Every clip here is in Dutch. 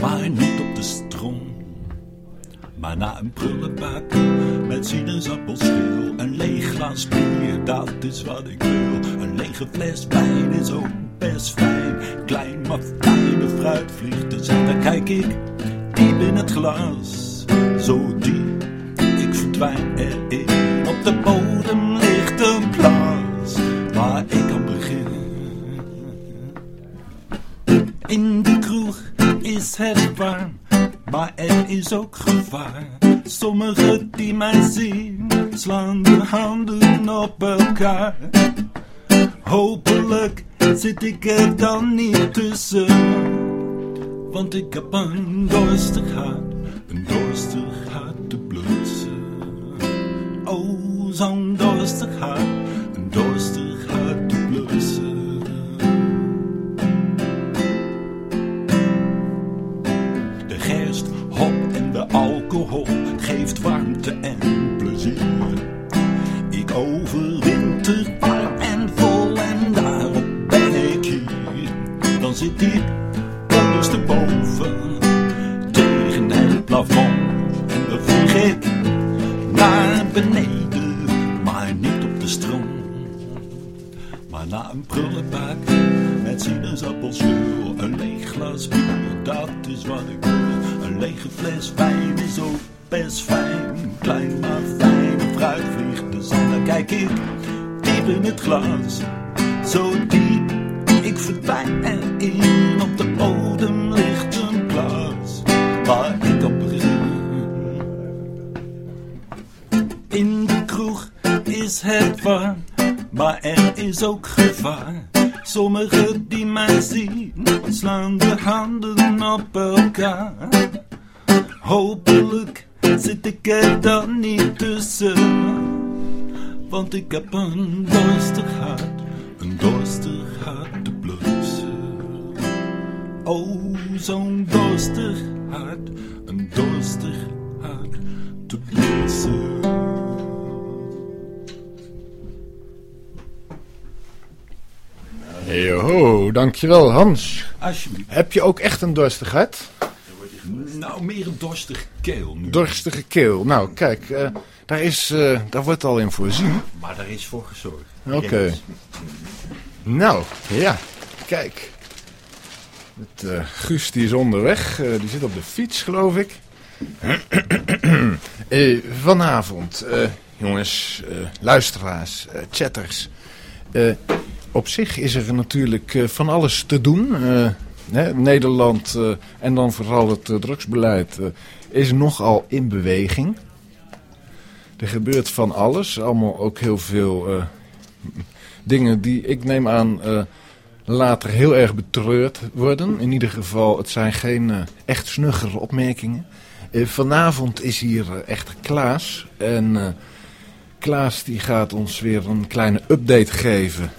maar niet op de stroom. Maar na een prullenbak met sinaasappelschil, een leeg glas bier, dat is wat ik wil. Een lege fles wijn is ook best fijn. Klein maar fijne fruit vliegt zijn, dan kijk ik diep in het glas. Zo diep, ik verdwijn erin. Op de bodem ligt een plaats waar ik is het maar er is ook gevaar. Sommigen die mij zien, slaan de handen op elkaar. Hopelijk zit ik er dan niet tussen. Want ik heb een dorstig hart, een dorstig hart te blussen. Oh, zo'n dorstig hart, een dorstig geeft warmte en plezier. Ik overwinter warm en vol en daarop ben ik hier. Dan zit ik ondersteboven tegen het plafond. En dan vlieg ik naar beneden, maar niet op de stroom. Maar na een prullenbak met sinaasappelschil, een leeg glas bier, dat is wat ik wil. Lege fles wijn is ook best fijn. Klein maar fijn, fruit vliegt de zon. Dan kijk ik diep in het glas, zo diep, ik verdwijn erin. Op de bodem ligt een glas waar ik op begin. In de kroeg is het warm, maar er is ook gevaar. Sommigen die mij zien, slaan de handen op elkaar. Hopelijk zit ik er dan niet tussen. Want ik heb een dorstig hart, een dorstig hart te blussen. Oh, zo'n dorstig hart, een dorstig hart te blussen. Joho, dankjewel Hans. Alsjeblieft. Heb je ook echt een dorstigheid? Nou, meer een dorstige keel nu. Dorstige keel. Nou, kijk, eh, daar, is, eh, daar wordt al in voorzien. Maar daar is voor gezorgd. Oké. Yes. Nou, ja, kijk. Het, eh, Guus die is onderweg, die zit op de fiets geloof ik. Vanavond, jongens, luisteraars, chatters. Op zich is er natuurlijk eh, van alles te doen. Eh, hè, Nederland eh, en dan vooral het drugsbeleid is nogal in beweging. Er gebeurt van alles, allemaal ook heel veel dingen die ik neem aan eh, later heel erg betreurd worden. In ieder geval, het zijn geen echt snuggere opmerkingen. Vanavond is hier echter Klaas. En Klaas die gaat ons weer een kleine update geven.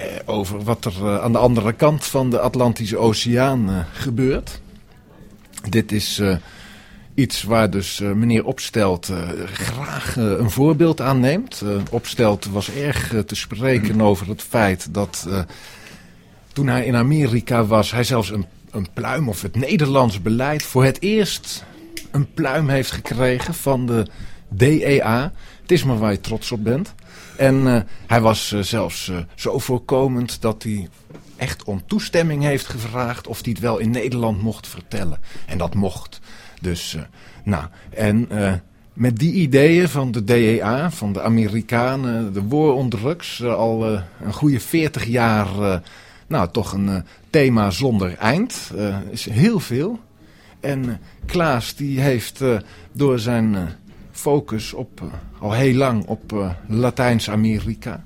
Eh, over wat er eh, aan de andere kant van de Atlantische Oceaan eh, gebeurt. Dit is iets waar dus meneer Opstelt graag een voorbeeld aan neemt. Opstelt was erg te spreken over het feit dat toen hij in Amerika was, hij zelfs een, een pluim of het Nederlands beleid voor het eerst een pluim heeft gekregen van de DEA. Is maar waar je trots op bent. En eh, hij was eh, zelfs eh, zo voorkomend dat hij echt om toestemming heeft gevraagd of hij het wel in Nederland mocht vertellen. En dat mocht. Dus, nou, en met die ideeën van de DEA, van de Amerikanen, de war on drugs, al een goede 40 jaar, nou, toch een thema zonder eind. Is heel veel. En Klaas die heeft door zijn focus op, eh, al heel lang op eh, Latijns-Amerika.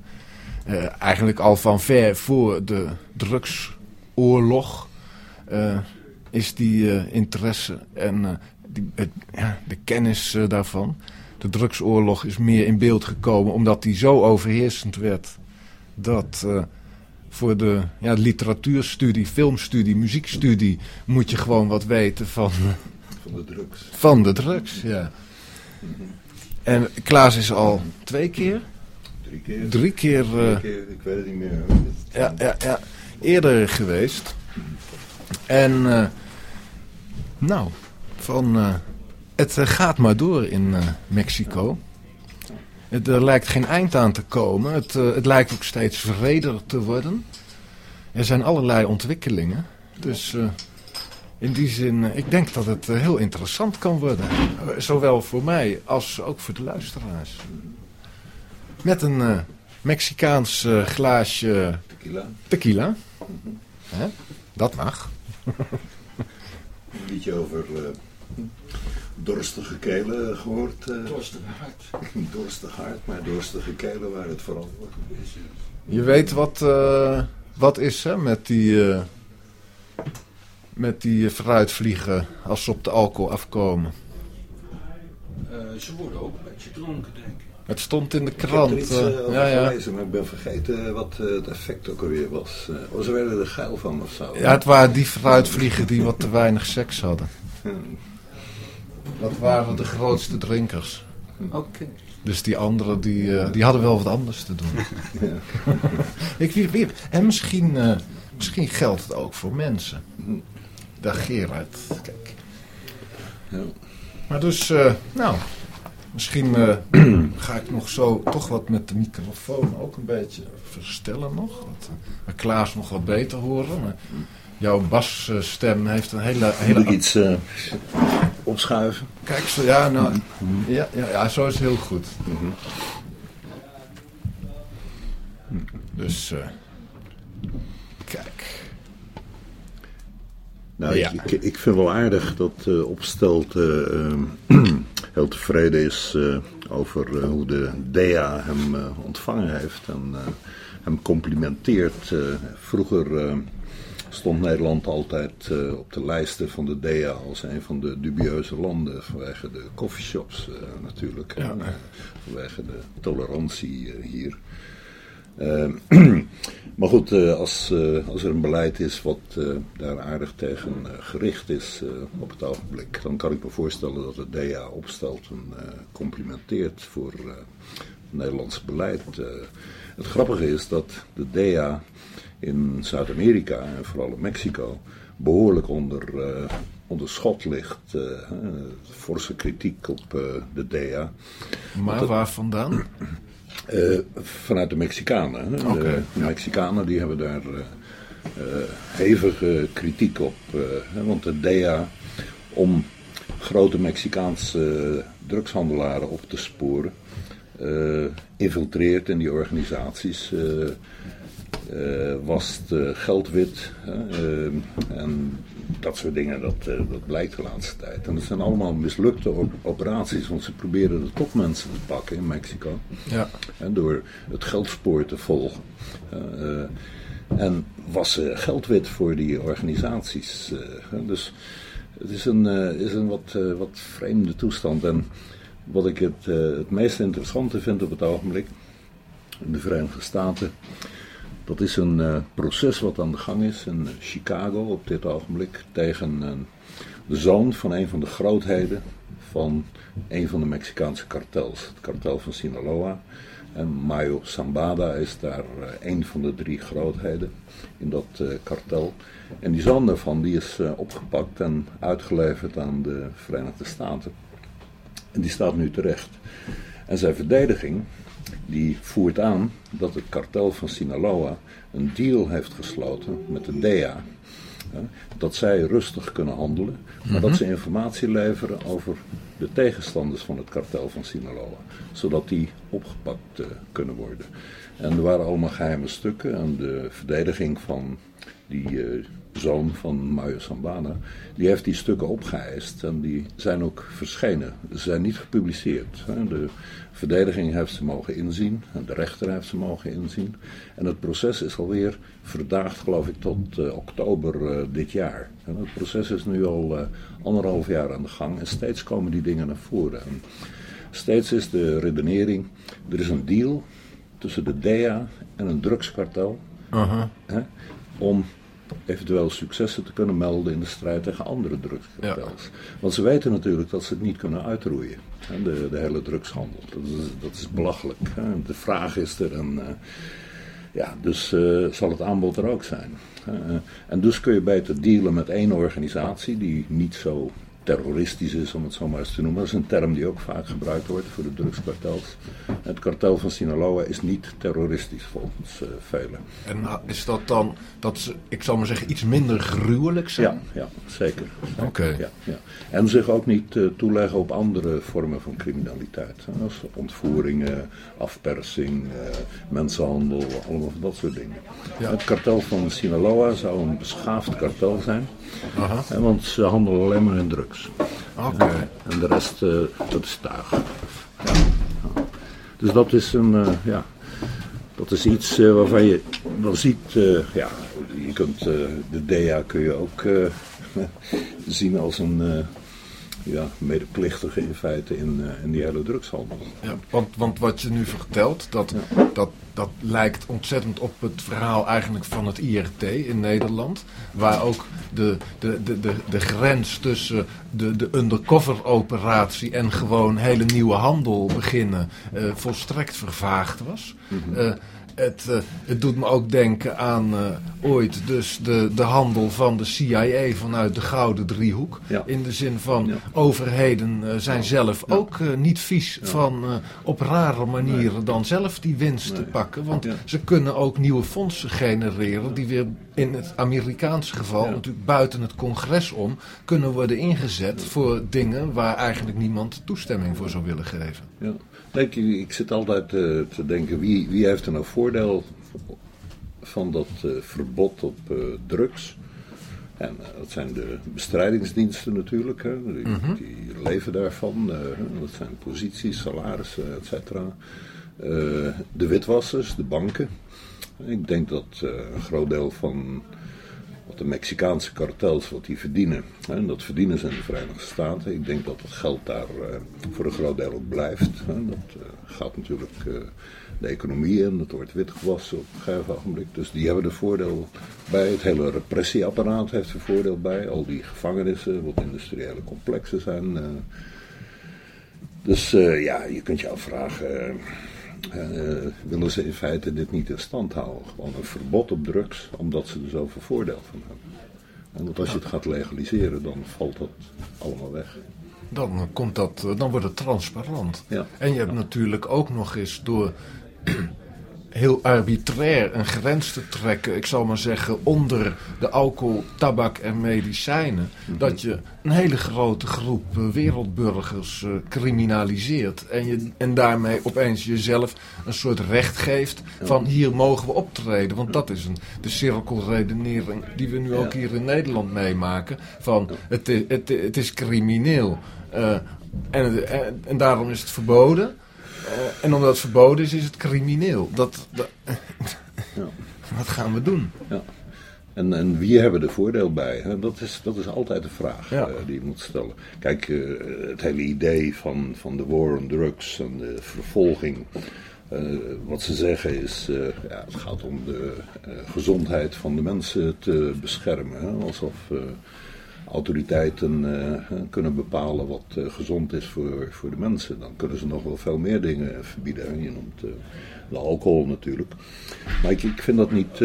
eh, eigenlijk al van ver voor de drugsoorlog is die interesse en die, het- ja, de kennis daarvan. De drugsoorlog is meer in beeld gekomen omdat die zo overheersend werd dat voor de ja, literatuurstudie, filmstudie, muziekstudie moet je gewoon wat weten van, Van de drugs. van de drugs. Ja. En Klaas is al twee keer, Drie keer. drie keer, eh, Drie keer, ik weet het niet meer. ja, ja, ja, eerder geweest. En eh, Nou, van eh, het gaat maar door in Mexico. Het, er lijkt geen eind aan te komen. Het, het lijkt ook steeds vreder te worden. Er zijn allerlei ontwikkelingen. Dus in die zin, eh, ik denk dat het eh, heel interessant kan worden. Eh, zowel voor mij als ook voor de luisteraars. Met een eh, Mexicaans glaasje Tequila. tequila. Hè? Dat mag. Een liedje over eh, dorstige kelen gehoord. eh Dorstig hart. dorstig hart, maar dorstige kelen waren het vooral. Je weet wat, eh, wat is hè, met die, eh, met die fruitvliegen als ze op de alcohol afkomen. Eh, ze worden ook een beetje dronken, denk ik. Het stond in de Ik heb krant. er iets eh, eh, ja, ja. gelezen, maar ik ben vergeten wat het effect ook alweer was. Eh, oh, ze werden er geil van of zo. ja, het waren die fruitvliegen die wat te weinig seks hadden. Dat waren de grootste drinkers. Oké. Dus die anderen die, die hadden wel wat anders te doen. Ja. ik en misschien, eh, misschien geldt het ook voor mensen. Dag Gerard. Kijk. Ja. Maar dus, eh, nou, misschien eh, ga ik nog zo toch wat met de microfoon ook een beetje verstellen nog. Dat eh, Klaas nog wat beter horen. Maar jouw basstem heeft een hele... Moet hele ik iets opschuiven? Kijk, zo, ja, nou, ja, ja, ja, zo is het heel goed. Dus, eh, kijk. Nou, Ja. ik, vind wel aardig dat eh Opstelte eh, heel tevreden is eh, over hoe de DEA hem ontvangen heeft en hem complimenteert. Vroeger stond Nederland altijd op de lijsten van de DEA als een van de dubieuze landen vanwege de coffeeshops natuurlijk. Ja. Vanwege de tolerantie hier. Eh, maar goed, eh, als, eh, als er een beleid is wat daar aardig tegen gericht is op het ogenblik, dan kan ik me voorstellen dat de DA opstelt en complimenteert voor het Nederlandse beleid. Het grappige is dat de DA in Zuid-Amerika en vooral in Mexico behoorlijk onder, onder schot ligt. eh, forse kritiek op de DA. Maar waar vandaan? Eh, vanuit de Mexicanen. Hè? De de Mexicanen die hebben daar eh, eh, hevige kritiek op. want de DEA, om grote Mexicaanse drugshandelaren op te sporen, infiltreert in die organisaties. eh, was het geld wit hè, eh, en dat soort dingen, dat, eh, dat blijkt de laatste tijd. En het zijn allemaal mislukte op- operaties, want ze proberen de topmensen te pakken in Mexico. Ja. En door het geldspoor te volgen. Eh, en was eh, geld wit voor die organisaties. dus het is een, is een wat, wat vreemde toestand. En wat ik het, het meest interessante vind op het ogenblik in de Verenigde Staten. Dat is een eh, proces wat aan de gang is in Chicago op dit ogenblik tegen eh, de zoon van een van de grootheden van een van de Mexicaanse kartels, het kartel van Sinaloa. En Mayo Zambada is daar eh, een van de drie grootheden in dat kartel. En die zoon daarvan die is opgepakt en uitgeleverd aan de Verenigde Staten. En die staat nu terecht. En zijn verdediging die voert aan dat het kartel van Sinaloa een deal heeft gesloten met de DEA. Dat zij rustig kunnen handelen, maar dat ze informatie leveren over de tegenstanders van het kartel van Sinaloa. Zodat die opgepakt eh, kunnen worden. En er waren allemaal geheime stukken en de verdediging van die eh, zoon van Mayo Sambana, die heeft die stukken opgeëist en die zijn ook verschenen. Ze zijn niet gepubliceerd. De verdediging heeft ze mogen inzien en de rechter heeft ze mogen inzien. En het proces is alweer verdaagd, geloof ik, tot eh, oktober eh, dit jaar. En het proces is nu al eh, anderhalf jaar aan de gang en steeds komen die dingen naar voren. En steeds is de redenering, er is een deal tussen de DEA en een drugskartel hè, om eventueel successen te kunnen melden in de strijd tegen andere drugskartels. Want ze weten natuurlijk dat ze het niet kunnen uitroeien, hè, de, de hele drugshandel. Dat is, dat is belachelijk. Hè. De vraag is er en eh, Ja, dus eh, zal het aanbod er ook zijn. Uh, en dus kun je beter dealen met één organisatie die niet zo terroristisch is, om het zo maar eens te noemen. Dat is een term die ook vaak gebruikt wordt voor de drugskartels. Het kartel van Sinaloa is niet terroristisch volgens uh, velen. En is dat dan, dat ze, ik zal maar zeggen, iets minder gruwelijk zijn? Ja, ja zeker. Oké. Okay. Ja, ja. En zich ook niet uh, toeleggen op andere vormen van criminaliteit. Zoals ontvoeringen, afpersing, mensenhandel, allemaal dat soort dingen. Ja. Het kartel van Sinaloa zou een beschaafd kartel zijn. Aha. Want ze handelen alleen maar in drugs. Oké. Okay. En de rest, uh, dat is tuig. Ja. Dus dat is een, ja, dat is iets waarvan je dan ziet, ja, je kunt de DEA kun je ook zien als een ja, medeplichtige in feite in, uh, in die hele drugshandel. Ja, want, want wat je nu vertelt, dat, ja. dat, dat lijkt ontzettend op het verhaal eigenlijk van het IRT in Nederland. Waar ook de, de, de, de, de grens tussen de, de undercover operatie en gewoon hele nieuwe handel beginnen uh, volstrekt vervaagd was. Mm -hmm. uh, het, uh, het doet me ook denken aan uh, ooit dus de, de handel van de CIA vanuit de Gouden Driehoek. Ja. In de zin van Ja. overheden uh, zijn zelf ook niet vies van op rare manieren dan zelf die winst te pakken. Want ze kunnen ook nieuwe fondsen genereren die weer in het Amerikaanse geval, natuurlijk buiten het congres om, kunnen worden ingezet voor dingen waar eigenlijk niemand toestemming voor zou willen geven. Ja. Denk, je, ik zit altijd eh, te denken, wie, wie heeft er nou voordeel van dat eh, verbod op eh, drugs? En eh, dat zijn de bestrijdingsdiensten natuurlijk, hè. Die, Mhm. die leven daarvan. dat zijn posities, salarissen, et cetera. De witwassers, de banken. Ik denk dat een groot deel van wat de Mexicaanse kartels, wat die verdienen, hè, en dat verdienen ze in de Verenigde Staten. Ik denk dat het geld daar voor een groot deel ook blijft. Hè. Dat gaat natuurlijk de economie in, dat wordt witgewassen op een gegeven ogenblik. Dus die hebben er voordeel bij. Het hele repressieapparaat heeft er voordeel bij. Al die gevangenissen, wat industriële complexen zijn. eh. Dus eh, ja, je kunt je afvragen. eh, willen ze in feite dit niet in stand houden? Gewoon een verbod op drugs, omdat ze er zoveel voordeel van hebben. En want als je het gaat legaliseren, dan valt dat allemaal weg. Dan, komt dat, dan wordt het transparant. Ja. En je hebt natuurlijk ook nog eens door heel arbitrair een grens te trekken, ik zal maar zeggen, onder de alcohol, tabak en medicijnen, dat je een hele grote groep eh, wereldburgers eh, criminaliseert en, je, en daarmee opeens jezelf een soort recht geeft van hier mogen we optreden. Want dat is een, de cirkelredenering die we nu ook hier in Nederland meemaken, van het, het, het is crimineel. eh, en, en, en daarom is het verboden. Eh, en omdat het verboden is, is het crimineel. Dat, dat, Ja. wat gaan we doen? Ja. En, en wie hebben er voordeel bij? Hè? Dat, is, dat is altijd de vraag Ja. eh, die je moet stellen. Kijk, eh, het hele idee van, van de war on drugs en de vervolging. wat ze zeggen is, ja, het gaat om de gezondheid van de mensen te beschermen. Hè? Alsof autoriteiten eh, kunnen bepalen wat eh, gezond is voor, voor de mensen. Dan kunnen ze nog wel veel meer dingen verbieden. Je noemt eh, de alcohol natuurlijk. Maar ik, ik vind dat niet...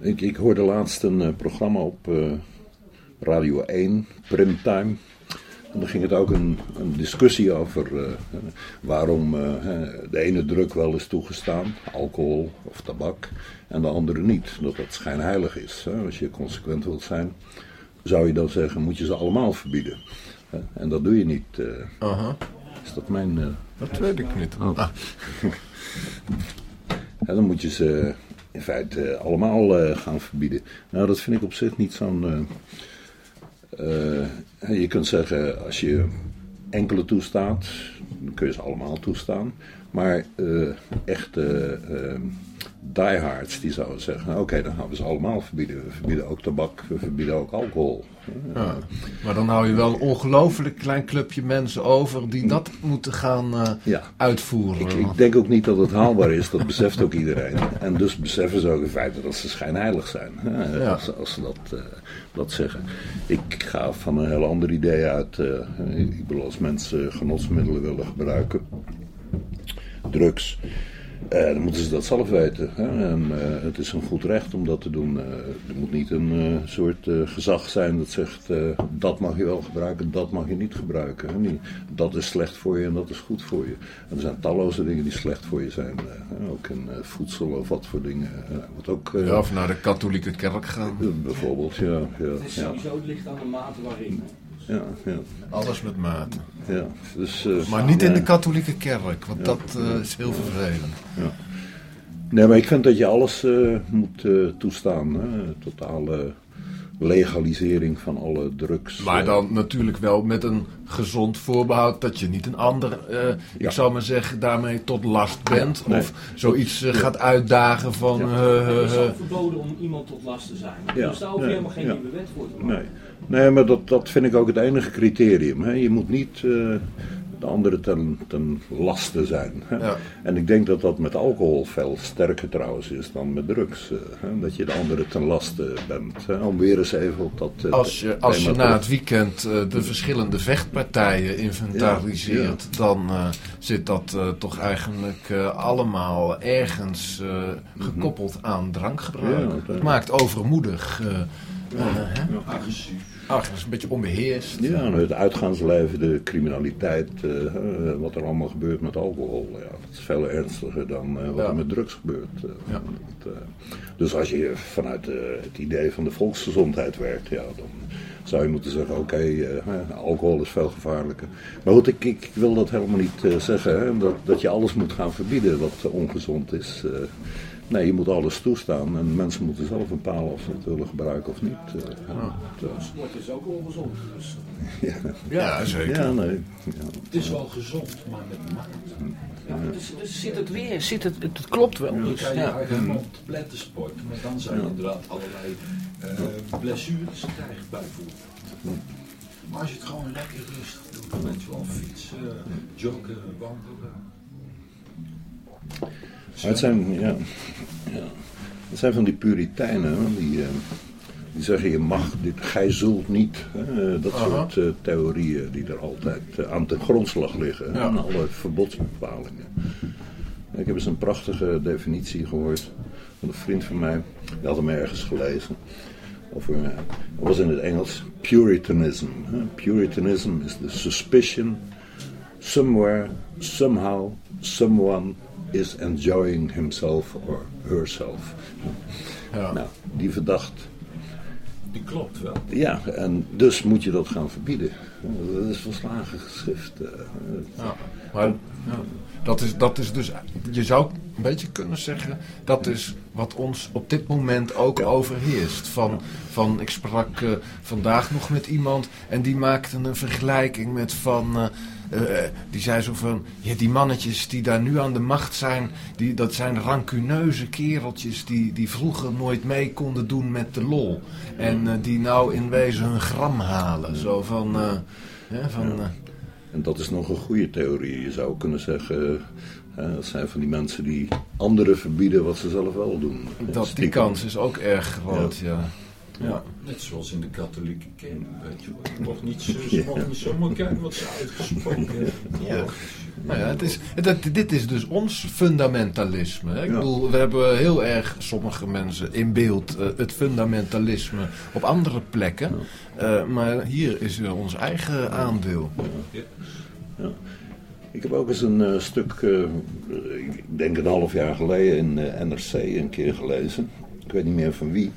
ik, ik hoorde laatst een programma op Radio 1, Primtime. En daar ging het ook een, een discussie over eh, waarom eh, de ene druk wel is toegestaan, alcohol of tabak, en de andere niet. Dat dat schijnheilig is. Hè. Als je consequent wilt zijn, zou je dan zeggen, moet je ze allemaal verbieden. Hè. En dat doe je niet. eh. Is dat mijn... dat weet ik niet. Oh. Ah, Ja, dan moet je ze in feite allemaal gaan verbieden. Nou, dat vind ik op zich niet zo'n. Eh, je kunt zeggen, als je enkele toestaat, dan kun je ze allemaal toestaan. Maar eh echte eh, diehards, die zouden zeggen: nou, Oké, dan gaan we ze allemaal verbieden. We verbieden ook tabak, we verbieden ook alcohol. ja. Maar dan hou je wel een ongelooflijk klein clubje mensen over die dat moeten gaan Ja. uitvoeren. Ik, ik denk ook niet dat het haalbaar is, dat beseft ook iedereen. En dus beseffen ze ook in feite dat ze schijnheilig zijn, hè, Ja. als, als ze dat, dat zeggen. Ik ga van een heel ander idee uit. eh, ik bedoel, als mensen genotsmiddelen willen gebruiken, drugs, Eh, dan moeten ze dat zelf weten. Hè? En, eh, het is een goed recht om dat te doen. Eh, er moet niet een eh, soort eh, gezag zijn dat zegt eh, dat mag je wel gebruiken, dat mag je niet gebruiken. Hè? Niet, dat is slecht voor je en dat is goed voor je. En er zijn talloze dingen die slecht voor je zijn. eh, hè? ook in voedsel of wat voor dingen. wat ook, eh, Ja, of naar de katholieke kerk gaan. bijvoorbeeld, ja. ja, Het is ja, sowieso het ligt aan de mate waarin. Ja, ja, Alles met mate. ja. Dus, eh, Maar niet in ja. de katholieke kerk, want dat eh, is heel vervelend. Nee, maar ik vind dat je alles eh, moet toestaan. Hè? Totale legalisering van alle drugs. Maar eh. dan natuurlijk wel met een gezond voorbehoud dat je niet een ander, eh, Ja. ik zou maar zeggen, daarmee tot last bent. nee. Of zoiets eh, gaat uitdagen van... Ja. Het is eh, verboden om iemand tot last te zijn. Ja, Dus daar hoef je nee, helemaal geen ja. nieuwe wet voor te maken. Nee, nee maar dat, dat vind ik ook het enige criterium. Hè? Je moet niet eh, de anderen ten, ten laste zijn. Hè? Ja. En ik denk dat dat met alcohol veel sterker trouwens is dan met drugs. eh, hè? Dat je de anderen ten laste bent. Hè? Om weer eens even op dat eh, als je, als je na het weekend eh, de verschillende vechtpartijen inventariseert, dan eh, zit dat eh, toch eigenlijk eh, allemaal ergens eh, gekoppeld aan drankgebruik. Het maakt overmoedig. hè? Agressief. Ach, dat is een beetje onbeheerst. Ja, het uitgaansleven, de criminaliteit, eh, eh, wat er allemaal gebeurt met alcohol, ja, dat is veel ernstiger dan eh, wat Ja. er met drugs gebeurt. Ja. Dat, dus als je vanuit het idee van de volksgezondheid werkt, ja, dan zou je moeten zeggen, oké, alcohol is veel gevaarlijker. Maar goed, ik, ik wil dat helemaal niet zeggen, hè, dat, dat je alles moet gaan verbieden wat ongezond is. Nee, je moet alles toestaan en mensen moeten zelf bepalen of ze het willen gebruiken of niet. eh. Dat, eh, Sport is ook ongezond. Dus Ja, zeker. ja, nee. Ja. Het is wel gezond, maar met maat. ja, dus, dus zit het weer, zit het, het, klopt wel. Dan Dus, kan je ja. eigenlijk gewoon tabletten sporten, maar dan zou je inderdaad allerlei eh, blessures krijgen bijvoorbeeld. Maar als je het gewoon lekker rustig doet, dan weet je wel, fietsen, joggen, wandelen. Maar het zijn, ja, ja, het zijn van die puriteinen, die, eh, die zeggen je mag dit, gij zult niet. Hè, dat Aha. soort eh, theorieën die er altijd eh, aan ten grondslag liggen. Ja. aan alle verbodsbepalingen. Ik heb eens een prachtige definitie gehoord van een vriend van mij. Die had hem ergens gelezen. Over, eh, dat was in het Engels Puritanism. hè. Puritanism is the suspicion somewhere, somehow, someone is enjoying himself or herself. Ja. Nou, die verdacht. Die klopt wel. Ja, en dus moet je dat gaan verbieden. Dat is verslagen geschrift. eh. Ja, maar ja, dat, is, dat is dus, je zou een beetje kunnen zeggen, dat is wat ons op dit moment ook overheerst. Van, van, ik sprak eh, vandaag nog met iemand en die maakte een vergelijking met van, eh, eh, die zei zo van, ja, die mannetjes die daar nu aan de macht zijn, die, dat zijn rancuneuze kereltjes die, die vroeger nooit mee konden doen met de lol. En eh, die nou in wezen hun gram halen. Zo van, eh, hè, van En dat is nog een goede theorie. Je zou kunnen zeggen, dat zijn van die mensen die anderen verbieden wat ze zelf wel doen. Dat, die kans is ook erg groot, ja. ja. Net zoals in de katholieke kerk, weet je wel. Je mocht niet, zo- ze niet zomaar kijken wat ze uitgesproken hebben. Ja. Nou ja, het is, het, dit is dus ons fundamentalisme. Hè? Ik Ja. bedoel, we hebben heel erg, sommige mensen, in beeld eh, het fundamentalisme op andere plekken. Eh, maar hier is ons eigen aandeel. Ik heb ook eens een eh, stuk, eh, ik denk een half jaar geleden in eh, NRC een keer gelezen. Ik weet niet meer van wie.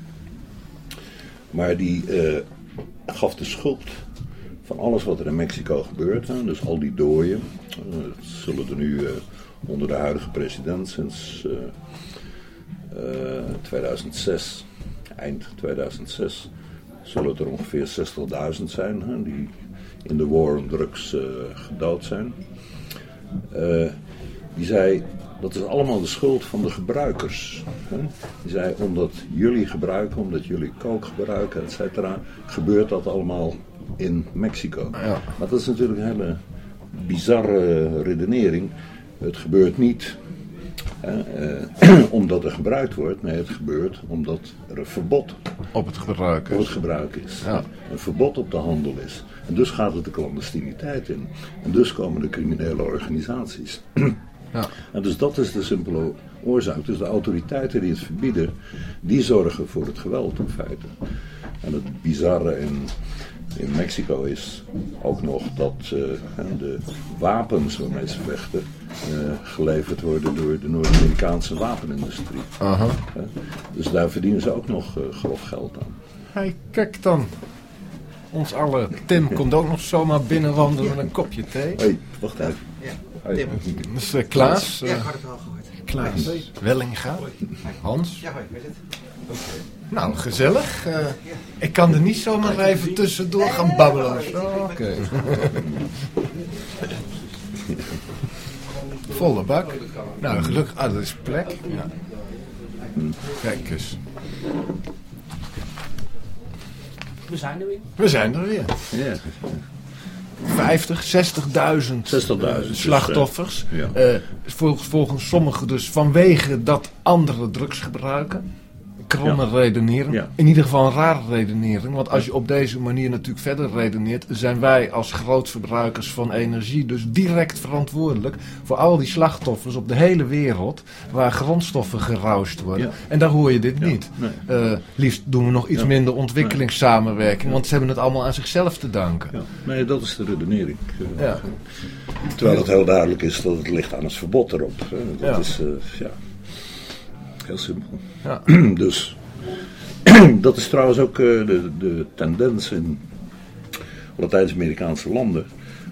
Maar die eh, gaf de schuld van alles wat er in Mexico gebeurt. Dus al die dooien. het zullen er nu eh, onder de huidige president sinds eh, eh, 2006, eind 2006, zullen er ongeveer 60.000 zijn hè, die in de war on drugs gedood zijn. Die zei, dat is allemaal de schuld van de gebruikers. Die zei, omdat jullie gebruiken, omdat jullie kook gebruiken, et cetera, gebeurt dat allemaal in Mexico. Ja. Maar dat is natuurlijk een hele bizarre redenering. Het gebeurt niet hè, eh, omdat er gebruikt wordt. Nee, het gebeurt omdat er een verbod Op het gebruik. het gebruik is. Ja. Een verbod op de handel is. En dus gaat het de clandestiniteit in. En dus komen de criminele organisaties. Ja. En dus dat is de simpele oorzaak. Dus de autoriteiten die het verbieden, die zorgen voor het geweld in feite. En het bizarre in, in Mexico is ook nog dat eh, de wapens waarmee ze vechten eh, geleverd worden door de Noord-Amerikaanse wapenindustrie. Aha. Dus daar verdienen ze ook nog eh, grof geld aan. Hey, kijk dan. Ons alle Tim komt ook nog zomaar binnenwandelen met een kopje thee. Hé, wacht even. Hoi. Tim. Dat is eh, Klaas. Ja, eh, ik had het al gehoord. Klaas Wellinga. Hans. Ja, hoi, weet het. Nou, gezellig. Eh, ik kan er niet zomaar even tussendoor gaan babbelen. Oké. Volle bak. Nou, gelukkig. Ah, dat is plek. Ja. Kijk eens. We zijn er weer. We zijn er weer. Ja. 50, 60.000 60.000, slachtoffers. dus, ja. Eh, volgens, volgens sommigen dus vanwege dat andere drugs gebruiken. Kromme redenering. In ieder geval een rare redenering. Want als je op deze manier natuurlijk verder redeneert... zijn wij als grootverbruikers van energie dus direct verantwoordelijk... voor al die slachtoffers op de hele wereld... waar grondstoffen geroust worden. En daar hoor je dit niet. nee. Eh, liefst doen we nog iets minder ontwikkelingssamenwerking... want ze hebben het allemaal aan zichzelf te danken. Ja. Nee, dat is de redenering. Eh, Ja. Terwijl het heel duidelijk is dat het ligt aan het verbod erop. Dat is, eh, ja, heel simpel. Ja. dus, dat is trouwens ook eh, de, de tendens in Latijns-Amerikaanse landen.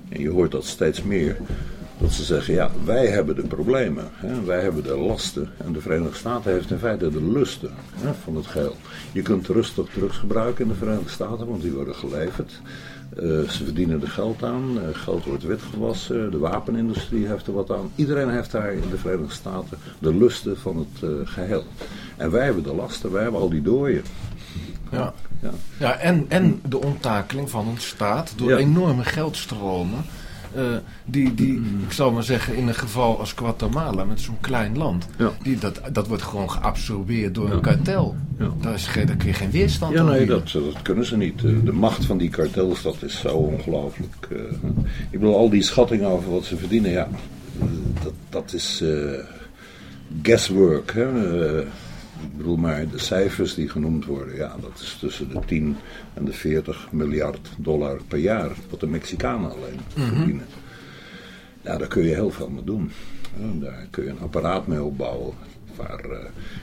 En je hoort dat steeds meer. Dat ze zeggen, ja, wij hebben de problemen. Hè? Wij hebben de lasten. En de Verenigde Staten heeft in feite de lusten hè, van het geheel. Je kunt rustig drugs gebruiken in de Verenigde Staten, want die worden geleverd. Eh, ze verdienen er geld aan. Eh, geld wordt witgewassen. De wapenindustrie heeft er wat aan. Iedereen heeft daar in de Verenigde Staten de lusten van het eh, geheel. En wij hebben de lasten. Wij hebben al die dooien. Ja. Ja. Ja, en, en de onttakeling van een staat door Ja. enorme geldstromen. Eh, die, die, ik zal maar zeggen, in een geval als Guatemala, met zo'n klein land, Ja. die, dat, dat wordt gewoon geabsorbeerd door een kartel. Ja. Daar, is geen, daar kun je geen weerstand Ja, nee, dat, dat kunnen ze niet. Eh, De macht van die kartels, dat is zo ongelooflijk. eh. ik bedoel, al die schattingen over wat ze verdienen, ja, eh, dat, dat is eh, guesswork. Hè? Ik bedoel, maar de cijfers die genoemd worden, ja, dat is tussen de 10 en de 40 miljard dollar per jaar, wat de Mexicanen alleen verdienen. Ja, daar kun je heel veel mee doen. Daar kun je een apparaat mee opbouwen. Waar eh,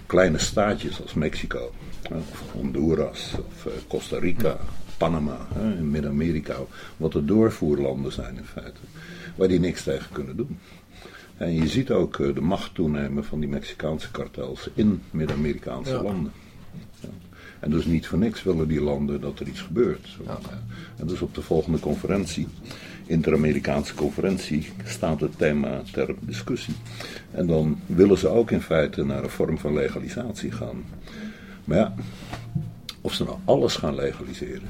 kleine staatjes als Mexico, of Honduras, of eh, Costa Rica, Panama in Midden-Amerika, wat de doorvoerlanden zijn in feite, waar die niks tegen kunnen doen. En je ziet ook eh, de macht toenemen van die Mexicaanse kartels in Midden-Amerikaanse Ja. landen. Ja. En dus niet voor niks willen die landen dat er iets gebeurt. Ja. En dus op de volgende conferentie, Inter-Amerikaanse conferentie, staat het thema ter discussie. En dan willen ze ook in feite naar een vorm van legalisatie gaan. Maar ja, of ze nou alles gaan legaliseren,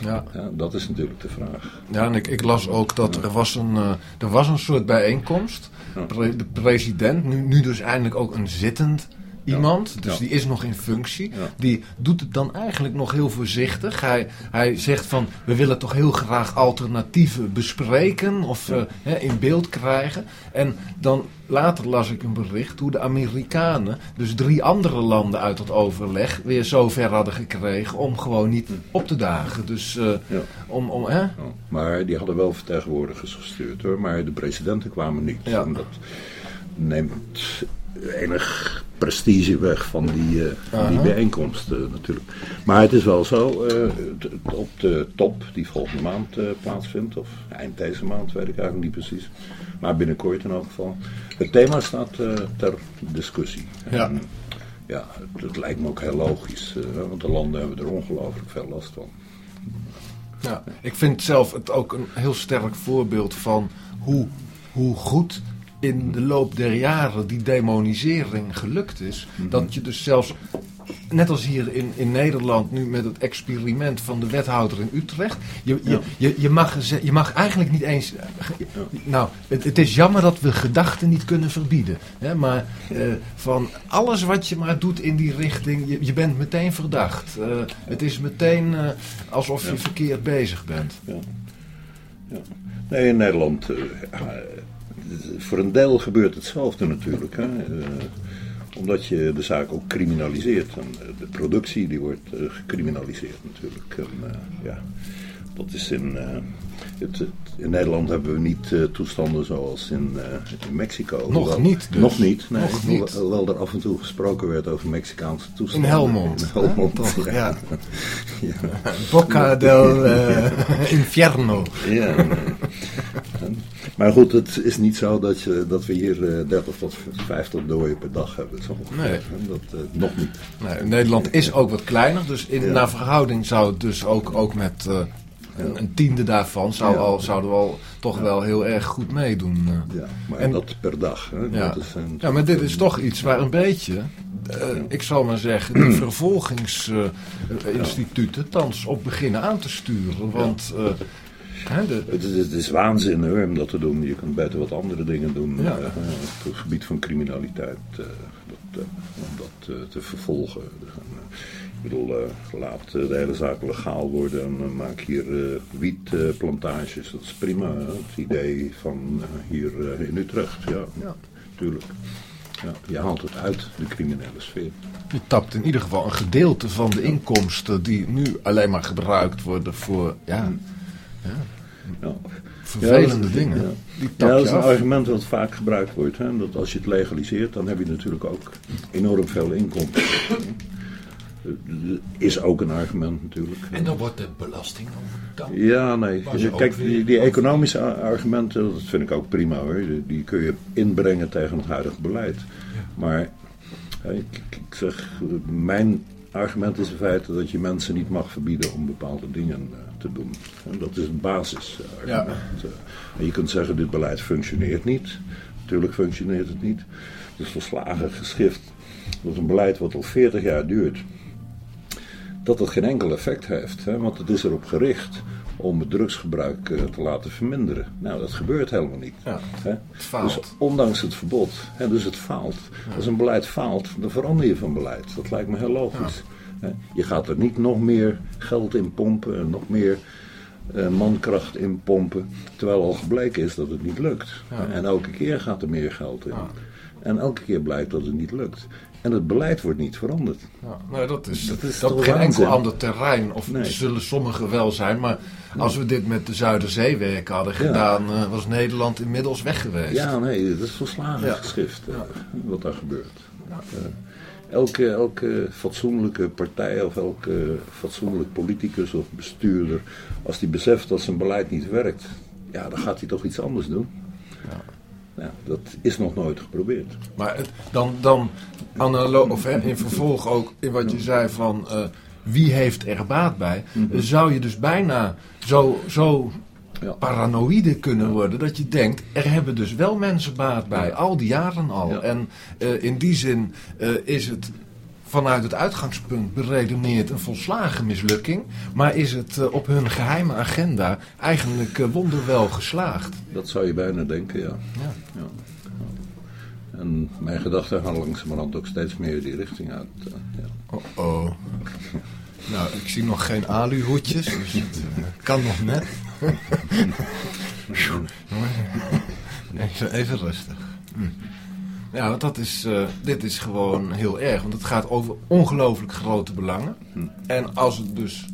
Ja. ja, dat is natuurlijk de vraag. Ja, en ik, ik las ook dat er was een, eh, er was een soort bijeenkomst. Pre- de president, nu, nu dus eindelijk ook een zittend iemand, dus die is nog in functie. Die doet het dan eigenlijk nog heel voorzichtig. Hij, hij zegt van, we willen toch heel graag alternatieven bespreken of eh, hè, in beeld krijgen. En dan later las ik een bericht hoe de Amerikanen dus drie andere landen uit het overleg weer zo ver hadden gekregen om gewoon niet op te dagen. Dus eh, Ja. om, om, hè? Ja, maar die hadden wel vertegenwoordigers gestuurd hoor, maar de presidenten kwamen niet. Ja. En dat neemt enig prestige weg van die, eh, van die bijeenkomst eh, natuurlijk. Maar het is wel zo, eh, op de top die volgende maand plaatsvindt, of eind deze maand weet ik eigenlijk niet precies. Maar binnenkort in elk geval. Het thema staat ter discussie. Ja. En, ja, het, het lijkt me ook heel logisch, want de landen hebben er ongelooflijk veel last van. Ja, ik vind zelf het ook een heel sterk voorbeeld van hoe, hoe goed in de loop der jaren die demonisering gelukt is. Dat je dus zelfs, net als hier in, in Nederland nu met het experiment van de wethouder in Utrecht. Je, je, Ja. je, je, mag, je mag eigenlijk niet eens... Nou, het, het is jammer dat we gedachten niet kunnen verbieden. Hè, maar eh, van alles wat je maar doet in die richting, je, je bent meteen verdacht. Eh, het is meteen eh, alsof je verkeerd bezig bent. Ja. ja. Nee, in Nederland, voor een deel gebeurt hetzelfde natuurlijk. Hè. Eh, omdat je de zaak ook criminaliseert. En eh, de productie die wordt eh, gecriminaliseerd natuurlijk. En, ja, dat is in, het, in Nederland hebben we niet toestanden zoals in, in Mexico. Nog Hoewel- niet dus. Nog niet, nee. Nog niet. Hoewel er af en toe gesproken werd over Mexicaanse In toestanden. Helmond. In? Helmond, Toch, ja. ja. Del Infierno. Ja, nee. Maar goed, het is niet zo dat, je, dat we hier eh, 30 tot 50 doden per dag hebben. Zo. Nee. Dat, eh, nog niet. Nee, Nederland is ook wat kleiner, dus in, Ja. naar verhouding zou het dus ook, ook met eh, een, een tiende daarvan zou Ja. al, zouden we al toch wel heel erg goed meeddoen. eh. Ja, maar En- dat per dag. Hè? Ja. Dat is een, ja, maar dit is toch iets waar een beetje, eh, ik zal maar zeggen, de vervolgingsinstituten thans op beginnen aan te sturen. Want eh, de, Het is, het is waanzin om dat te doen. Je kunt beter wat andere dingen doen Ja. eh, op het gebied van criminaliteit. dat, eh, om dat eh, te vervolgen. Ik bedoel, laat de hele zaak legaal worden en maak hier wietplantages. dat is prima. Het idee van hier in Utrecht. Ja, Ja. tuurlijk. Ja, je haalt het uit de criminele sfeer. je tapt in ieder geval een gedeelte van de inkomsten die nu alleen maar gebruikt worden voor ja, Ja. Vervelende Ja, dingen. ja. Die Ja, tap dat is een af. argument dat vaak gebruikt wordt. Hè? Dat als je het legaliseert, dan heb je natuurlijk ook enorm veel inkomsten. Is ook een argument natuurlijk. En dan wordt de belasting over betaald. Ja, nee. Kijk, die, die economische argumenten, dat vind ik ook prima hoor. Die, die kun je inbrengen tegen het huidige beleid. Maar hè, ik, zeg, mijn argument is in feite dat je mensen niet mag verbieden om bepaalde dingen eh, te doen. En dat is een basisargument. Eh, En je kunt zeggen, dit beleid functioneert niet. Natuurlijk functioneert het niet. Het is volslagen geschrift dat een beleid wat al 40 jaar duurt, dat het geen enkel effect heeft. Hè? Want het is erop gericht om het drugsgebruik eh, te laten verminderen. Nou, dat gebeurt helemaal niet. Ja, hè? faalt. Dus ondanks het verbod, hè, dus het faalt. Als een beleid faalt, dan verander je van beleid. Dat lijkt me heel logisch. Je gaat er niet nog meer geld in pompen en nog meer eh, mankracht in pompen. Terwijl al gebleken is dat het niet lukt. En elke keer gaat er meer geld in. En elke keer blijkt dat het niet lukt. En het beleid wordt niet veranderd. Ja, nee, dat is, Dat dat is op geen enkel ander terrein. Of Nee. zullen sommigen wel zijn. Maar als we dit met de Zuiderzeewerken hadden gedaan, eh, was Nederland inmiddels weg geweest. Ja, nee, dat is volslagen Ja. geschrift eh, wat daar gebeurt. Eh, elke, elke fatsoenlijke partij of elke fatsoenlijk politicus of bestuurder, als die beseft dat zijn beleid niet werkt, ja, dan gaat hij toch iets anders doen. Ja, dat is nog nooit geprobeerd. Maar dan, dan analo- of in vervolg ook in wat je zei van eh, wie heeft er baat bij, Mhm. zou je dus bijna zo, zo Ja. paranoïde kunnen worden dat je denkt, er hebben dus wel mensen baat bij, al die jaren al. En eh, in die zin eh, is het vanuit het uitgangspunt beredeneerd een volslagen mislukking, maar is het eh, op hun geheime agenda eigenlijk wonderwel geslaagd. Dat zou je bijna denken, ja. Ja. ja. En mijn gedachten gaan langzamerhand ook steeds meer die richting uit. ja. Oh oh. Nou, ik zie nog geen aluhoedjes, dus het kan nog net. even, even rustig. Hm. Ja, want dat is, eh, dit is gewoon heel erg, want het gaat over ongelooflijk grote belangen. En als het dus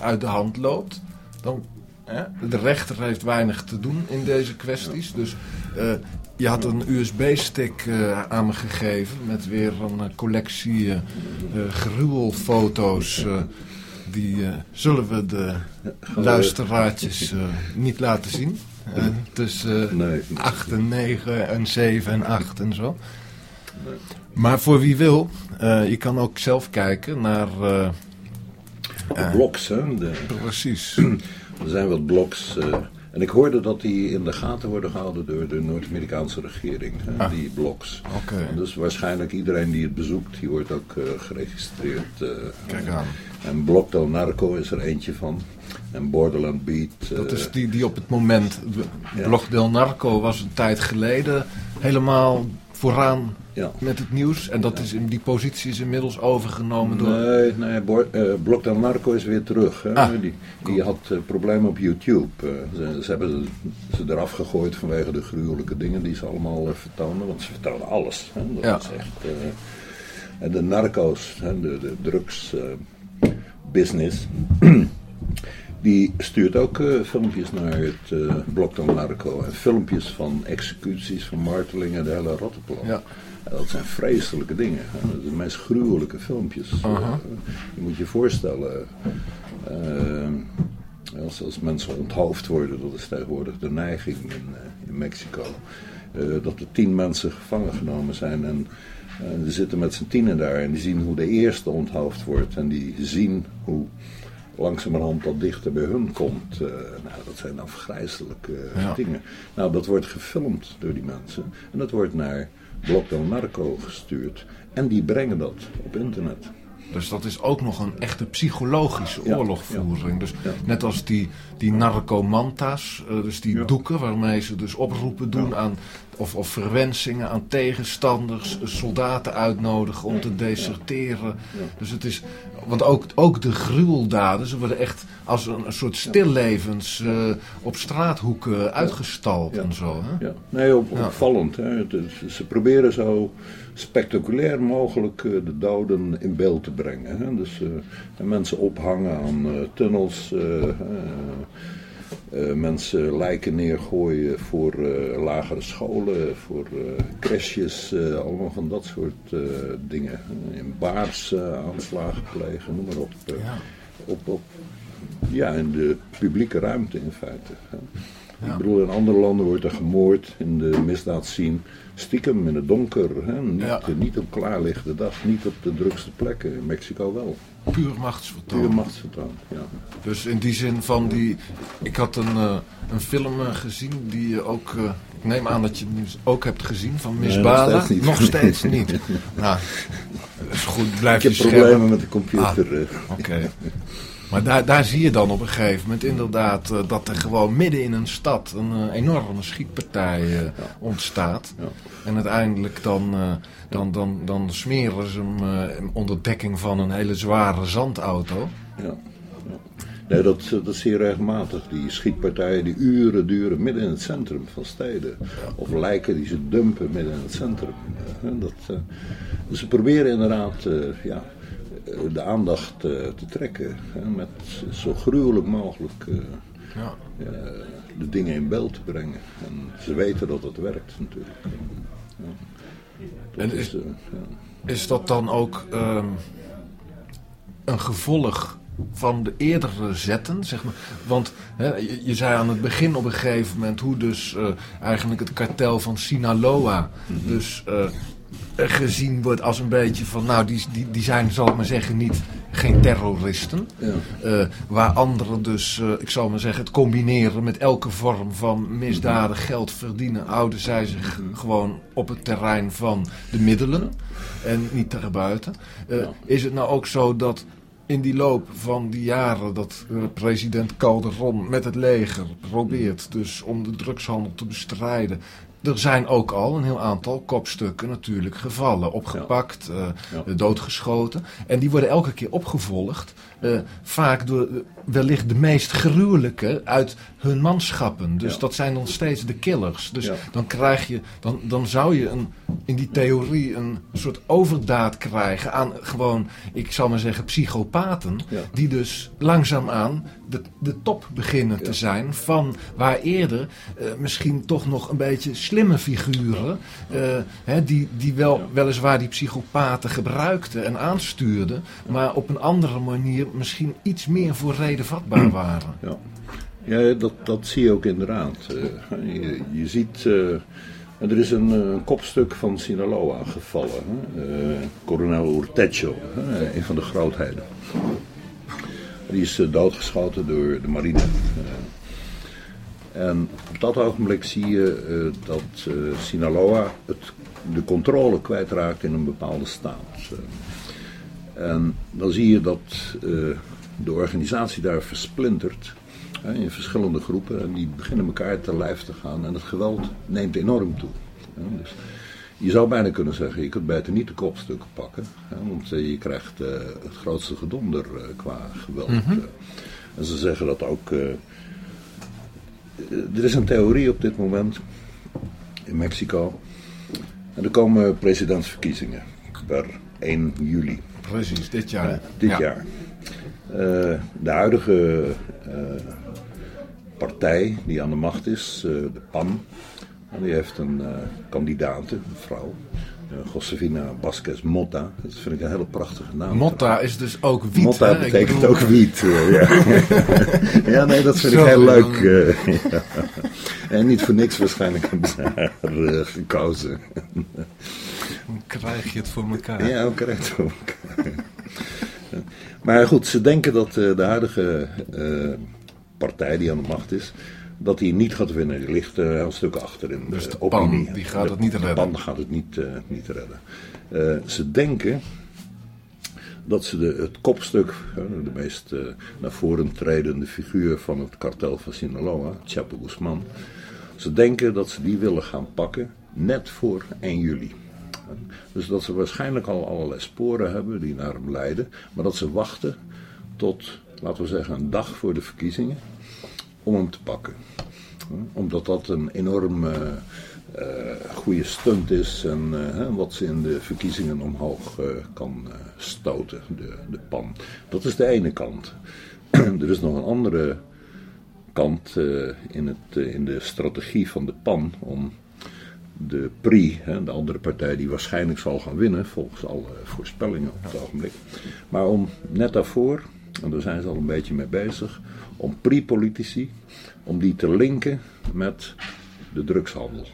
uit de hand loopt, dan. Hè, de rechter heeft weinig te doen in deze kwesties. Dus eh, je had een USB-stick eh, aan me gegeven met weer een collectie eh, gruwelfoto's. Die eh, zullen we de luisteraartjes eh, niet laten zien. Eh, tussen Nee. 8 en 9 en 7 en 8 en zo. Maar voor wie wil, je kan ook zelf kijken naar. bloks, hè. De, precies. Er zijn wat bloks. en ik hoorde dat die in de gaten worden gehouden door de Noord-Amerikaanse regering. hè, Die bloks. Ah. Oké. En dus waarschijnlijk iedereen die het bezoekt, die wordt ook geregistreerd. Kijk aan. En Blok del Narco is er eentje van. En Borderland Beat. eh, Dat is die, die op het moment. Ja. Blog del Narco was een tijd geleden helemaal vooraan Ja. met het nieuws. En dat is in, die positie is inmiddels overgenomen door... Nee, nee Bo- eh, Blok del Narco is weer terug. Hè. Ah, die die had eh, problemen op YouTube. Eh, ze, ze hebben ze, ze eraf gegooid vanwege de gruwelijke dingen die ze allemaal eh, vertoonden. Want ze vertoonden alles. Hè. Dat Ja. is echt... eh, en de narco's, hè, de, de drugs eh, business... Die stuurt ook eh, filmpjes naar het eh Blok del Narco. En filmpjes van executies, van martelingen, de hele rottenplan. Ja. Dat zijn vreselijke dingen. Hè. Dat zijn de meest gruwelijke filmpjes. Eh, je moet je voorstellen, als, als mensen onthoofd worden, dat is tegenwoordig de neiging in, in Mexico, dat er tien mensen gevangen genomen zijn en eh, die zitten met z'n tienen daar en die zien hoe de eerste onthoofd wordt en die zien hoe langzamerhand dat dichter bij hun komt. Eh, nou, dat zijn dan afgrijzelijke eh, Ja. dingen. Nou, dat wordt gefilmd door die mensen en dat wordt naar Blok del Narco gestuurd. En die brengen dat op internet. Dus dat is ook nog een echte psychologische Ja, oorlogvoering. Dus ja. net als die, die narcomanta's, eh, dus die doeken waarmee ze dus oproepen doen aan, of, of verwensingen aan tegenstanders, soldaten uitnodigen om te deserteren. Dus het is, want ook, ook de gruweldaden, ze worden echt als een, een soort stillevens eh, op straathoeken uitgestald en zo. Hè? Ja, nee, op, opvallend. Hè. Ze proberen zo spectaculair mogelijk eh, de doden in beeld te brengen. Hè. Dus eh, en mensen ophangen aan tunnels, eh, mensen lijken neergooien voor eh, lagere scholen, voor eh crèches, allemaal van dat soort dingen. In baars aanslagen plegen, noem maar op. Ja. op, op ja, in de publieke ruimte in feite. Ja. Ik bedoel, in andere landen wordt er gemoord in de misdaadscene. Stiekem in het donker, hè? Niet, Ja. niet op klaarlichte dag, niet op de drukste plekken. In Mexico wel. Puur machtsvertoon. Puur machtsvertoon, ja. Dus in die zin van die. Ik had een, eh, een film eh, gezien die je ook. eh, ik neem aan dat je hem ook hebt gezien van Miss Nee, nog Bala. steeds niet. Nog steeds niet. nou, is goed. Blijf Ik je heb scherp. problemen met de computer. eh. Oké. Maar daar, daar zie je dan op een gegeven moment inderdaad eh, dat er gewoon midden in een stad een eh, enorme schietpartij eh, ontstaat. Ja. En uiteindelijk dan, dan, dan, dan smeren ze hem onder dekking van een hele zware zandauto. Ja. Nee, dat, dat zie je regelmatig. Die schietpartijen die uren duren midden in het centrum van steden. Of lijken die ze dumpen midden in het centrum. Dat, ze proberen inderdaad ja, de aandacht eh, te trekken. Hè, met zo gruwelijk mogelijk eh, Ja. eh, de dingen in beeld te brengen. En ze weten dat het werkt natuurlijk. Dat En is, is- eh, dat dan ook ehm, een gevolg van de eerdere zetten? Zeg maar? Want hè, je, je zei aan het begin op een gegeven moment hoe dus eh, eigenlijk het kartel van Sinaloa dus eh, gezien wordt als een beetje van, nou die, die, die zijn, zal ik maar zeggen, niet geen terroristen. Ja. Eh, waar anderen dus, eh, ik zal maar zeggen, het combineren met elke vorm van misdaden, geld verdienen, houden zij zich gewoon op het terrein van de middelen en niet daarbuiten. Eh, Ja. Is het nou ook zo dat in die loop van die jaren dat eh, president Calderon met het leger probeert dus om de drugshandel te bestrijden. Er zijn ook al een heel aantal kopstukken natuurlijk gevallen, opgepakt, eh, Ja. doodgeschoten. En die worden elke keer opgevolgd, eh, vaak door eh, wellicht de meest gruwelijke uit hun manschappen. Dus Ja. dat zijn dan steeds de killers. Dus Ja. dan krijg je, dan, dan zou je een, in die theorie een soort overdaad krijgen aan gewoon, ik zal maar zeggen, psychopaten. Ja. Die dus langzaamaan de, de top beginnen te zijn van waar eerder eh, misschien toch nog een beetje slimme figuren, hè, die, die wel, weliswaar die psychopaten gebruikten en aanstuurden, maar op een andere manier misschien iets meer voor reden vatbaar waren. Ja, ja dat, dat zie je ook inderdaad. Eh, je, je ziet, eh, er is een, eh, kopstuk van Sinaloa gevallen. Hè? Coronel Urtecho, hè, een van de grootheden. Die is doodgeschoten door de marine. En op dat ogenblik zie je dat eh, Sinaloa het, de controle kwijtraakt in een bepaalde staat. En dan zie je dat eh, de organisatie daar versplintert hè, in verschillende groepen. En die beginnen elkaar te lijf te gaan. En het geweld neemt enorm toe. Hè. Dus je zou bijna kunnen zeggen, je kunt beter niet de kopstukken pakken. Hè, want eh, je krijgt eh, het grootste gedonder qua geweld. eh. en ze zeggen dat ook... er is een theorie op dit moment in Mexico. En er komen presidentsverkiezingen per 1 juli Precies, dit jaar. dit Ja. jaar. Eh, de huidige eh, partij die aan de macht is, eh, de PAN, die heeft een kandidaat, een vrouw, Josefina Vasquez Mota. Dat vind ik een hele prachtige naam. Motta is dus ook wiet. Motta hè? Betekent bedoel, ook wiet. ja. ja, nee, dat vind ik heel leuk. ja. En niet voor niks waarschijnlijk hebben ze haar gekozen. Dan krijg je het voor elkaar. Ja, ook correct. ook. maar goed, ze denken dat eh, de huidige eh, partij die aan de macht is, dat die niet gaat winnen. Die ligt eh, een stuk achter in Dus de, de PAN, opinie. die gaat De- het niet de redden. PAN gaat het niet, niet redden. Ze denken dat ze de, het kopstuk, de meest naar voren tredende figuur van het kartel van Sinaloa, Chapo Guzman, ze denken dat ze die willen gaan pakken net voor 1 juli. Dus dat ze waarschijnlijk al allerlei sporen hebben die naar hem leiden, maar dat ze wachten tot, laten we zeggen, een dag voor de verkiezingen om hem te pakken. Omdat dat een enorm eh, eh, goede stunt is en eh, wat ze in de verkiezingen omhoog kan stoten, de, de pan. Dat is de ene kant. er is nog een andere kant in, het, in de strategie van de PAN om de PRI, hè, de andere partij die waarschijnlijk zal gaan winnen, volgens alle voorspellingen op het ogenblik. Maar om net daarvoor, en daar zijn ze al een beetje mee bezig, om PRI-politici, om die te linken met de drugshandel.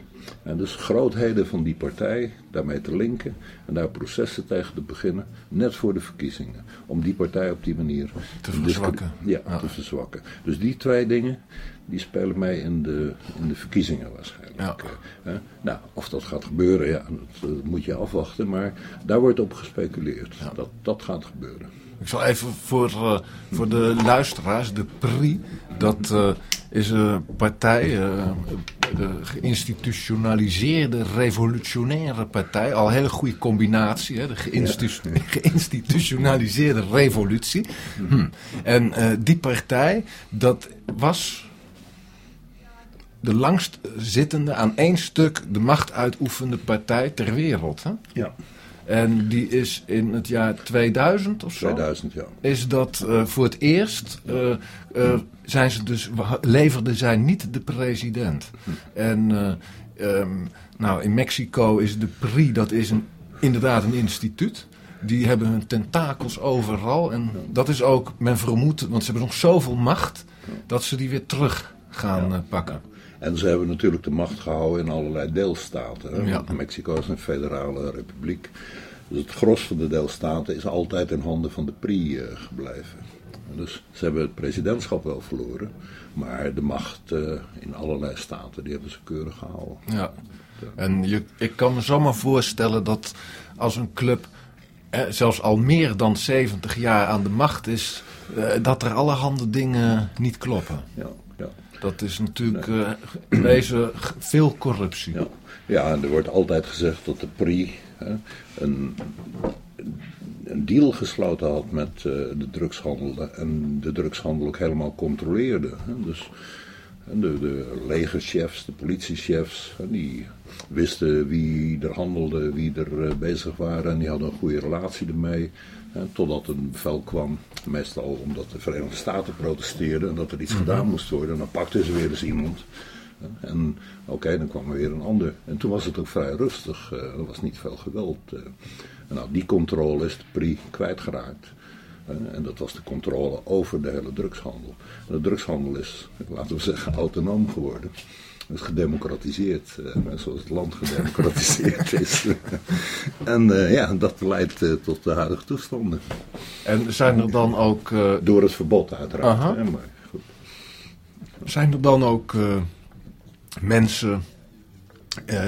En dus grootheden van die partij daarmee te linken en daar processen tegen te beginnen, net voor de verkiezingen. Om die partij op die manier Te verzwakken. Ja, Ja. te verzwakken. Dus die twee dingen, die spelen mee in de, in de verkiezingen waarschijnlijk. Ja. Eh, nou, of dat gaat gebeuren, ja, dat, eh, moet je afwachten. Maar daar wordt op gespeculeerd. Dat, dat gaat gebeuren. Ik zal even voor, eh, voor de luisteraars, de PRI, dat is een partij, eh, de geïnstitutionaliseerde revolutionaire partij. Al een hele goede combinatie, hè, de geïnstitu- geïnstitutionaliseerde revolutie. Hm. En die partij, dat was de langst zittende aan één stuk de macht uitoefende partij ter wereld. Hè? Ja, En die is in het jaar 2000 of zo. 2000 ja. Is dat eh, voor het eerst. eh, zijn ze dus, leverden zij niet de president. En eh, ehm, nou, in Mexico is de PRI, dat is een, inderdaad een instituut. Die hebben hun tentakels overal. En dat is ook, men vermoedt, want ze hebben nog zoveel macht. dat ze die weer terug gaan pakken. En ze hebben natuurlijk de macht gehouden in allerlei deelstaten. Hè? Ja. Want Mexico is een federale republiek. Dus het gros van de deelstaten is altijd in handen van de PRI eh, gebleven. Dus ze hebben het presidentschap wel verloren. Maar de macht eh, in allerlei staten, die hebben ze keurig gehouden. Ja. En je, ik kan me zomaar voorstellen dat als een club eh, zelfs al meer dan 70 jaar aan de macht is, eh, dat er allerhande dingen niet kloppen. Ja. Dat is natuurlijk eh, in deze veel corruptie. Ja, en er wordt altijd gezegd dat de PRI hè, een, een deal gesloten had met eh, de drugshandel. En de drugshandel ook helemaal controleerde. Hè. Dus de, de legerchefs, de politiechefs, die wisten wie er handelde, wie er eh, bezig waren. En die hadden een goede relatie ermee. Totdat een bevel kwam, meestal omdat de Verenigde Staten protesteerden en dat er iets gedaan moest worden. En dan pakten ze weer eens iemand. En oké, dan kwam er weer een ander. En toen was het ook vrij rustig. eh, er was niet veel geweld. eh. Nou, die controle is de PRI kwijtgeraakt. En dat was de controle over de hele drugshandel. En de drugshandel is, laten we zeggen, autonoom geworden. Is gedemocratiseerd, eh, zoals het land gedemocratiseerd is. en eh, ja, dat leidt eh, tot de huidige toestanden. En zijn er dan ook, Door het verbod uiteraard. Hè, maar goed. zijn er dan ook mensen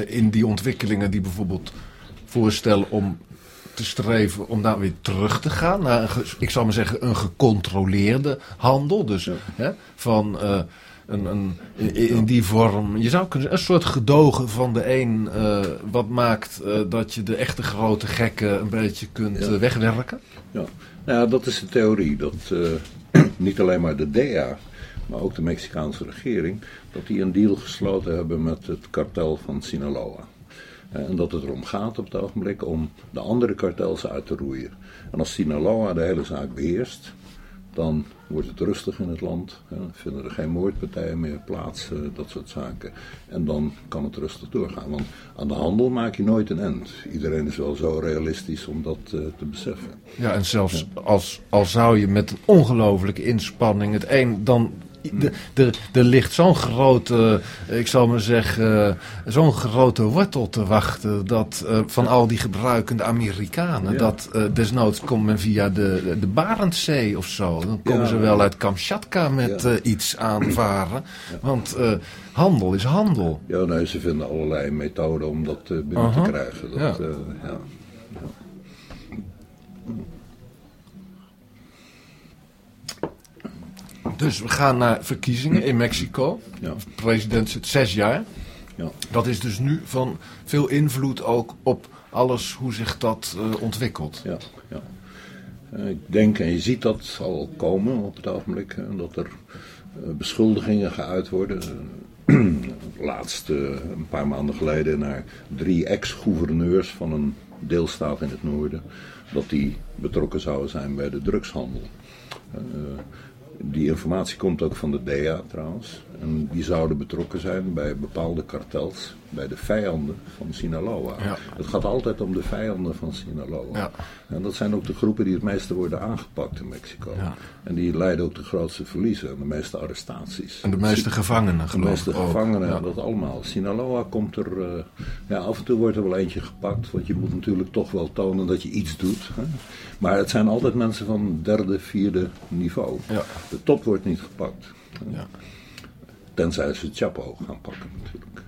in die ontwikkelingen die bijvoorbeeld voorstellen om te streven om daar weer terug te gaan naar, een ik zal maar zeggen, een gecontroleerde handel. Dus hè, van, een, een, in, die vorm. Je zou kunnen een soort gedogen van de een. eh, wat maakt eh, dat je de echte grote gekken een beetje kunt Ja. eh, wegwerken. Ja. Nou ja, dat is de theorie. Dat niet alleen maar de DEA, maar ook de Mexicaanse regering, dat die een deal gesloten hebben met het kartel van Sinaloa. En dat het erom gaat op het ogenblik om de andere kartels uit te roeien. En als Sinaloa de hele zaak beheerst, dan wordt het rustig in het land. hè. Vinden er geen moordpartijen meer plaats, eh, dat soort zaken. En dan kan het rustig doorgaan. Want aan de handel maak je nooit een end. Iedereen is wel zo realistisch om dat eh, te beseffen. Ja, en zelfs als, als zou je met een ongelofelijke inspanning het een dan. De- de- Er ligt zo'n grote, eh, ik zal maar zeggen, eh, zo'n grote wortel te wachten dat eh, van al die gebruikende Amerikanen, Ja. dat desnoods komt men via de, de Barentszee of zo. Dan komen Ja. ze wel uit Kamchatka met Ja. iets aanvaren. Want handel is handel. Ja, nee, ze vinden allerlei methoden om dat binnen Aha. te krijgen. Dat, Ja. eh, ja. Dus we gaan naar verkiezingen in Mexico. Ja. De president zit zes jaar. Ja. Dat is dus nu van veel invloed ook op alles hoe zich dat eh, ontwikkelt. Ja, ja. Eh, Ik denk, en je ziet dat al komen op het ogenblik, dat er eh, beschuldigingen geuit worden. Laatst, een paar maanden geleden, naar drie ex-gouverneurs van een deelstaat in het noorden, dat die betrokken zouden zijn bij de drugshandel. Die informatie komt ook van de DEA trouwens. En die zouden betrokken zijn bij bepaalde kartels, bij de vijanden van Sinaloa. Ja. Het gaat altijd om de vijanden van Sinaloa. Ja. En dat zijn ook de groepen die het meeste worden aangepakt in Mexico. Ja. En die leiden ook de grootste verliezen en de meeste arrestaties. En de meeste gevangenen, De geloof meeste ik ook. gevangenen, Ja. dat allemaal. Sinaloa komt er, eh, ja, af en toe wordt er wel eentje gepakt, want je moet natuurlijk toch wel tonen dat je iets doet. Hè? Maar het zijn altijd mensen van derde, vierde niveau. De top wordt niet gepakt. Ja. Tenzij ze het Chapo gaan pakken natuurlijk.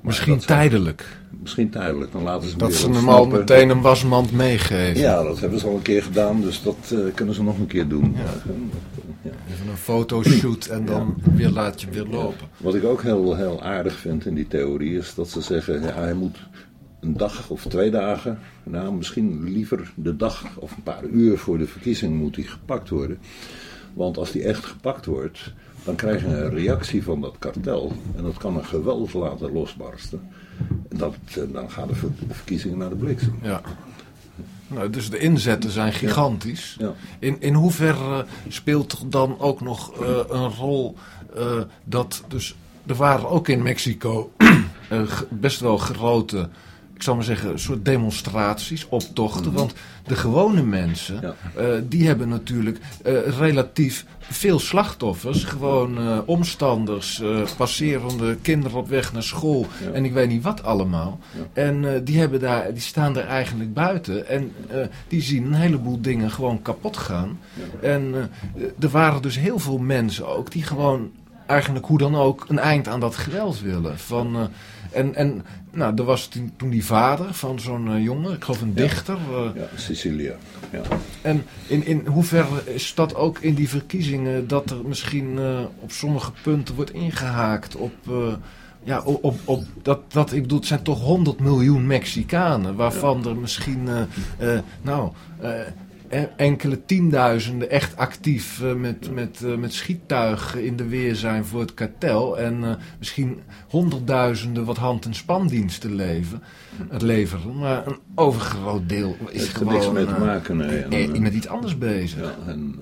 Misschien tijdelijk. Misschien tijdelijk, dan laten ze hem Dat ze hem al meteen een wasmand meegeven. Ja, dat hebben ze al een keer gedaan, dus dat eh, kunnen ze nog een keer doen. Ja. Even een fotoshoot en dan weer laat je weer lopen. Wat ik ook heel, heel aardig vind in die theorie is dat ze zeggen: ja, hij moet een dag of twee dagen, nou misschien liever de dag of een paar uur voor de verkiezing moet hij gepakt worden. Want als die echt gepakt wordt, dan krijg je een reactie van dat kartel en dat kan een geweld laten losbarsten. En dat, eh, dan gaan de ver- de verkiezingen naar de bliksem. Ja. Nou, dus de inzetten zijn gigantisch. Ja. In, in hoeverre speelt er dan ook nog eh, een rol eh, dat dus er waren ook in Mexico eh, best wel grote, zal maar zeggen, soort demonstraties, optochten. Want de gewone mensen, Ja. eh, die hebben natuurlijk eh, relatief veel slachtoffers. Gewoon eh, omstanders, passerende kinderen op weg naar school Ja. en ik weet niet wat allemaal. En die, hebben daar, die staan er eigenlijk buiten en die zien een heleboel dingen gewoon kapot gaan. En er waren dus heel veel mensen ook die gewoon eigenlijk hoe dan ook een eind aan dat geweld willen. Van, en, en nou, er was toen, die vader van zo'n eh, jongen, ik geloof een dichter. eh, Ja, Sicilia. Ja. en in, in hoeverre is dat ook in die verkiezingen dat er misschien eh, op sommige punten wordt ingehaakt op. ja, op, op, op dat, dat, ik bedoel, het zijn toch 100 miljoen Mexicanen, waarvan er misschien, nou, enkele tienduizenden echt actief eh, met, met, eh, met schiettuigen in de weer zijn voor het kartel. En eh, misschien honderdduizenden wat hand- en spandiensten leven, het leveren. Maar een overgroot deel is er gewoon niks mee te maken. Nee. Met iets anders bezig. Ja, en,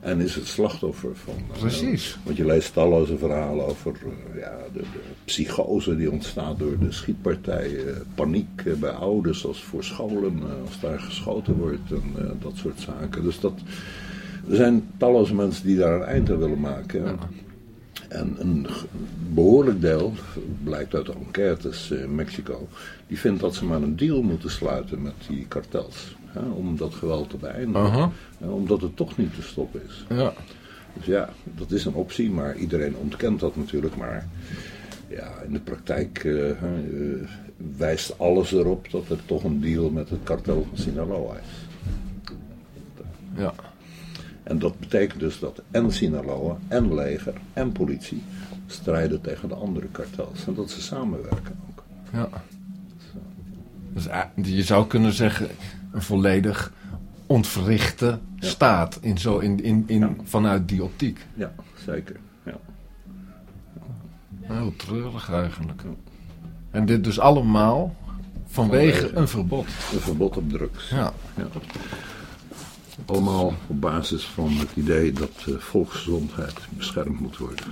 en, is het slachtoffer van. eh, Precies. want je leest talloze verhalen over eh, ja, de, de psychose die ontstaat door de schietpartijen. eh, paniek bij ouders als voor scholen, als daar geschoten wordt en dat soort zaken. Dus dat, er zijn talloze mensen die daar een eind aan willen maken. En een behoorlijk deel, blijkt uit de enquêtes in Mexico, die vindt dat ze maar een deal moeten sluiten met die kartels. Hè, om dat geweld te beëindigen. Omdat het toch niet te stoppen is. Ja. Dus ja, dat is een optie, maar iedereen ontkent dat natuurlijk. Maar ja, in de praktijk eh, eh, wijst alles erop dat er toch een deal met het kartel van Sinaloa is. ja. En dat betekent dus dat en Sinaloa, en leger, en politie strijden tegen de andere kartels. En dat ze samenwerken ook. Ja. Dus eh, je zou kunnen zeggen, een volledig ontverrichte staat in zo, in, in, in, Ja. vanuit die optiek. Ja, zeker. Ja. Heel treurig eigenlijk. En dit dus allemaal vanwege Vanwege. een verbod. Een verbod op drugs. Ja. Allemaal op basis van het idee dat eh, volksgezondheid beschermd moet worden.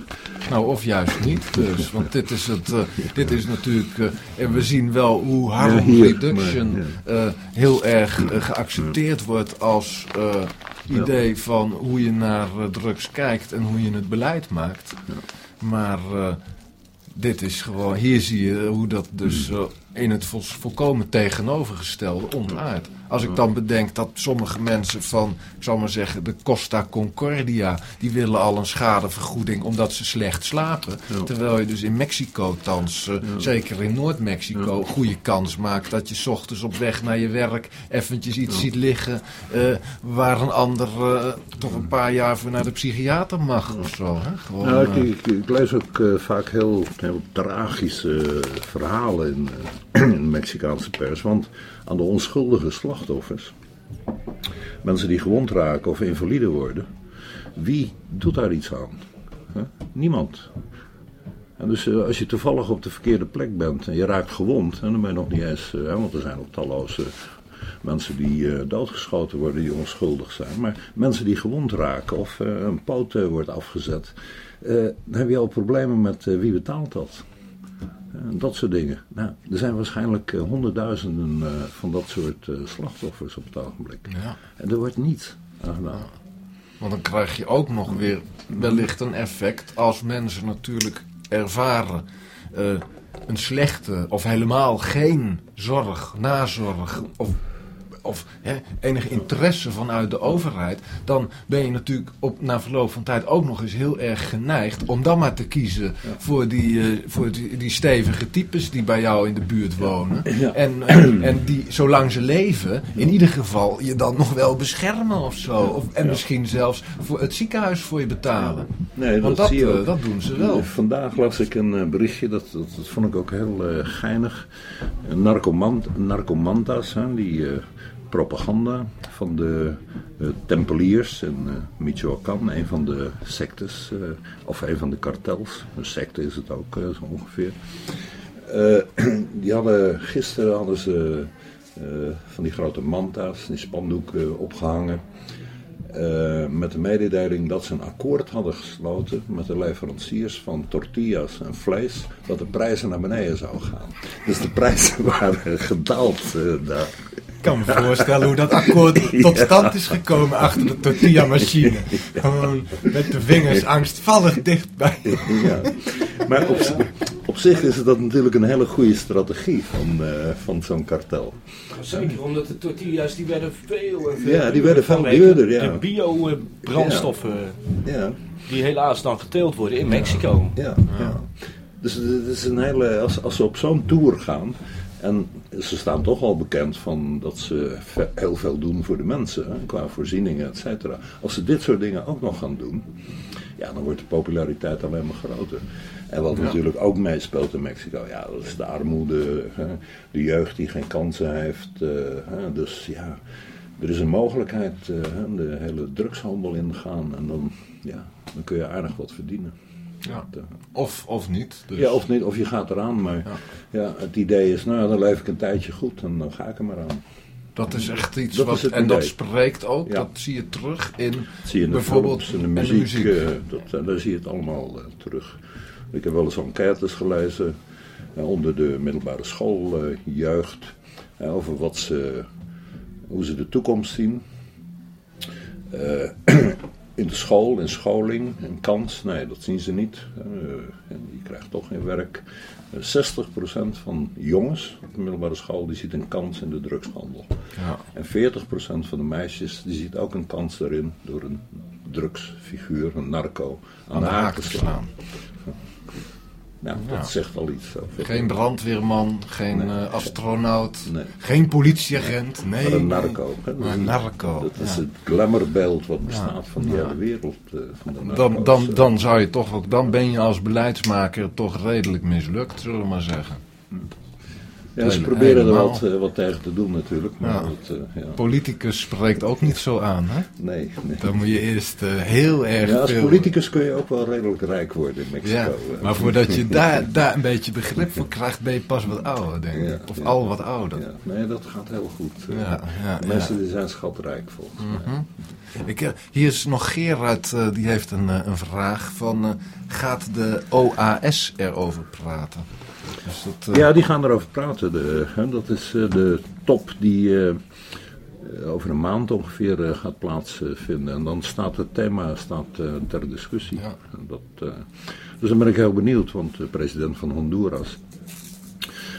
Nou, of juist niet dus. Want dit is, het, eh, dit is natuurlijk... eh, en we zien wel hoe harm Ja, reduction maar, heel erg geaccepteerd wordt als idee van hoe je naar drugs kijkt en hoe je het beleid maakt. Maar dit is gewoon... Hier zie je hoe dat dus eh, in het vol- volkomen tegenovergestelde ontaart. Als ik dan bedenk dat sommige mensen van, ik zal maar zeggen, de Costa Concordia, die willen al een schadevergoeding omdat ze slecht slapen. Terwijl je dus in Mexico thans, eh, zeker in Noord-Mexico, goede kans maakt dat je 's ochtends op weg naar je werk eventjes iets ziet liggen eh, waar een ander eh, toch een paar jaar voor naar de psychiater mag of zo. Hè? Gewoon, Nou, ik, ik, ik lees ook vaak heel, heel tragische verhalen in, in de Mexicaanse pers. Want aan de onschuldige slachtoffers, mensen die gewond raken of invalide worden, wie doet daar iets aan? Niemand. En dus eh, als je toevallig op de verkeerde plek bent en je raakt gewond, en dan ben je nog niet eens, eh, want er zijn nog talloze mensen die eh, doodgeschoten worden die onschuldig zijn, maar mensen die gewond raken of een poot wordt afgezet, dan heb je al problemen met wie betaalt dat. En dat soort dingen. Nou, er zijn waarschijnlijk eh, honderdduizenden eh, van dat soort eh, slachtoffers op het ogenblik. ja. En er wordt niets aan gedaan. Want dan krijg je ook nog weer wellicht een effect als mensen natuurlijk ervaren eh, een slechte of helemaal geen zorg, nazorg of, of hè, enig interesse vanuit de overheid, dan ben je natuurlijk op, na verloop van tijd ook nog eens heel erg geneigd om dan maar te kiezen voor, die, eh, voor die, die stevige types die bij jou in de buurt wonen. Ja. En, en, en die, zolang ze leven, in ieder geval je dan nog wel beschermen of zo. Of, en misschien zelfs voor het ziekenhuis voor je betalen. Nee, Want dat, dat, zie je eh, dat doen ze wel. Vandaag las ik een eh, berichtje, dat, dat, dat vond ik ook heel eh, geinig. Narcomant, narcomantas, hè, die eh, propaganda van de eh, Tempeliers in eh, Michoacán, een van de sectes, eh, of een van de kartels. Een secte is het ook zo ongeveer. Die hadden, gisteren hadden ze van die grote manta's, die spandoeken opgehangen. Eh, met de mededeling dat ze een akkoord hadden gesloten met de leveranciers van tortillas en vlees, dat de prijzen naar beneden zouden gaan. Dus de prijzen waren gedaald daar. Ik kan me voorstellen hoe dat akkoord tot stand is gekomen achter de tortilla-machine. Gewoon met de vingers angstvallig dichtbij. ja. Maar op, zi- op zich is het dat natuurlijk een hele goede strategie van, eh, van zo'n kartel. Zeker, omdat de tortillas die werden veel en veel Ja, die werden veel duurder, ja. De bio-brandstoffen Ja, die helaas dan geteeld worden in Mexico. ja, ja. Dus het is een hele, als, als ze op zo'n tour gaan, en ze staan toch al bekend van dat ze heel veel doen voor de mensen, hè, qua voorzieningen, et cetera. Als ze dit soort dingen ook nog gaan doen, ja, dan wordt de populariteit alleen maar groter. En wat natuurlijk ook meespeelt in Mexico, ja, dat is de armoede, hè, de jeugd die geen kansen heeft. eh, hè, dus ja, er is een mogelijkheid eh, hè, de hele drugshandel ingaan en dan, ja, dan kun je aardig wat verdienen. Ja. Of, of niet. Dus. ja, of, niet, of je gaat eraan, maar ja. het idee is, nou dan leef ik een tijdje goed en dan ga ik er maar aan. Dat is echt iets Dat wat. en dat spreekt ook, Ja. dat zie je terug in. Dat zie je in de Bijvoorbeeld films, in de en de muziek, muziek. eh, dat, eh, daar zie je het allemaal eh, terug. Ik heb wel eens enquêtes gelezen onder de middelbare schooljeugd eh, over wat ze, hoe ze de toekomst zien. Eh, in de school, in scholing, een kans, nee, dat zien ze niet. Eh, en je krijgt toch geen werk. Eh, 60% van jongens op de middelbare school die ziet een kans in de drugshandel. Ja. En 40% van de meisjes die ziet ook een kans daarin door een drugsfiguur, een narco, aan, Aan de haak te slaan. Nou, Ja. dat zegt al iets over. Geen brandweerman, geen Nee. eh, astronaut, Nee. geen politieagent. Nee, Maar een narco. Hè? Maar een narco, dat is ja. het glamourbeeld wat bestaat van Ja. hele wereld. eh, van de Dan, dan, dan zou je toch ook, dan ben je als beleidsmaker toch redelijk mislukt, zullen we maar zeggen. Ja, ze proberen er wat, eh, wat tegen te doen natuurlijk. Maar Ja. dat, eh, ja. Politicus spreekt ook niet zo aan, hè? Nee, nee. Dan moet je eerst eh, heel erg Ja, als veel... politicus kun je ook wel redelijk rijk worden in Mexico. Ja, maar voordat je daar, daar een beetje begrip voor krijgt, ben je pas wat ouder, denk ik. Of al wat ouder. Nee, dat gaat heel goed. Mensen die zijn schatrijk volgens mij. Ik, eh, hier is nog Gerard, eh, die heeft een, een vraag van... gaat de OAS erover praten? Dus dat, eh, Ja, die gaan erover praten. De, hè, dat is eh, de top die eh, over een maand ongeveer gaat plaatsvinden. En dan staat het thema staat, ter discussie. Ja. Dat, dus dan ben ik heel benieuwd, want de president van Honduras...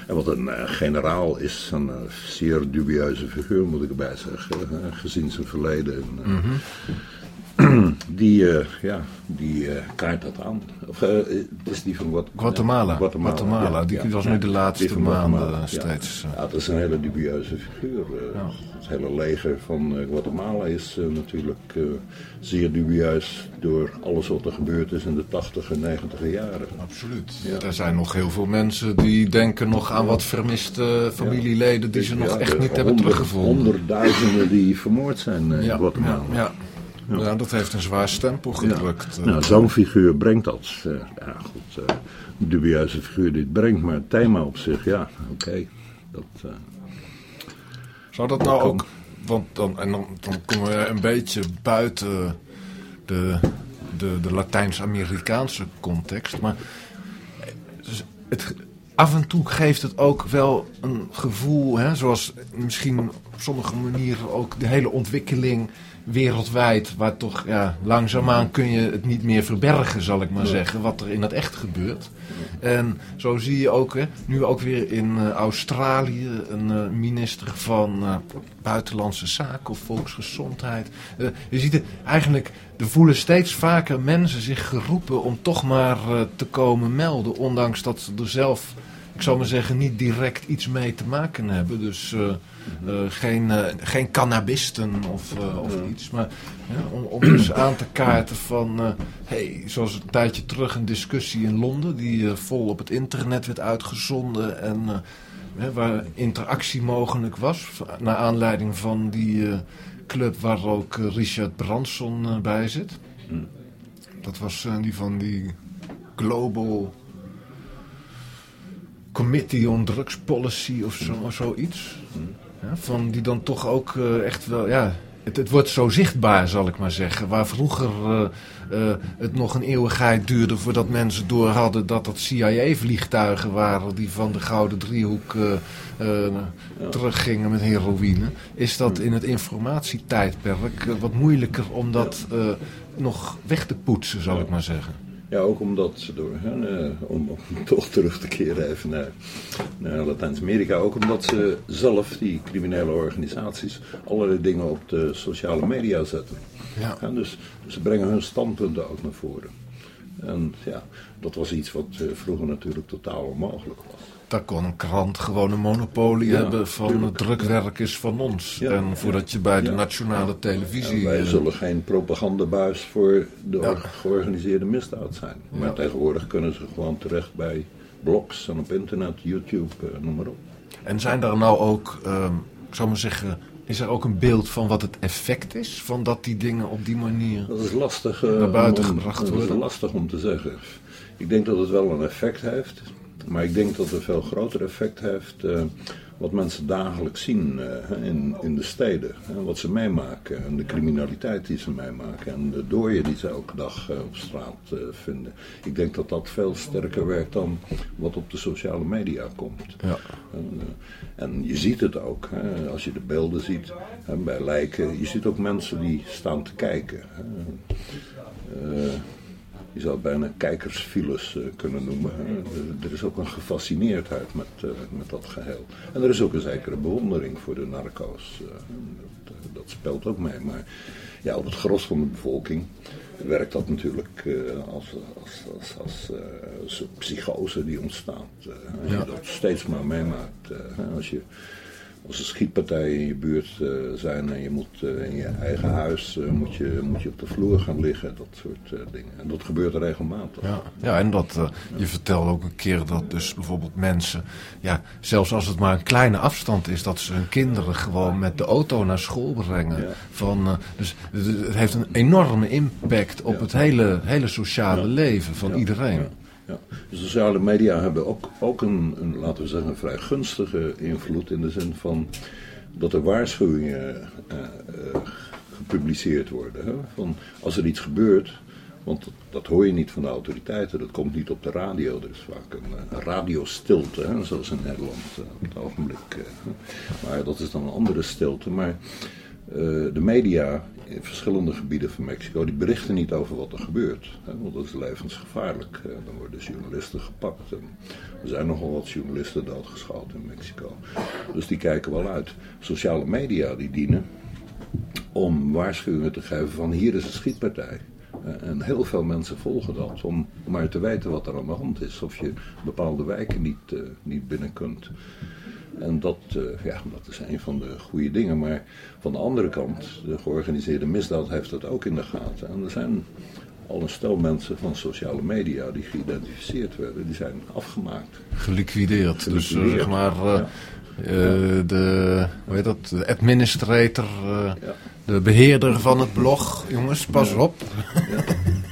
En wat een generaal is, een zeer dubieuze figuur moet ik erbij zeggen, gezien zijn verleden. En, Mhm. Die, eh, ja, die eh, kaart dat aan. Of, eh, het is die van Guat- Guatemala. Guatemala, die was nu de laatste maanden Guatemala, steeds, Ja. dat is een hele dubieuze figuur. Het hele leger van Guatemala is natuurlijk zeer dubieus door alles wat er gebeurd is in de 80 en 90 jaren. Absoluut. Er zijn nog heel veel mensen die denken nog aan wat vermiste familieleden die ze nog echt niet hebben teruggevonden. Honderdduizenden die vermoord zijn in Guatemala. ja, ja. Ja, dat heeft een zwaar stempel gedrukt. eh. Nou, zo'n figuur brengt dat. eh, ja, goed. eh, dubieuze figuur die het brengt, maar het thema op zich, ja, oké. dat, eh, Zou dat nou ook, want dan, en dan, dan komen we een beetje buiten de, de, de Latijns-Amerikaanse context, maar dus het, af en toe geeft het ook wel een gevoel, hè, zoals misschien op sommige manieren ook de hele ontwikkeling wereldwijd, waar toch ja, langzaamaan kun je het niet meer verbergen, zal ik maar zeggen, wat er in het echt gebeurt. En zo zie je ook, hè, nu ook weer in eh, Australië, een eh, minister van eh, Buitenlandse Zaken of Volksgezondheid. Je ziet het eigenlijk, er voelen steeds vaker mensen zich geroepen om toch maar te komen melden, ondanks dat ze er zelf, ik zal maar zeggen, niet direct iets mee te maken hebben. Dus eh, eh, geen, eh, geen cannabisten of, of iets, maar om, om dus aan te kaarten van, hey, zoals een tijdje terug een discussie in Londen, die vol op het internet werd uitgezonden en waar interactie mogelijk was, naar aanleiding van die club waar ook Richard Branson bij zit. Dat was die van die Global Committee on Drugs Policy of zo, of zoiets. Ja, van die dan toch ook eh, echt wel, ja, het, het wordt zo zichtbaar, zal ik maar zeggen. Waar vroeger eh, eh, het nog een eeuwigheid duurde voordat mensen door hadden dat dat CIA-vliegtuigen waren die van de Gouden Driehoek eh, eh, teruggingen met heroïne. Is dat in het informatietijdperk wat moeilijker om dat nog weg te poetsen, zal ik maar zeggen. Ja, ook omdat ze door, hè, eh, om, toch terug te keren even naar, naar Latijns-Amerika, ook omdat ze zelf, die criminele organisaties, allerlei dingen op de sociale media zetten. Ja. Ja, dus ze brengen hun standpunten ook naar voren. En ja, dat was iets wat eh, vroeger natuurlijk totaal onmogelijk was. Daar kon een krant gewoon een monopolie Ja, hebben van tuurlijk. het drukwerk is van ons. Ja, en voordat je bij de nationale televisie... En wij eh, zullen geen propagandabuis voor de georganiseerde misdaad zijn. Maar tegenwoordig kunnen ze gewoon terecht bij blogs en op internet, YouTube, eh, noem maar op. En zijn er nou ook, ehm, ik zou maar zeggen, is er ook een beeld van wat het effect is? Van dat die dingen op die manier... Dat is lastig, eh, Naar buiten om, gebracht dat is worden. lastig om te zeggen. Ik denk dat het wel een effect heeft. Maar ik denk dat het een veel groter effect heeft eh, wat mensen dagelijks zien eh, in, in de steden. Wat ze meemaken en de criminaliteit die ze meemaken en de dooien die ze elke dag eh, op straat vinden. Ik denk dat dat veel sterker werkt dan wat op de sociale media komt. Ja. En, en je ziet het ook, hè, als je de beelden ziet bij lijken. Je ziet ook mensen die staan te kijken. hè. Eh, je zou het bijna kijkersfiles uh, kunnen noemen. Er, er, is ook een gefascineerdheid met, uh, met dat geheel. En er is ook een zekere bewondering voor de narco's. Dat, dat, speelt ook mee. Maar ja, op het gros van de bevolking werkt dat natuurlijk als, als, als, als, als psychose die ontstaat. Als je dat steeds maar meemaakt. als je als er schietpartijen in je buurt uh, zijn en je moet uh, in je eigen huis uh, moet je, moet je op de vloer gaan liggen, dat soort dingen. En dat gebeurt regelmatig. Ja, ja en dat, je vertelde ook een keer dat dus bijvoorbeeld mensen, ja, zelfs als het maar een kleine afstand is, dat ze hun kinderen gewoon met de auto naar school brengen. Ja. Van, dus het heeft een enorme impact op het hele, hele sociale leven van iedereen. Ja. De sociale media hebben ook, ook een, een, laten we zeggen, vrij gunstige invloed in de zin van dat er waarschuwingen uh, uh, gepubliceerd worden. Hè? Van als er iets gebeurt, want dat, dat, hoor je niet van de autoriteiten, dat komt niet op de radio. Er is vaak een, eh, een radiostilte, hè? zoals in Nederland op het ogenblik. maar dat is dan een andere stilte. Maar de media in verschillende gebieden van Mexico, die berichten niet over wat er gebeurt. Hè, want dat is levensgevaarlijk. Dan worden journalisten gepakt. En er zijn nogal wat journalisten doodgeschoten in Mexico. Dus die kijken wel uit. Sociale media die dienen om waarschuwingen te geven van hier is een schietpartij. En heel veel mensen volgen dat om maar te weten wat er aan de hand is. Of je bepaalde wijken niet, uh, niet binnen kunt. En dat, uh, ja, dat is een van de goede dingen. Maar van de andere kant, de georganiseerde misdaad heeft dat ook in de gaten. En er zijn al een stel mensen van sociale media die geïdentificeerd werden, die zijn afgemaakt. Geliquideerd. Dus uh, zeg maar uh, de, hoe heet dat, de administrator, ja. de beheerder van het blog. Jongens, pas op.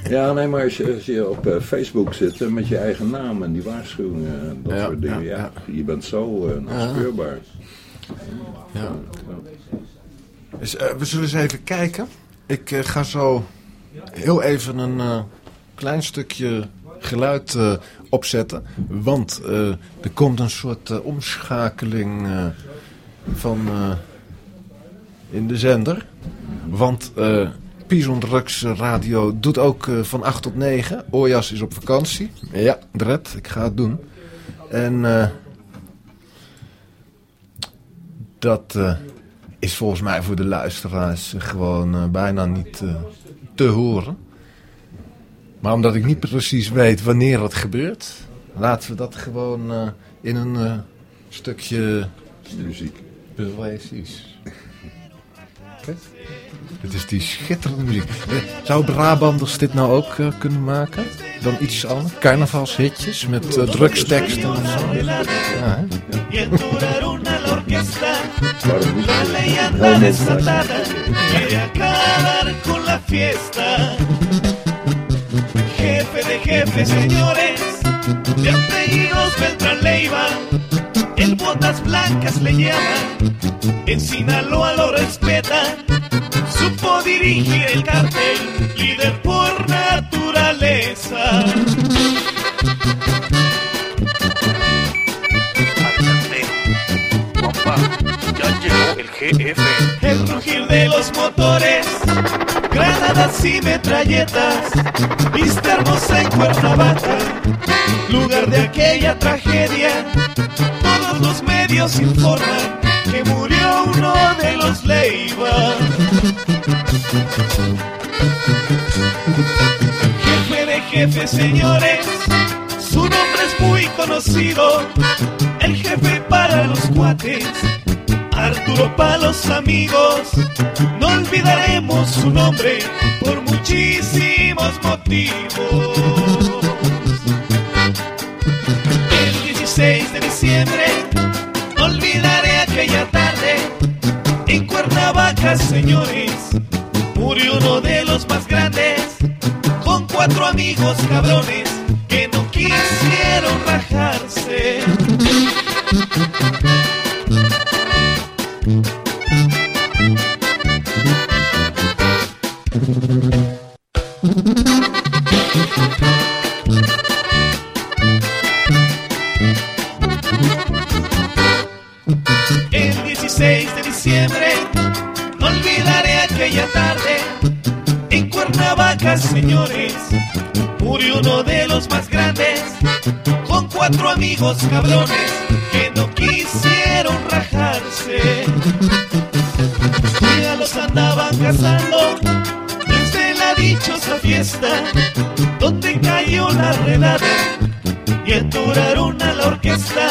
Ja, nee, maar als je, als je op uh, Facebook zit met je eigen naam en die waarschuwingen en dat ja, soort dingen, ja, ja, je bent zo uh. Ja. Dus, uh, we zullen eens even kijken. Ik ga zo heel even een klein stukje geluid opzetten. Want er komt een soort omschakeling van in de zender. Want Pison Drugs Radio doet ook uh, van 8 tot 9. Ojas is op vakantie. Ja, Dred, ik ga het doen. En uh, dat uh, is volgens mij voor de luisteraars gewoon bijna niet te horen. Maar omdat ik niet precies weet wanneer het gebeurt, laten we dat gewoon in een stukje muziek. Precies. Okay. Dit is die schitterende muziek. Eh, zou Brabanders dit nou ook uh, kunnen maken? Dan iets anders? Carnavalshitjes met uh, drugsteksten en zo? Ja, Jefe de jefe, señores, de apellidos Beltrán Leiva, el botas blancas le llaman, en Sinaloa lo respetan supo dirigir el cartel, líder por naturaleza. Papá, ya llegó el GF. El rugir de los motores, granadas y metralletas, vista hermosa en Cuernavaca, lugar de aquella tragedia. Los medios informan que murió uno de los Leiva. Jefe de jefes, señores, su nombre es muy conocido, el jefe para los cuates, Arturo para los amigos, no olvidaremos su nombre por muchísimos motivos. El 16 de diciembre, Señores murió uno de los más grandes, con cuatro amigos cabrones que no quisieron rajarse. Cuatro amigos cabrones que no quisieron rajarse. Ya los andaban cazando desde la dichosa fiesta, donde cayó la redada y enturaron a la orquesta.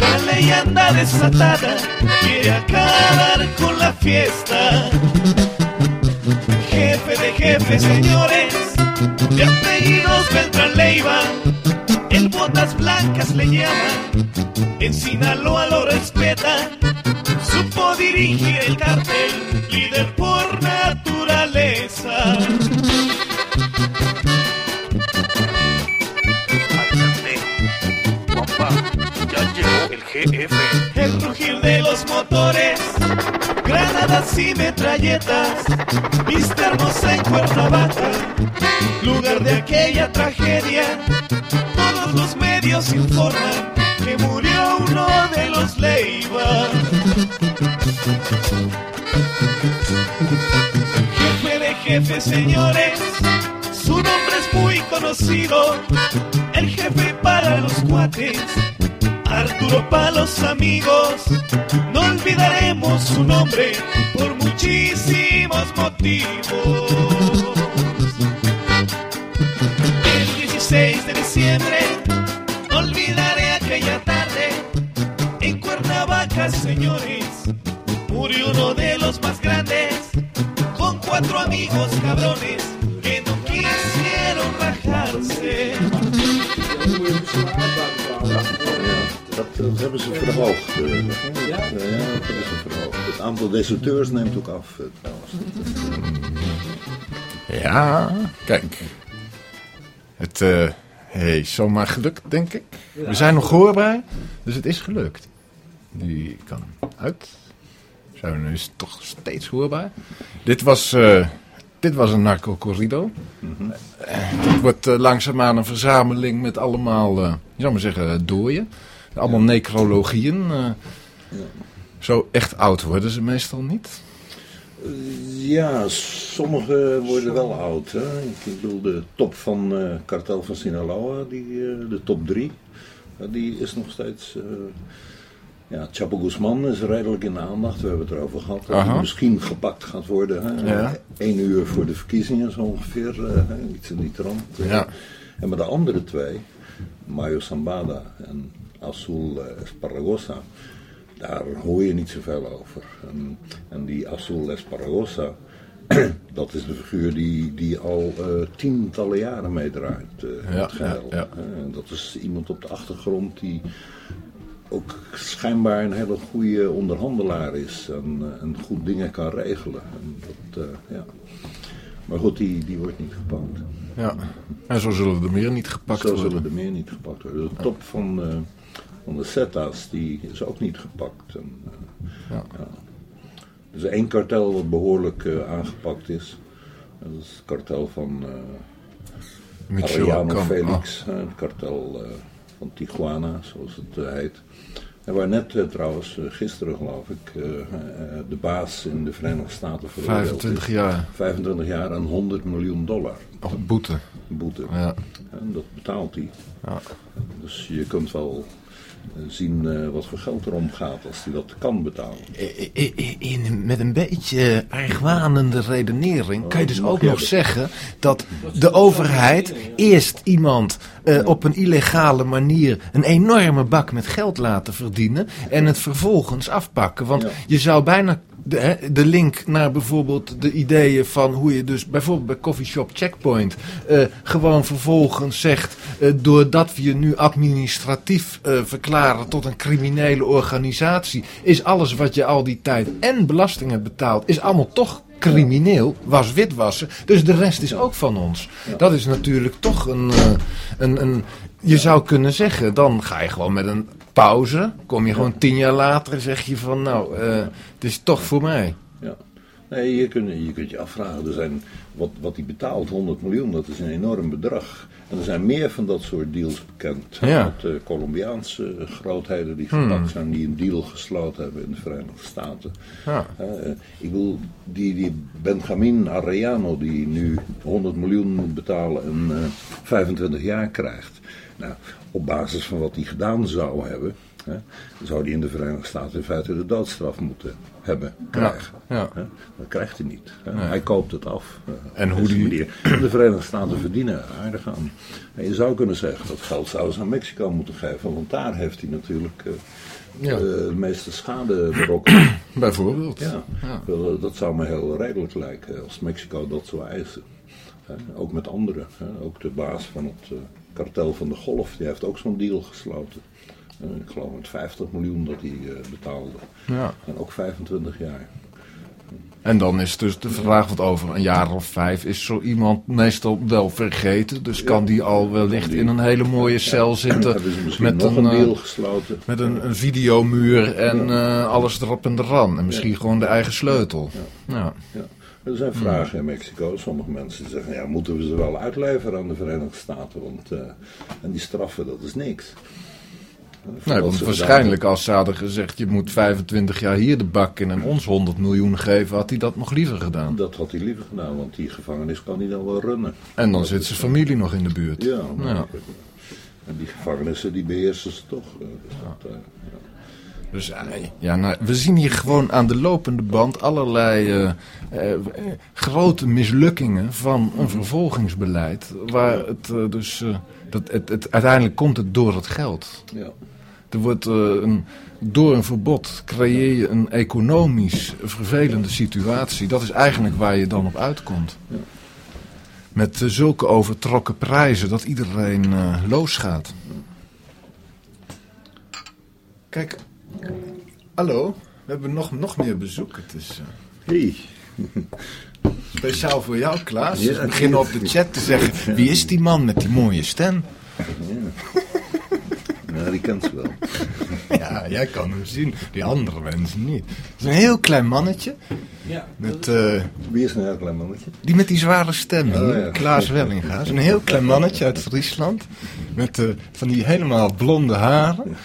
La ley anda desatada, quiere acabar con la fiesta. Jefe de jefes, señores, de apellidos Beltrán Leiva, botas blancas le llaman, en Sinaloa lo respeta, supo dirigir el cartel, líder por naturaleza. Papá, ya llegó el jefe. El rugir de los motores, granadas y metralletas, vista hermosa en Cuernavaca, lugar de aquella tragedia. Medios informan que murió uno de los Leiva. Jefe de jefes, señores, su nombre es muy conocido, el jefe para los cuates. Arturo para los amigos, no olvidaremos su nombre por muchísimos motivos. Cuernavaca, señores. Murió uno de los más grandes, con cuatro amigos cabrones que no quisieron rajarse. Dat, dat hebben ze verhoogd. eh. ja? dat hebben ze verhoogd. Het aantal deserteurs neemt ook af. eh, trouwens. Ja, kijk. Het eh is zomaar gelukt, denk ik. We zijn nog hoorbaar, dus het is gelukt. Die kan uit. Zo, nu is het toch steeds hoorbaar. Dit was, eh, dit was een narco corrido. Eh, Het wordt eh, langzaamaan een verzameling met allemaal, je zou maar zeggen, dooien. Allemaal necrologieën. Zo echt oud worden ze meestal niet. Ja, sommige worden wel oud. Hè? Ik bedoel, de top van eh Kartel van Sinaloa, die, de top 3, die is nog steeds. Ja, Chapo Guzman is redelijk in de aandacht, we hebben het erover gehad. Dat hij misschien gepakt gaat worden. Hè? Ja. Eén uur voor de verkiezingen zo ongeveer, eh, hè, iets in die trant. Ja. En maar de andere twee, Mayo Zambada en Azul eh, Esparragosa, daar hoor je niet zoveel over. En, en die Azul Esparragosa, dat is de figuur die, die al eh, tientallen jaren meedraait. Ja, het geheel. ja, ja. Dat is iemand op de achtergrond die ook schijnbaar een hele goede onderhandelaar is en, eh, en goed dingen kan regelen. En dat, eh, ja. Maar goed, die, die wordt niet gepakt. Ja. En zo zullen er meer niet gepakt Zo worden. zullen er meer niet gepakt worden. De top van, eh, van de Zetas die is ook niet gepakt. En, eh, Ja. ja. Er is één kartel wat behoorlijk eh, aangepakt is. Dat is het kartel van Michel Ariano Felix. eh, het kartel van Tijuana, zoals het eh, heet. En waar net eh, trouwens, eh, gisteren geloof ik, de baas in de Verenigde Staten veroordeeld 25 is. jaar. 25 jaar en 100 miljoen dollar Oh, boete. boete. Ja. En dat betaalt hij. Ja. Dus je kunt wel zien eh, wat voor geld erom gaat als hij dat kan betalen. In, met een beetje argwanende redenering kan je dus ook nog zeggen dat de overheid eerst iemand eh, op een illegale manier een enorme bak met geld laten verdienen en het vervolgens afpakken. Want je zou bijna de, de link naar bijvoorbeeld de ideeën van hoe je dus bijvoorbeeld bij Coffeeshop Checkpoint eh, gewoon vervolgens zegt, eh, doordat we je nu administratief eh, verklaren tot een criminele organisatie, is alles wat je al die tijd en belasting hebt betaald, is allemaal toch crimineel, was witwassen. Dus de rest is ook van ons. Dat is natuurlijk toch een, een, een. Je zou kunnen zeggen, dan ga je gewoon met een pauze. Kom je gewoon tien jaar later en zeg je van, nou, eh, het is toch voor mij. Ja. Nee, je kunt, je kunt je afvragen, er zijn, wat, wat hij betaalt, 100 miljoen, dat is een enorm bedrag. En er zijn meer van dat soort deals bekend. Ja. Met uh, Colombiaanse grootheden die gepakt zijn, die een deal gesloten hebben in de Verenigde Staten. Ja. Eh, ik bedoel, die, die Benjamin Arellano, die nu 100 miljoen moet betalen en eh, 25 jaar krijgt. Nou, op basis van wat hij gedaan zou hebben, hè, zou hij in de Verenigde Staten in feite de doodstraf moeten hebben, krijgen. ja. Hè. Dat krijgt hij niet. Hè. Hij koopt het af. En hoe deze die- manier. De Verenigde Staten verdienen er aardig aan. En je zou kunnen zeggen dat geld zouden ze aan Mexico moeten geven, want daar heeft hij natuurlijk eh, Ja. eh, de meeste schade berokkend. Bijvoorbeeld. Ja, dat zou me heel redelijk lijken als Mexico dat zou eisen. Ook met anderen. Ook de baas van het eh, kartel van de Golf, die heeft ook zo'n deal gesloten. Eh, ik geloof met 50 miljoen dat hij eh, betaalde. Ja. En ook 25 jaar. En dan is dus de vraag, wat over een jaar of vijf is zo iemand meestal wel vergeten. Dus kan die al wellicht in een hele mooie cel zitten met een, een, eh, deal gesloten. met een, een videomuur en eh, alles erop en eraan. En misschien gewoon de eigen sleutel. Ja. Er zijn vragen in Mexico. Sommige mensen zeggen, ja, moeten we ze wel uitleveren aan de Verenigde Staten? Want, eh, en die straffen, dat is niks. Nee, want waarschijnlijk als ze hadden gezegd... je moet 25 jaar hier de bak in en ons 100 miljoen geven... had hij dat nog liever gedaan. Dat had hij liever gedaan, want die gevangenis kan hij dan wel runnen. En dan zit zijn familie nog in de buurt. Ja, en die gevangenissen die beheersen ze toch. eh, dat, eh, ja. Dus ja, nou, we zien hier gewoon aan de lopende band allerlei eh, eh, eh, grote mislukkingen van een vervolgingsbeleid. Waar het dus. dat, het, het, uiteindelijk komt het door het geld. Ja. Er wordt, een, door een verbod creëer je een economisch vervelende situatie. Dat is eigenlijk waar je dan op uitkomt. Met eh, zulke overtrokken prijzen dat iedereen losgaat. Kijk, hallo. We hebben nog, nog meer bezoek. Het is eh, Hey. speciaal voor jou, Klaas. Ja. Dus we beginnen op de chat te zeggen: wie is die man met die mooie stem? ja, die kent ze wel. Ja, jij kan hem zien, die andere mensen niet. Het is een heel klein mannetje. Ja. Met, eh, Wie is een heel klein mannetje? die met die zware stem Oh, ja. Klaas Wellinga. Het is een heel klein mannetje uit Friesland. Met eh, van die helemaal blonde haren.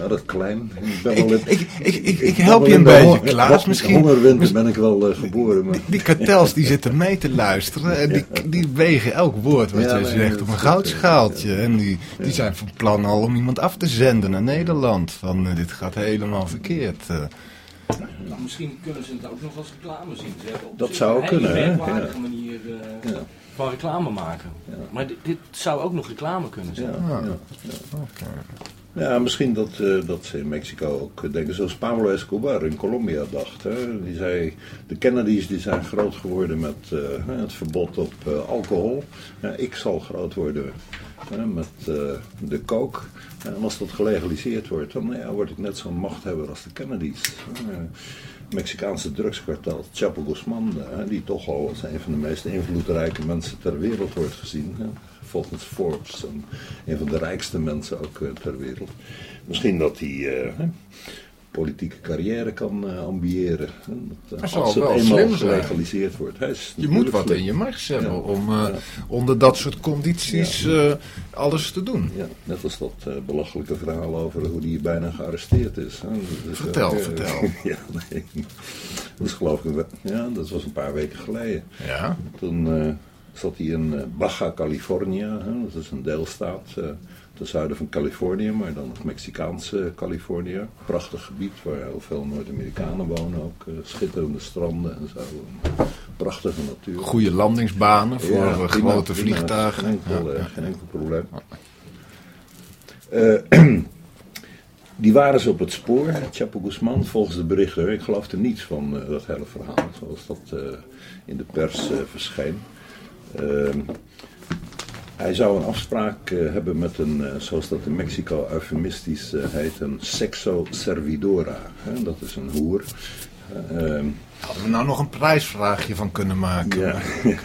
Nou, dat klein. Ik, ben Ik, wel in- ik, ik, ik, help je een beetje, Klaas. Misschien, Hongerwinter ben ik wel eh, geboren. Maar... Die kartels die zitten mee te luisteren en die, die wegen elk woord wat Ja, jij zegt op een goed, goudschaaltje. En die, die zijn van plan al om iemand af te zenden naar Nederland. Van eh, dit gaat helemaal verkeerd. eh. Nou, misschien kunnen ze het ook nog als reclame zien. Ze hebben op Dat zou een kunnen, hè? merkwaardige Ja. manier eh, Ja. van reclame maken. Maar dit, dit zou ook nog reclame kunnen zijn. Ja, ja, ja. Ja, misschien dat, eh, dat ze in Mexico ook eh, denken zoals Pablo Escobar in Colombia dacht. Hè? Die zei, de Kennedys die zijn groot geworden met eh, het verbod op alcohol. Ja, ik zal groot worden met de coke. En als dat gelegaliseerd wordt, dan ja, word ik net zo'n machthebber als de Kennedys. Mexicaanse drugskartel, Chapo Guzman, die toch al als een van de meest invloedrijke mensen ter wereld wordt gezien. Volgens Forbes. En een van de rijkste mensen ook eh, ter wereld. Misschien dat hij eh, politieke carrière kan eh, ambiëren. dat, zal als het wel eenmaal gelegaliseerd wordt. Hij is Je moet wat in je mars hebben Ja. om Ja. onder dat soort condities alles te doen. Ja, net als dat belachelijke verhaal over hoe die bijna gearresteerd is. Vertel, vertel. ja, nee. Dat is geloof ik, wel- ja, dat was een paar weken geleden. Ja. Toen zat hij in eh, Baja California, hè, dat is een deelstaat eh, ten zuiden van Californië, maar dan het Mexicaanse Californië. Prachtig gebied waar heel veel Noord-Amerikanen wonen, ook eh, schitterende stranden en zo. Prachtige natuur. Goede landingsbanen voor Ja, grote prima. vliegtuigen. Geen enkel, Ja. geen enkel probleem. Die waren ze op het spoor, Chapo Guzman, volgens de berichten. Ik geloof er niets van dat hele verhaal, zoals dat in de pers verscheen. Ehm, hij zou een afspraak eh, hebben met een, eh, zoals dat in Mexico eufemistisch eh, heet, een sexo servidora. Hè? Dat is een hoer. Eh, ehm, Hadden we nou nog een prijsvraagje van kunnen maken? ja.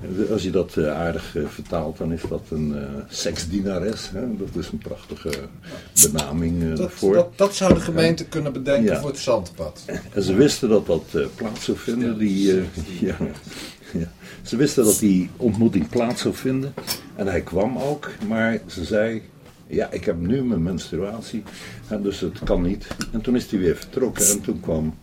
Als je dat eh, aardig vertaalt, dan is dat een eh seksdienares. Hè? Dat is een prachtige benaming eh, Dat, daarvoor. dat, dat zou de gemeente kunnen bedenken Ja. voor het zandpad. En ze wisten dat dat eh, plaats zou vinden. Die, eh, ja, ja. Ze wisten dat die ontmoeting plaats zou vinden. En hij kwam ook, maar ze zei... Ja, ik heb nu mijn menstruatie, en dus het kan niet. En toen is hij weer vertrokken en toen kwam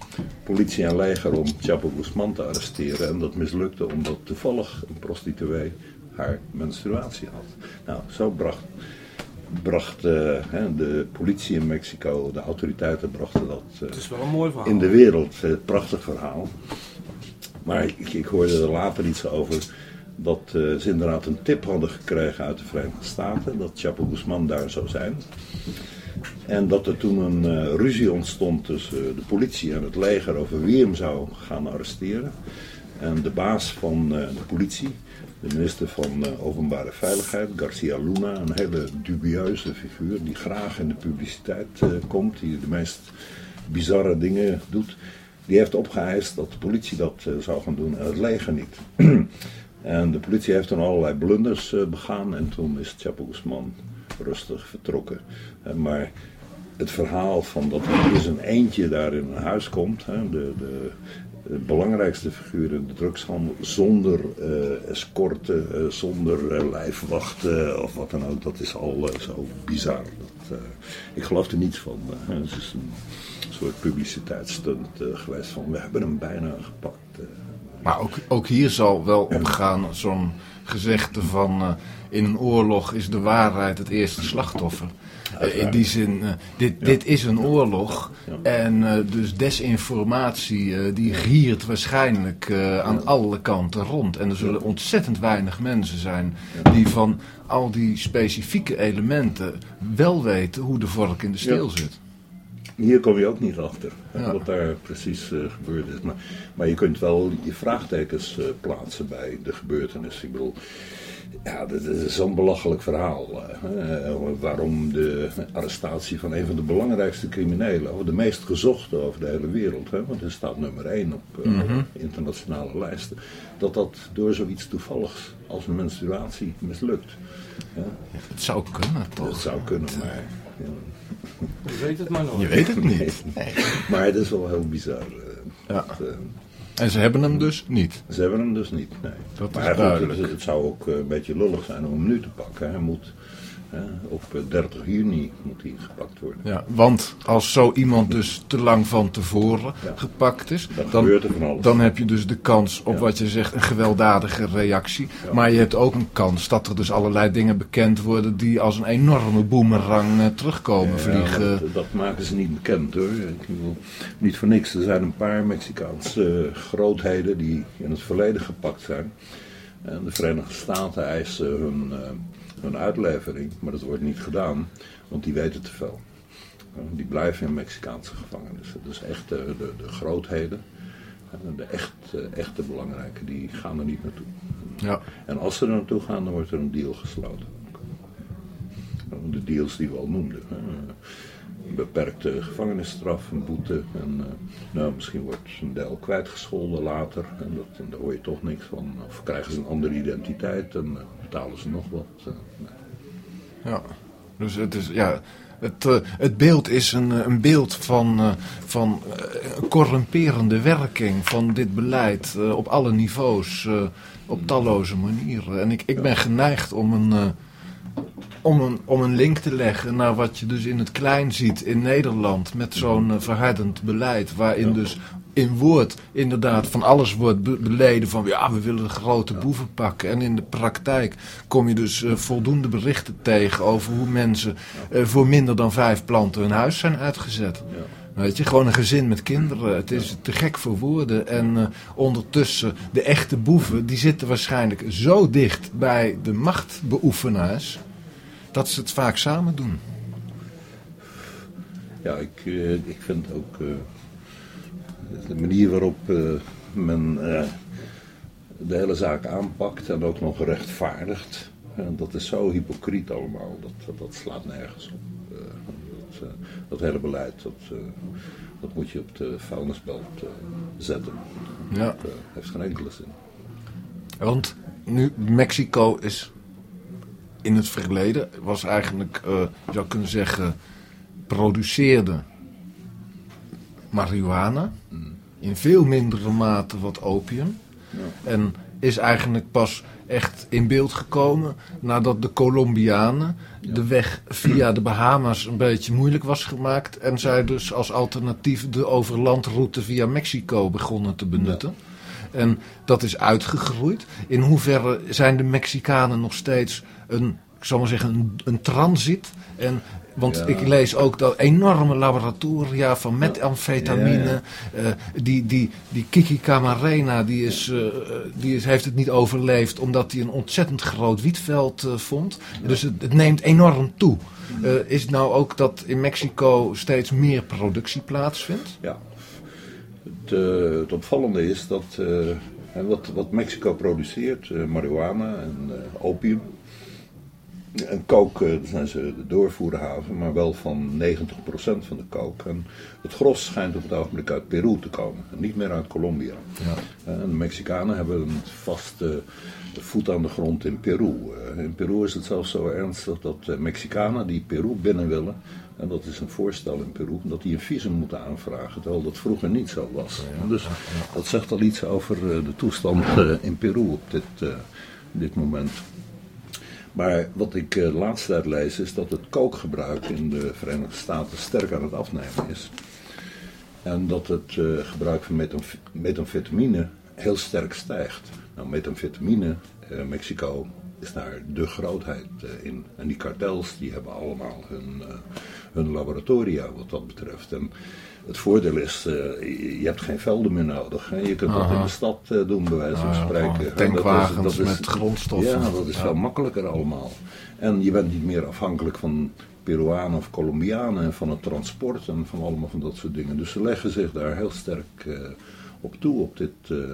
politie en leger om Chapo Guzman te arresteren. En dat mislukte omdat toevallig een prostituee haar menstruatie had. Nou, zo bracht, bracht eh, de politie in Mexico, de autoriteiten brachten dat eh, Het is wel een mooi verhaal. in de wereld. Eh, prachtig verhaal. Maar ik, hoorde er later iets over dat eh, ze inderdaad een tip hadden gekregen uit de Verenigde Staten dat Chapo Guzman daar zou zijn. En dat er toen een eh, ruzie ontstond tussen de politie en het leger over wie hem zou gaan arresteren. En de baas van eh, de politie, de minister van eh, Openbare Veiligheid, Garcia Luna, een hele dubieuze figuur die graag in de publiciteit eh, komt, die de meest bizarre dingen doet, die heeft opgeëist dat de politie dat eh, zou gaan doen en het leger niet. en de politie heeft toen allerlei blunders eh, begaan en toen is Chapo Guzman rustig vertrokken. Eh, maar het verhaal van dat hij in zijn eentje daar in een huis komt, hè, de, de, belangrijkste figuur in de drugshandel, zonder eh escorte, eh, zonder eh, lijfwachten of wat dan ook, dat is al zo bizar. Dat, ik geloof er niets van. het is een soort publiciteitsstunt eh, geweest van we hebben hem bijna gepakt. eh. Maar ook, ook hier zal wel opgaan zo'n gezegde van... eh, in een oorlog is de waarheid het eerste slachtoffer. In die zin, dit, dit is een oorlog. En dus desinformatie die giert waarschijnlijk aan alle kanten rond. En er zullen ontzettend weinig mensen zijn die van al die specifieke elementen wel weten hoe de vork in de steel zit. Hier kom je ook niet achter Ja. wat daar precies eh, gebeurd is. Maar, maar je kunt wel je vraagtekens eh, plaatsen bij de gebeurtenis. Ik bedoel, ja, dit is zo'n belachelijk verhaal. eh, waarom de arrestatie van een van de belangrijkste criminelen, of de meest gezochte over de hele wereld, hè, want hij staat nummer één op eh, internationale lijsten, dat dat door zoiets toevalligs als een menstruatie mislukt. Ja, Het zou kunnen, dat toch? zou kunnen, maar... ja. Je weet het maar nooit. Je weet het niet. Maar het is wel heel bizar. eh, Ja. dat, eh, En ze hebben hem dus niet. ze hebben hem dus niet. Nee. Dat is maar duidelijk. Het, het zou ook eh, een beetje lullig zijn om hem nu te pakken. Hij moet op eh, 30 juni moet hij gepakt worden. Ja, want als zo iemand dus te lang van tevoren Ja. gepakt is, Dan dan, gebeurt van alles. dan heb je dus de kans op Ja. wat je zegt een gewelddadige reactie. Maar je hebt ook een kans dat er dus allerlei dingen bekend worden die als een enorme boemerang eh, terugkomen vliegen. dat, dat maken ze niet bekend hoor. Ik bedoel, niet voor niks. Er zijn een paar Mexicaanse eh, grootheden die in het verleden gepakt zijn. En de Verenigde Staten eisen hun, eh, hun uitlevering, maar dat wordt niet gedaan, want die weten te veel. Die blijven in Mexicaanse gevangenissen. Dus echt eh, de, de grootheden, eh, de echt, eh, echte belangrijke, die gaan er niet naartoe. Ja. En als ze er naartoe gaan, dan wordt er een deal gesloten. De deals die we al noemden. hè. Een beperkte gevangenisstraf, een boete. En eh, nou, misschien wordt een deel kwijtgescholden later. En, dat, en daar hoor je toch niks van. Of krijgen ze een andere identiteit en eh, betalen ze nog wat. eh, nee. Ja, dus het is, ja, het, het beeld is een, een beeld van, van corrumperende werking van dit beleid op alle niveaus, op talloze manieren. En ik, ik ben geneigd om een, om, een, om een link te leggen naar wat je dus in het klein ziet in Nederland met zo'n eh, verhardend beleid, waarin dus in woord inderdaad van alles wordt be- beleden van ja, we willen de grote boeven pakken. En in de praktijk kom je dus eh, voldoende berichten tegen over hoe mensen eh, voor minder dan vijf planten hun huis zijn uitgezet. Weet je, gewoon een gezin met kinderen. Het is te gek voor woorden. En ondertussen, de echte boeven, die zitten waarschijnlijk zo dicht bij de machtbeoefenaars, dat ze het vaak samen doen. Ja, ik, eh, ik vind ook eh, de manier waarop eh, men de hele zaak aanpakt en ook nog rechtvaardigt. eh, dat is zo hypocriet allemaal, dat, dat, slaat nergens op. Dat, dat hele beleid, dat, dat moet je op de vuilnisbelt zetten. Ja. Dat heeft geen enkele zin. Want nu, Mexico is in het verleden, was eigenlijk, eh, je zou kunnen zeggen, produceerde marihuana. In veel mindere mate wat opium. En is eigenlijk pas echt in beeld gekomen nadat de Colombianen de weg via de Bahama's een beetje moeilijk was gemaakt. En zij dus als alternatief de overlandroute via Mexico begonnen te benutten. En dat is uitgegroeid. In hoeverre zijn de Mexicanen nog steeds een, ik zal maar zeggen, een, een transit? En, want Ja. ik lees ook dat enorme laboratoria van metamfetamine. Ja, eh, die, die, die Kiki Camarena die is, eh, die is, heeft het niet overleefd omdat hij een ontzettend groot wietveld eh, vond. Dus het, het neemt enorm toe. Is het nou ook dat in Mexico steeds meer productie plaatsvindt? Ja. Het, het opvallende is dat wat, wat Mexico produceert, marihuana en opium. En coke, eh, daar zijn ze de doorvoerhaven, maar wel van 90% van de coke. En het gros schijnt op het ogenblik uit Peru te komen, en niet meer uit Colombia. Eh, En de Mexicanen hebben een vaste voet aan de grond in Peru. Eh, In Peru is het zelfs zo ernstig dat Mexicanen die Peru binnen willen, en dat is een voorstel in Peru, dat die een visum moeten aanvragen, terwijl dat vroeger niet zo was. Dus dat zegt al iets over de toestand in Peru op dit, dit moment. Maar wat ik eh, de laatste tijd lees is dat het kookgebruik in de Verenigde Staten sterk aan het afnemen is. En dat het eh, gebruik van metamf- metamfetamine heel sterk stijgt. Nou, metamfetamine, eh, Mexico is daar de grootheid in. En die kartels die hebben allemaal hun, hun laboratoria wat dat betreft. En het voordeel is, eh, je hebt geen velden meer nodig. Hè. Je kunt dat in de stad eh, doen, bij wijze van Ah, spreken. dat is- tankwagens dat is- met grondstoffen. Ja, dat is Ja. veel makkelijker allemaal. En je bent niet meer afhankelijk van Peruanen of Colombianen en van het transport en van allemaal van dat soort dingen. Dus ze leggen zich daar heel sterk eh, op toe op dit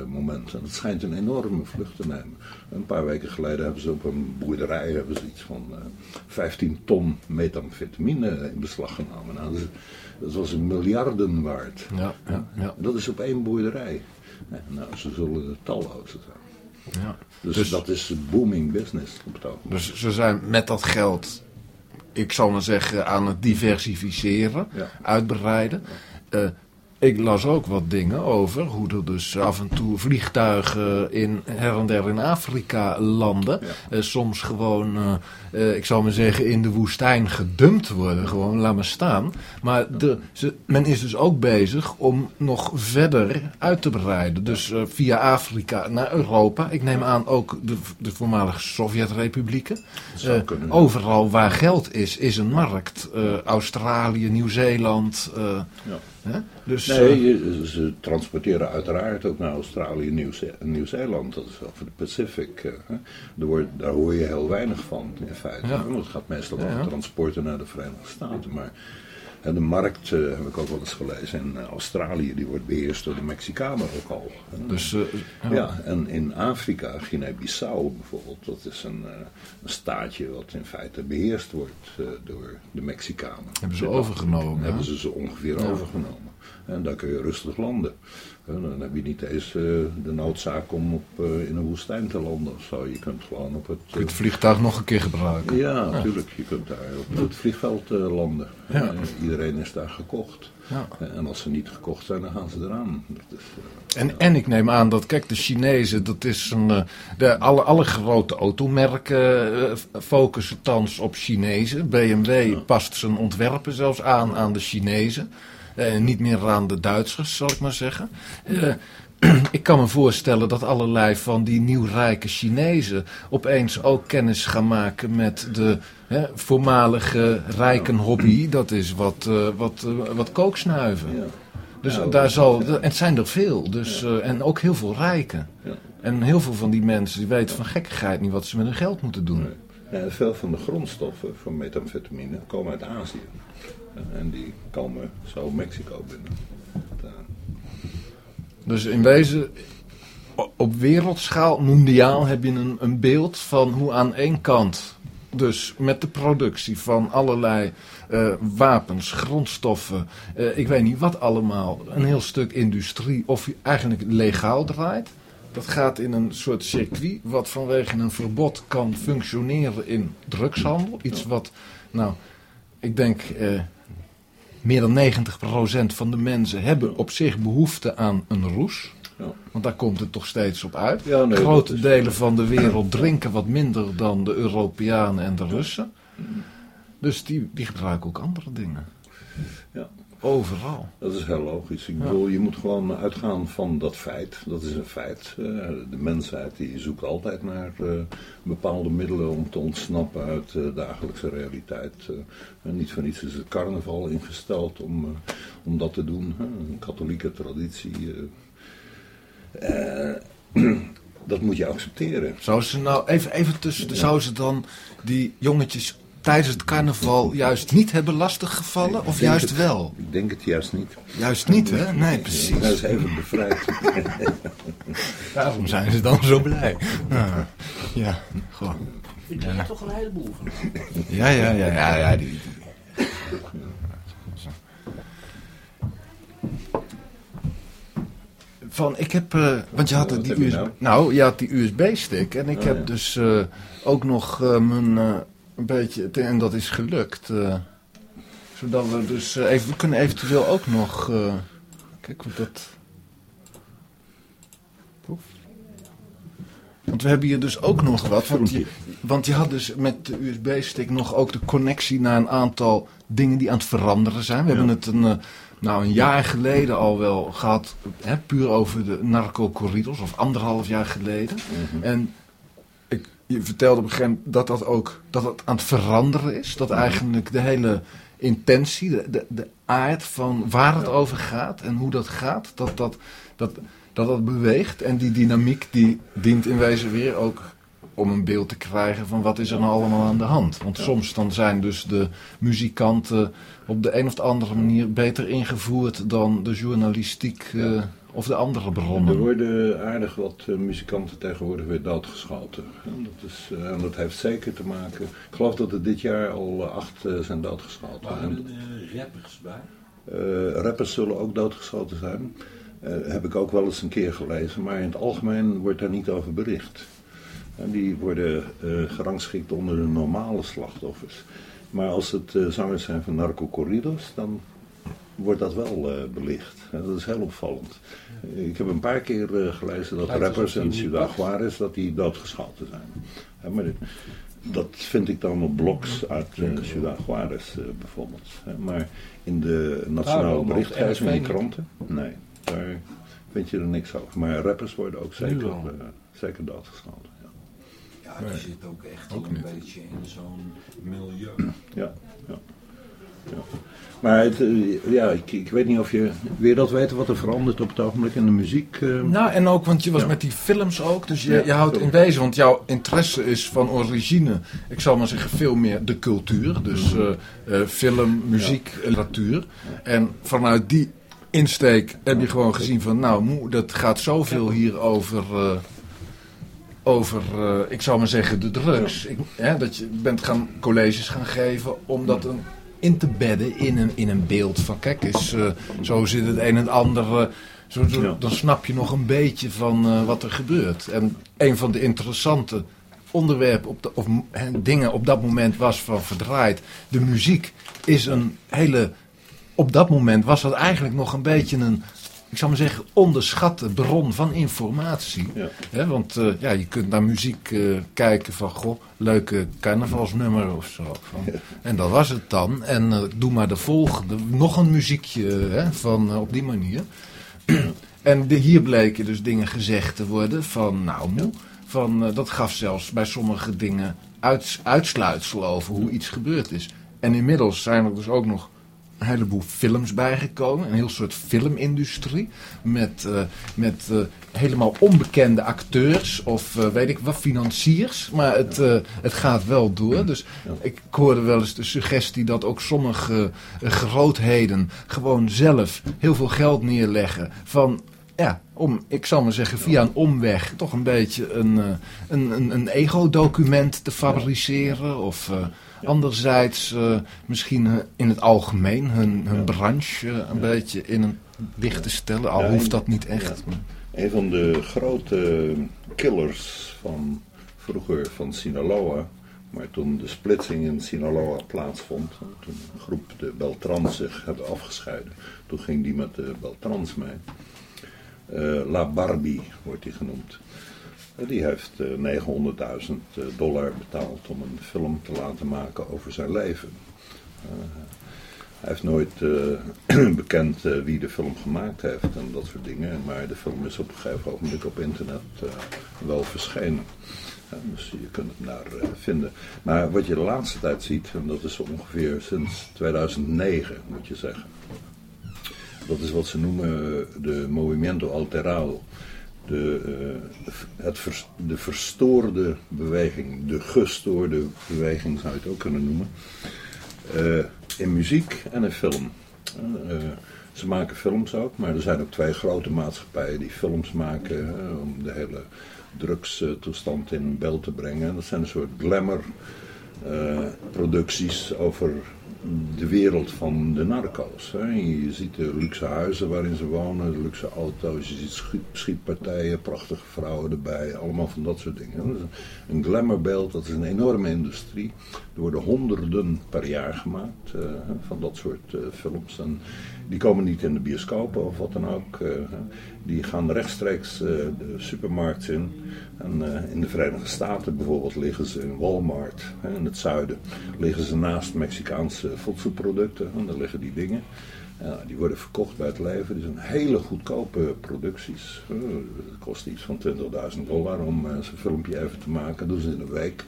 moment. En het schijnt een enorme vlucht te nemen. Een paar weken geleden hebben ze op een boerderij hebben ze iets van eh 15 ton metamfetamine in beslag genomen. Nou, dat was een miljarden waard. Ja, ja, ja. Dat is op één boerderij. Ja, nou, ze zullen er talloze zijn. ja. Dus, Dus- dat is booming business op het ogenblik. Dus ze zijn met dat geld, ik zal maar zeggen, aan het diversificeren, Ja. uitbreiden. Eh, ik las ook wat dingen over hoe er dus af en toe vliegtuigen in, her en der in Afrika landen. Ja. Eh, soms gewoon, eh, eh, ik zal maar zeggen, in de woestijn gedumpt worden. Gewoon, laat maar staan. Maar de, ze, men is dus ook bezig om nog verder uit te breiden. Dus eh, via Afrika naar Europa. Ik neem aan ook de, de voormalige Sovjet-republieken. zou Eh, overal waar geld is, is een markt. Australië, Nieuw-Zeeland. Ja. hè? Dus, Nee, je- ze transporteren uiteraard ook naar Australië Nieuw-Zeeland. Dat is over de Pacific. hè. Daar, hoor je heel weinig van feite. Ja. Want het gaat meestal Ja, over ja. transporten naar de Verenigde Staten. Maar hè, de markt, eh, heb ik ook wel eens gelezen, in eh, Australië, die wordt beheerst door de Mexicanen ook al. dus, eh, ja. Ja, en in Afrika, Guinea-Bissau bijvoorbeeld, dat is een, eh, een staatje wat in feite beheerst wordt eh, door de Mexicanen. Hebben ze overgenomen. Hebben ze ze ongeveer overgenomen. En daar kun je rustig landen. Dan heb je niet eens eh, de noodzaak om op, eh, in een woestijn te landen of zo. Je kunt gewoon op het... Kun het vliegtuig nog een keer gebruiken? ja, natuurlijk. Je kunt daar op het vliegveld eh, landen. Ja. Iedereen is daar gekocht. Ja. En als ze niet gekocht zijn, dan gaan ze eraan. Dat is, En, en ik neem aan dat, kijk, de Chinezen, dat is een. De, alle, alle grote automerken focussen thans op Chinezen. BMW past zijn ontwerpen zelfs aan aan de Chinezen. Eh, niet meer aan de Duitsers, zal ik maar zeggen. Eh, ik kan me voorstellen dat allerlei van die nieuwrijke Chinezen opeens ook kennis gaan maken met de hè, voormalige rijkenhobby. Dat is wat, eh, wat, eh, wat kooksnuiven. ja. Dus Ja, daar zal, en het zijn er veel, dus, en ook heel veel rijken. Ja. En heel veel van die mensen die weten van gekkigheid niet wat ze met hun geld moeten doen. Ja, veel van de grondstoffen van metamfetamine komen uit Azië. En- die komen zo Mexico binnen. Dus in wezen, op wereldschaal, mondiaal, heb je een, een beeld van hoe aan één kant, dus met de productie van allerlei eh, wapens, grondstoffen, eh, ik weet niet wat allemaal, een heel stuk industrie, of je eigenlijk legaal draait. Dat gaat in een soort circuit wat vanwege een verbod kan functioneren in drugshandel. Iets wat, nou, ik denk, eh, meer dan 90% van de mensen hebben op zich behoefte aan een roes. Ja. Want daar komt het toch steeds op uit. Ja, nee, Grote is- delen van de wereld drinken wat minder dan de Europeanen en de Russen. Dus die, die gebruiken ook andere dingen. Ja. Overal. Dat is heel logisch. Ik bedoel, je moet gewoon uitgaan van dat feit. Dat is een feit. Eh, de mensheid die zoekt altijd naar eh, bepaalde middelen om te ontsnappen uit de dagelijkse realiteit. Eh, en niet voor niets is het carnaval ingesteld om, om dat te doen. Een katholieke traditie. dat moet je accepteren. Zou ze nou, even, even tussen, de- zou ze dan die jongetjes tijdens het carnaval juist niet hebben lastiggevallen? Of juist het- wel? Ik denk het juist niet. Juist niet, hè? Nee, precies. is even bevrijd. Daarom zijn ze dan zo blij. Ja, ja gewoon. Ik denk er toch een heleboel van. Ja, ja, ja, ja, ja. Die, die- Van, ik heb, eh, want je had die USB, nou? nou, je had die USB-stick en ik Oh, heb ja. dus eh, ook nog eh, mijn, eh, een beetje, en dat is gelukt. eh, zodat we dus, eh, even, we kunnen eventueel ook nog, eh, kijk wat dat. Want we hebben hier dus ook nog wat, want je, want je had dus met de USB-stick nog ook de connectie naar een aantal dingen die aan het veranderen zijn. We hebben het een, nou, een jaar geleden al wel gehad, hè, puur over de narcocorridors, of anderhalf jaar geleden. En ik, je vertelde op een gegeven moment dat dat ook dat het aan het veranderen is. Dat eigenlijk de hele intentie, de, de, de aard van waar het over gaat en hoe dat gaat, dat dat, dat, dat dat beweegt. En die dynamiek die dient in wezen weer ook om een beeld te krijgen van wat is er nou allemaal aan de hand. Want soms dan zijn dus de muzikanten op de een of de andere manier beter ingevoerd dan de journalistiek eh, of de andere Er bronnen. worden aardig wat eh, muzikanten tegenwoordig weer doodgeschoten. En dat, is, eh, en dat heeft zeker te maken. Ik geloof dat er dit jaar al eh, acht zijn doodgeschoten. Waren En, er rappers bij? eh, rappers zullen ook doodgeschoten zijn. Eh, heb ik ook wel eens een keer gelezen. Maar in het algemeen wordt daar niet over bericht. En die worden eh, gerangschikt onder de normale slachtoffers. Maar als het zangers zijn van narcocorridos, dan wordt dat wel eh, belicht. En dat is heel opvallend. Ik heb een paar keer eh, gelezen dat Lijkt rappers en Ciudad. Juarez dat die doodgeschoten zijn. Ja, maar dit- dat vind ik dan op blogs uit eh, Ciudad Juarez bijvoorbeeld. Hè, Maar in de nationale berichtgeving in niet. kranten, nee, daar vind je er niks over. Maar rappers worden ook zeker, eh, zeker doodgeschoten. Ja. Ja, die zit ook echt Ook een niet. beetje in zo'n milieu. Ja, ja. Maar het, eh, ja, ik, ik weet niet of je... Je dat weten wat er verandert op het ogenblik in de muziek? eh? Nou, en ook, want je was Ja. met die films ook, dus je, Ja, je houdt in wezen, want jouw interesse is van origine, ik zal maar zeggen, veel meer de cultuur. Dus Mhm. eh, film, muziek, literatuur. En vanuit die insteek heb je gewoon gezien van, nou, moe, dat gaat zoveel hier over, over ik zal maar zeggen, de drugs. Ik, hè, dat je bent gaan colleges gaan geven om dat een, in te bedden in een, in een beeld van, kijk eens, eh, zo zit het een en ander... eh, zo, zo- Ja. Dan snap je nog een beetje van eh, wat er gebeurt. En een van de interessante onderwerpen op de, of dingen op dat moment was van verdraaid. De muziek is een hele. Op dat moment was dat eigenlijk nog een beetje een. Ik zal maar zeggen, onderschatte bron van informatie. Ja. Want eh, ja, je kunt naar muziek eh, kijken van, goh, leuke carnavalsnummer of zo. Van, En dat was het dan. En eh, doe maar de volgende, nog een muziekje hè, van, op die manier. En de, hier bleken dus dingen gezegd te worden van, nou moe, van, dat gaf zelfs bij sommige dingen uits- uitsluitsel over hoe iets gebeurd is. En inmiddels zijn er dus ook nog een heleboel films bijgekomen. Een heel soort filmindustrie. Met, eh, met eh, helemaal onbekende acteurs of eh, weet ik wat, financiers. Maar het, het gaat wel door. Dus ik hoorde wel eens de suggestie dat ook sommige grootheden gewoon zelf heel veel geld neerleggen. Van ja, om, ik zal maar zeggen, via een omweg toch een beetje een, een, een, een ego-document te fabriceren. Of anderzijds eh, misschien eh, in het algemeen hun, hun branche eh, een beetje in een licht te stellen. Al hoeft dat niet echt. Een van de grote killers van vroeger van Sinaloa, maar toen de splitsing in Sinaloa plaatsvond, toen een groep de Beltrans zich hebben afgescheiden, toen ging die met de Beltrans mee. La Barbie wordt hij genoemd. Eh, die heeft eh, 900.000 eh, dollar betaald om een film te laten maken over zijn leven. Eh, hij heeft nooit eh, bekend eh, wie de film gemaakt heeft en dat soort dingen. Maar de film is op een gegeven ogenblik op internet eh, wel verschenen. Dus je kunt het daar eh, vinden. Maar wat je de laatste tijd ziet, en dat is ongeveer sinds 2009 moet je zeggen. Dat is wat ze noemen de movimiento alterado. De, eh, het de verstoorde beweging, de gestoorde beweging zou je het ook kunnen noemen. Eh, in muziek en in film. Eh, ze maken films ook, maar er zijn ook twee grote maatschappijen die films maken om de hele drugstoestand in beeld te brengen. Dat zijn een soort glamour producties over de wereld van de narco's. Hè. Je ziet de luxe huizen waarin ze wonen, de luxe auto's, je ziet schiet- schietpartijen, prachtige vrouwen erbij, allemaal van dat soort dingen. Een glamourbeeld, dat is een enorme industrie. Er worden honderden per jaar gemaakt eh, van dat soort eh, films. En die komen niet in de bioscopen of wat dan ook. eh, die gaan rechtstreeks eh, de supermarkt in. En eh, in de Verenigde Staten bijvoorbeeld liggen ze in Walmart, in het zuiden, liggen ze naast Mexicaanse voedselproducten. En daar liggen die dingen. Ja, die worden verkocht bij het leven. Die zijn hele goedkope producties. Eh, Het kost iets van 20.000 dollar om eh, zo'n filmpje even te maken. Dat ze in een week.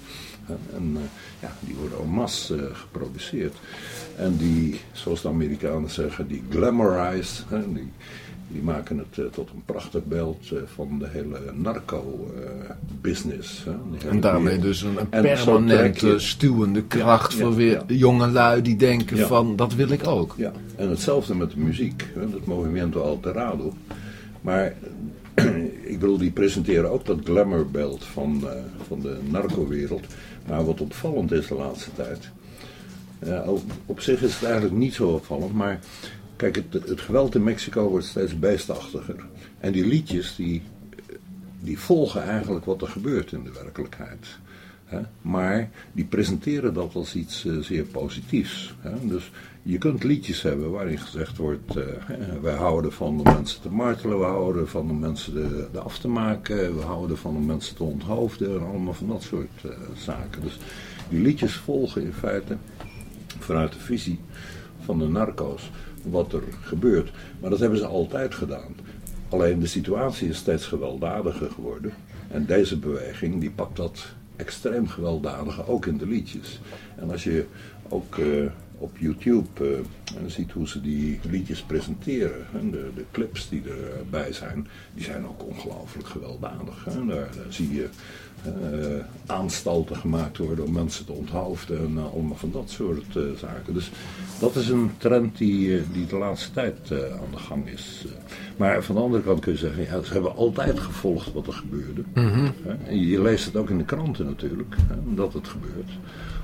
En, en eh, ja, die worden en masse eh, geproduceerd. En die, zoals de Amerikanen zeggen, die glamorized. Die, die maken het eh, tot een prachtig beeld eh, van de hele narco-business. En daarmee dus een, een permanente stuwende kracht voor weer jonge lui die denken van dat wil ik ook. Ja, en hetzelfde met de muziek, hè, dat Movimiento Alterado. Maar ik bedoel, die presenteren ook dat glamourbeeld van, eh, van de narco-wereld. Maar wat opvallend is de laatste tijd. Op zich is het eigenlijk niet zo opvallend, maar kijk, het, geweld in Mexico wordt steeds beestachtiger. En die liedjes, die, die volgen eigenlijk wat er gebeurt in de werkelijkheid. Maar die presenteren dat als iets eh, zeer positiefs. Dus je kunt liedjes hebben waarin gezegd wordt: eh, hè, wij houden van om mensen te martelen, we houden van om mensen de, de af te maken, we houden van om mensen te onthoofden en allemaal van dat soort eh, zaken. Dus die liedjes volgen in feite vanuit de visie van de narco's wat er gebeurt. Maar dat hebben ze altijd gedaan. Alleen de situatie is steeds gewelddadiger geworden. En deze beweging die pakt dat extreem gewelddadige ook in de liedjes. En als je ook eh, op YouTube eh, ziet hoe ze die liedjes presenteren, en de, de clips die erbij zijn, die zijn ook ongelooflijk gewelddadig. Daar, zie je aanstalten gemaakt worden om mensen te onthoofden en eh, allemaal van dat soort eh, zaken. Dus dat is een trend die, eh, die de laatste tijd eh, aan de gang is. Eh, maar van de andere kant kun je zeggen, ja, ze hebben altijd gevolgd wat er gebeurde. En je leest het ook in de kranten natuurlijk, dat het gebeurt.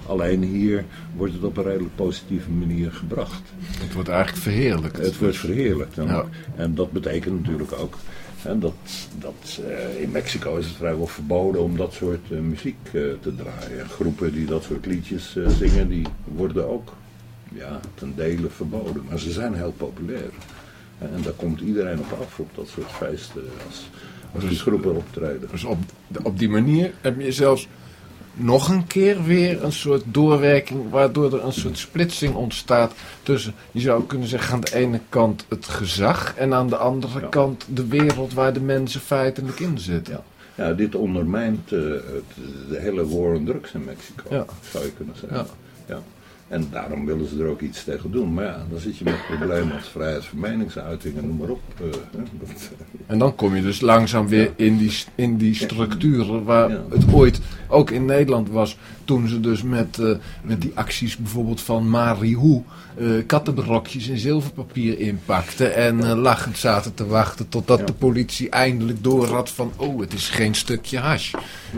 Alleen hier wordt het op een redelijk positieve manier gebracht. Het wordt eigenlijk verheerlijkt. Het wordt verheerlijkt. Ja. en dat betekent natuurlijk ook hè, dat, dat eh, in Mexico is het vrijwel verboden om dat soort eh, muziek eh, te draaien. Groepen die dat soort liedjes zingen, die worden ook ja, ten dele verboden. Maar ze zijn heel populair. En daar komt iedereen op af op dat soort feesten als, als die Dus- groepen optreden. Dus op, op die manier heb je zelfs nog een keer weer een soort doorwerking, waardoor er een soort splitsing ontstaat tussen, je zou kunnen zeggen, aan de ene kant het gezag en aan de andere Ja. kant de wereld waar de mensen feitelijk in zitten. Ja. Ja, dit ondermijnt eh, het, de hele war on drugs in Mexico, Ja. zou je kunnen zeggen. Ja. Ja. En daarom willen ze er ook iets tegen doen. Maar ja, dan zit je met problemen als vrijheid van meningsuiting en noem maar op. eh. Dat, En dan kom je dus langzaam weer in, die, in die structuren waar Ja. het ooit ook in Nederland was. Toen ze dus met, eh, met die acties bijvoorbeeld van Marihu eh kattenbrokjes in zilverpapier inpakten. En eh, lachend zaten te wachten totdat de politie eindelijk door had van oh het is geen stukje hash.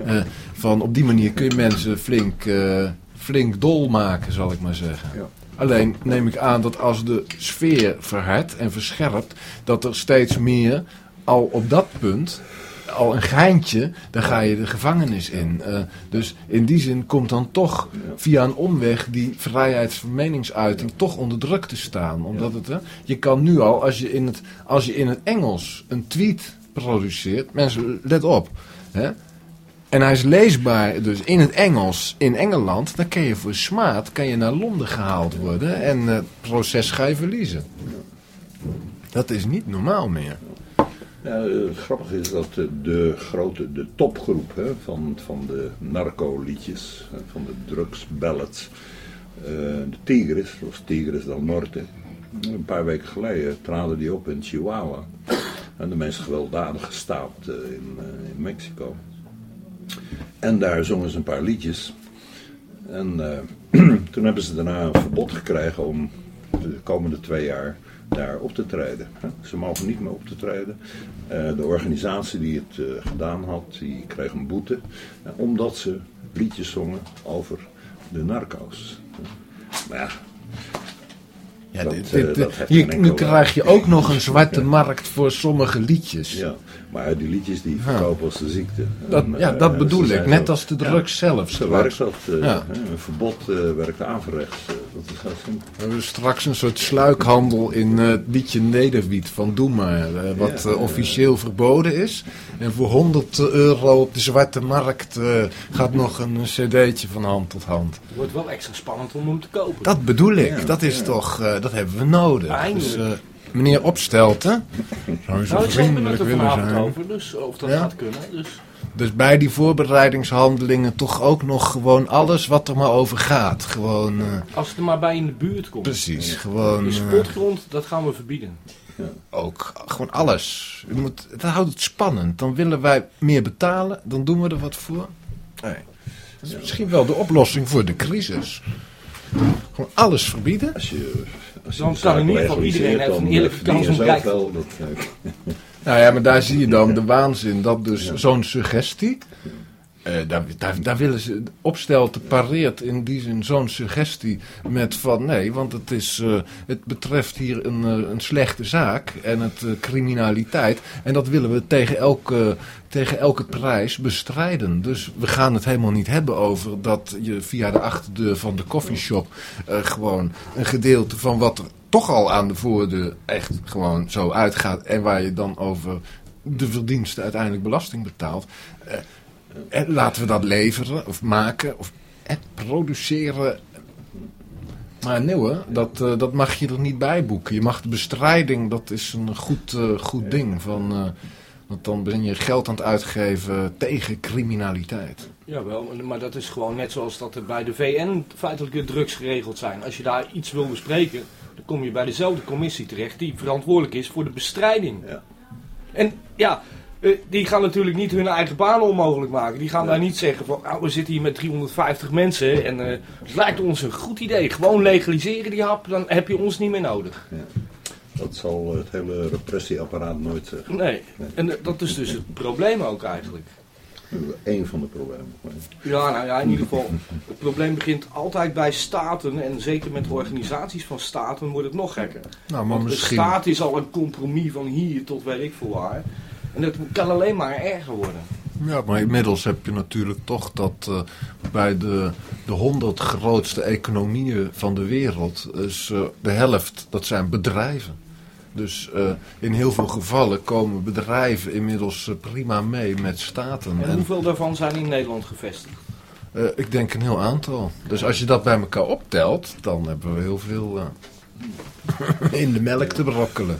Eh, van op die manier kun je mensen flink, eh, flink dol maken zal ik maar zeggen. ja. Alleen neem ik aan dat als de sfeer verhardt en verscherpt, dat er steeds meer al op dat punt al een geintje, dan ga je de gevangenis in. Eh, dus in die zin komt dan toch via een omweg die vrijheid van meningsuiting toch onder druk te staan. Omdat het, hè, je kan nu al, als je, in het, als je in het Engels een tweet produceert, mensen, let op. Hè, en hij is leesbaar dus in het Engels in Engeland. Dan kan je voor smaad kan je naar Londen gehaald worden. En het proces ga je verliezen. Dat is niet normaal meer. Eh, het grappige is dat eh, de grote, de topgroep hè, van, van de narco-liedjes, van de drugsballads, eh de Tigris, zoals Tigris del Norte, een paar weken geleden traden die op in Chihuahua. En de meest gewelddadige staat eh, in, eh, in Mexico. En daar zongen ze een paar liedjes. En eh, toen hebben ze daarna een verbod gekregen om de komende twee jaar daar op te treden. Ze mogen niet meer op te treden. Eh, de organisatie die het eh, gedaan had, die kreeg een boete. omdat ze liedjes zongen over de narco's. Maar ja, Ja, Dat, dit, eh, dit, dat heeft hier- geen nu enkel- krijg je ook nog een zwarte markt voor sommige liedjes. ja, maar die liedjes die verkopen als de ziekte. Dat, En, ja, eh, dat bedoel ik. Net zo- als de drugs zelf. Zo werkt dat. eh, Ja. Een verbod eh, werkt averechts. eh, dat is heel simpel. We hebben straks een soort sluikhandel in eh, het liedje Nederwiet van Doe maar. eh, wat Ja, eh, officieel verboden is. En voor 100 euro op de zwarte markt eh, gaat nog een cd'tje van hand tot hand. Het wordt wel extra spannend om hem te kopen. Dat bedoel ik. Ja, dat is ja. toch, eh, dat hebben we nodig. Dus, eh, meneer Opstelten, zou je zo nou, vriendelijk willen zijn. over, dus of dat Ja? gaat kunnen. Dus Dus bij die voorbereidingshandelingen toch ook nog gewoon alles wat er maar over gaat. Gewoon, eh, als het er maar bij in de buurt komt. precies, gewoon... De eh, sportgrond, dat gaan we verbieden. Ook gewoon alles. Je moet, dat houdt het spannend. Dan willen wij meer betalen, dan doen we er wat voor. Nee. Dat is misschien wel de oplossing voor de crisis. Gewoon alles verbieden. Als je, de kan in ieder geval iedereen heeft een eerlijke kans om eh, Nou ja, maar daar zie je dan de waanzin. Dat dus zo'n suggestie. Eh, daar, daar, willen ze opstelten pareert in die zin zo'n suggestie met van nee, want het, is, eh, het betreft hier een, eh, een slechte zaak en het criminaliteit. En dat willen we tegen elke, tegen elke prijs bestrijden. Dus we gaan het helemaal niet hebben over dat je via de achterdeur van de coffeeshop eh, gewoon een gedeelte van wat er toch al aan de voordeur echt gewoon zo uitgaat. En waar je dan over de verdiensten uiteindelijk belasting betaalt. Eh, en laten we dat leveren of maken of eh, produceren. Maar nee hoor, dat, eh, dat mag je er niet bij boeken. Je mag de bestrijding, dat is een goed, eh, goed ding. Van, eh, want dan ben je geld aan het uitgeven tegen criminaliteit. Jawel, maar dat is gewoon net zoals dat er bij de VN feitelijke drugs geregeld zijn. Als je daar iets wil bespreken, dan kom je bij dezelfde commissie terecht die verantwoordelijk is voor de bestrijding. Ja. En ja, die gaan natuurlijk niet hun eigen banen onmogelijk maken. Die gaan daar niet zeggen van, nou, we zitten hier met 350 mensen en eh, het lijkt ons een goed idee. Gewoon legaliseren die hap, dan heb je ons niet meer nodig. dat zal het hele repressieapparaat nooit zeggen. Nee, en eh, dat is dus het probleem ook eigenlijk. Eén van de problemen. Ja, nou ja, in ieder geval. Het probleem begint altijd bij staten. En zeker met organisaties van staten wordt het nog gekker. Nou, maar Want misschien. de staat is al een compromis van hier tot weet ik veel waar. En dat kan alleen maar erger worden. Ja, maar inmiddels heb je natuurlijk toch dat eh, bij de, de 100 grootste economieën van de wereld is eh, de helft, dat zijn bedrijven. Dus eh, in heel veel gevallen komen bedrijven inmiddels prima mee met staten. En En, hoeveel daarvan zijn in Nederland gevestigd? ik denk een heel aantal. Dus als je dat bij elkaar optelt, dan hebben we heel veel in de melk te brokkelen.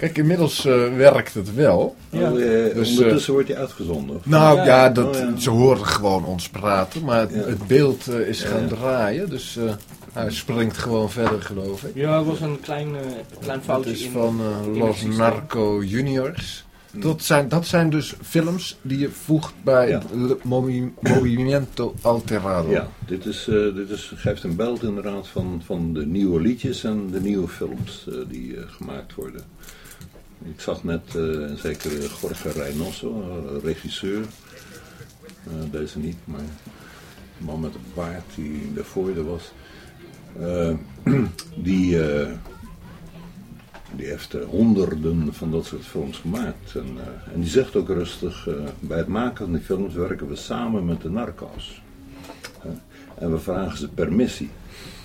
Kijk, inmiddels eh, werkt het wel. Ja. Oh, eh, Dus, ondertussen wordt hij uitgezonden. of? Nou Ja, dat, Oh, ja. ze horen gewoon ons praten, maar het, Ja. het beeld eh, is gaan draaien. Dus eh, hij springt gewoon verder, geloof ik. Ja, dat was een klein, eh, klein Dat foutje is in. van eh, het Los systeem. Narco Juniors. Dat zijn, dat zijn dus films die je voegt bij Ja. het Movi- Movimiento Alterado. Ja, dit, is, eh, dit is, geeft een beeld inderdaad van, van de nieuwe liedjes en de nieuwe films eh, die eh, gemaakt worden. Ik zag net eh, een zekere Jorge Reynoso, eh, regisseur. Eh, deze niet, maar de man met de baard die daarvoor er was. Eh, die, eh, Die heeft eh, honderden van dat soort films gemaakt. En, eh, en die zegt ook rustig, eh, bij het maken van die films werken we samen met de narco's. Eh, en we vragen ze permissie.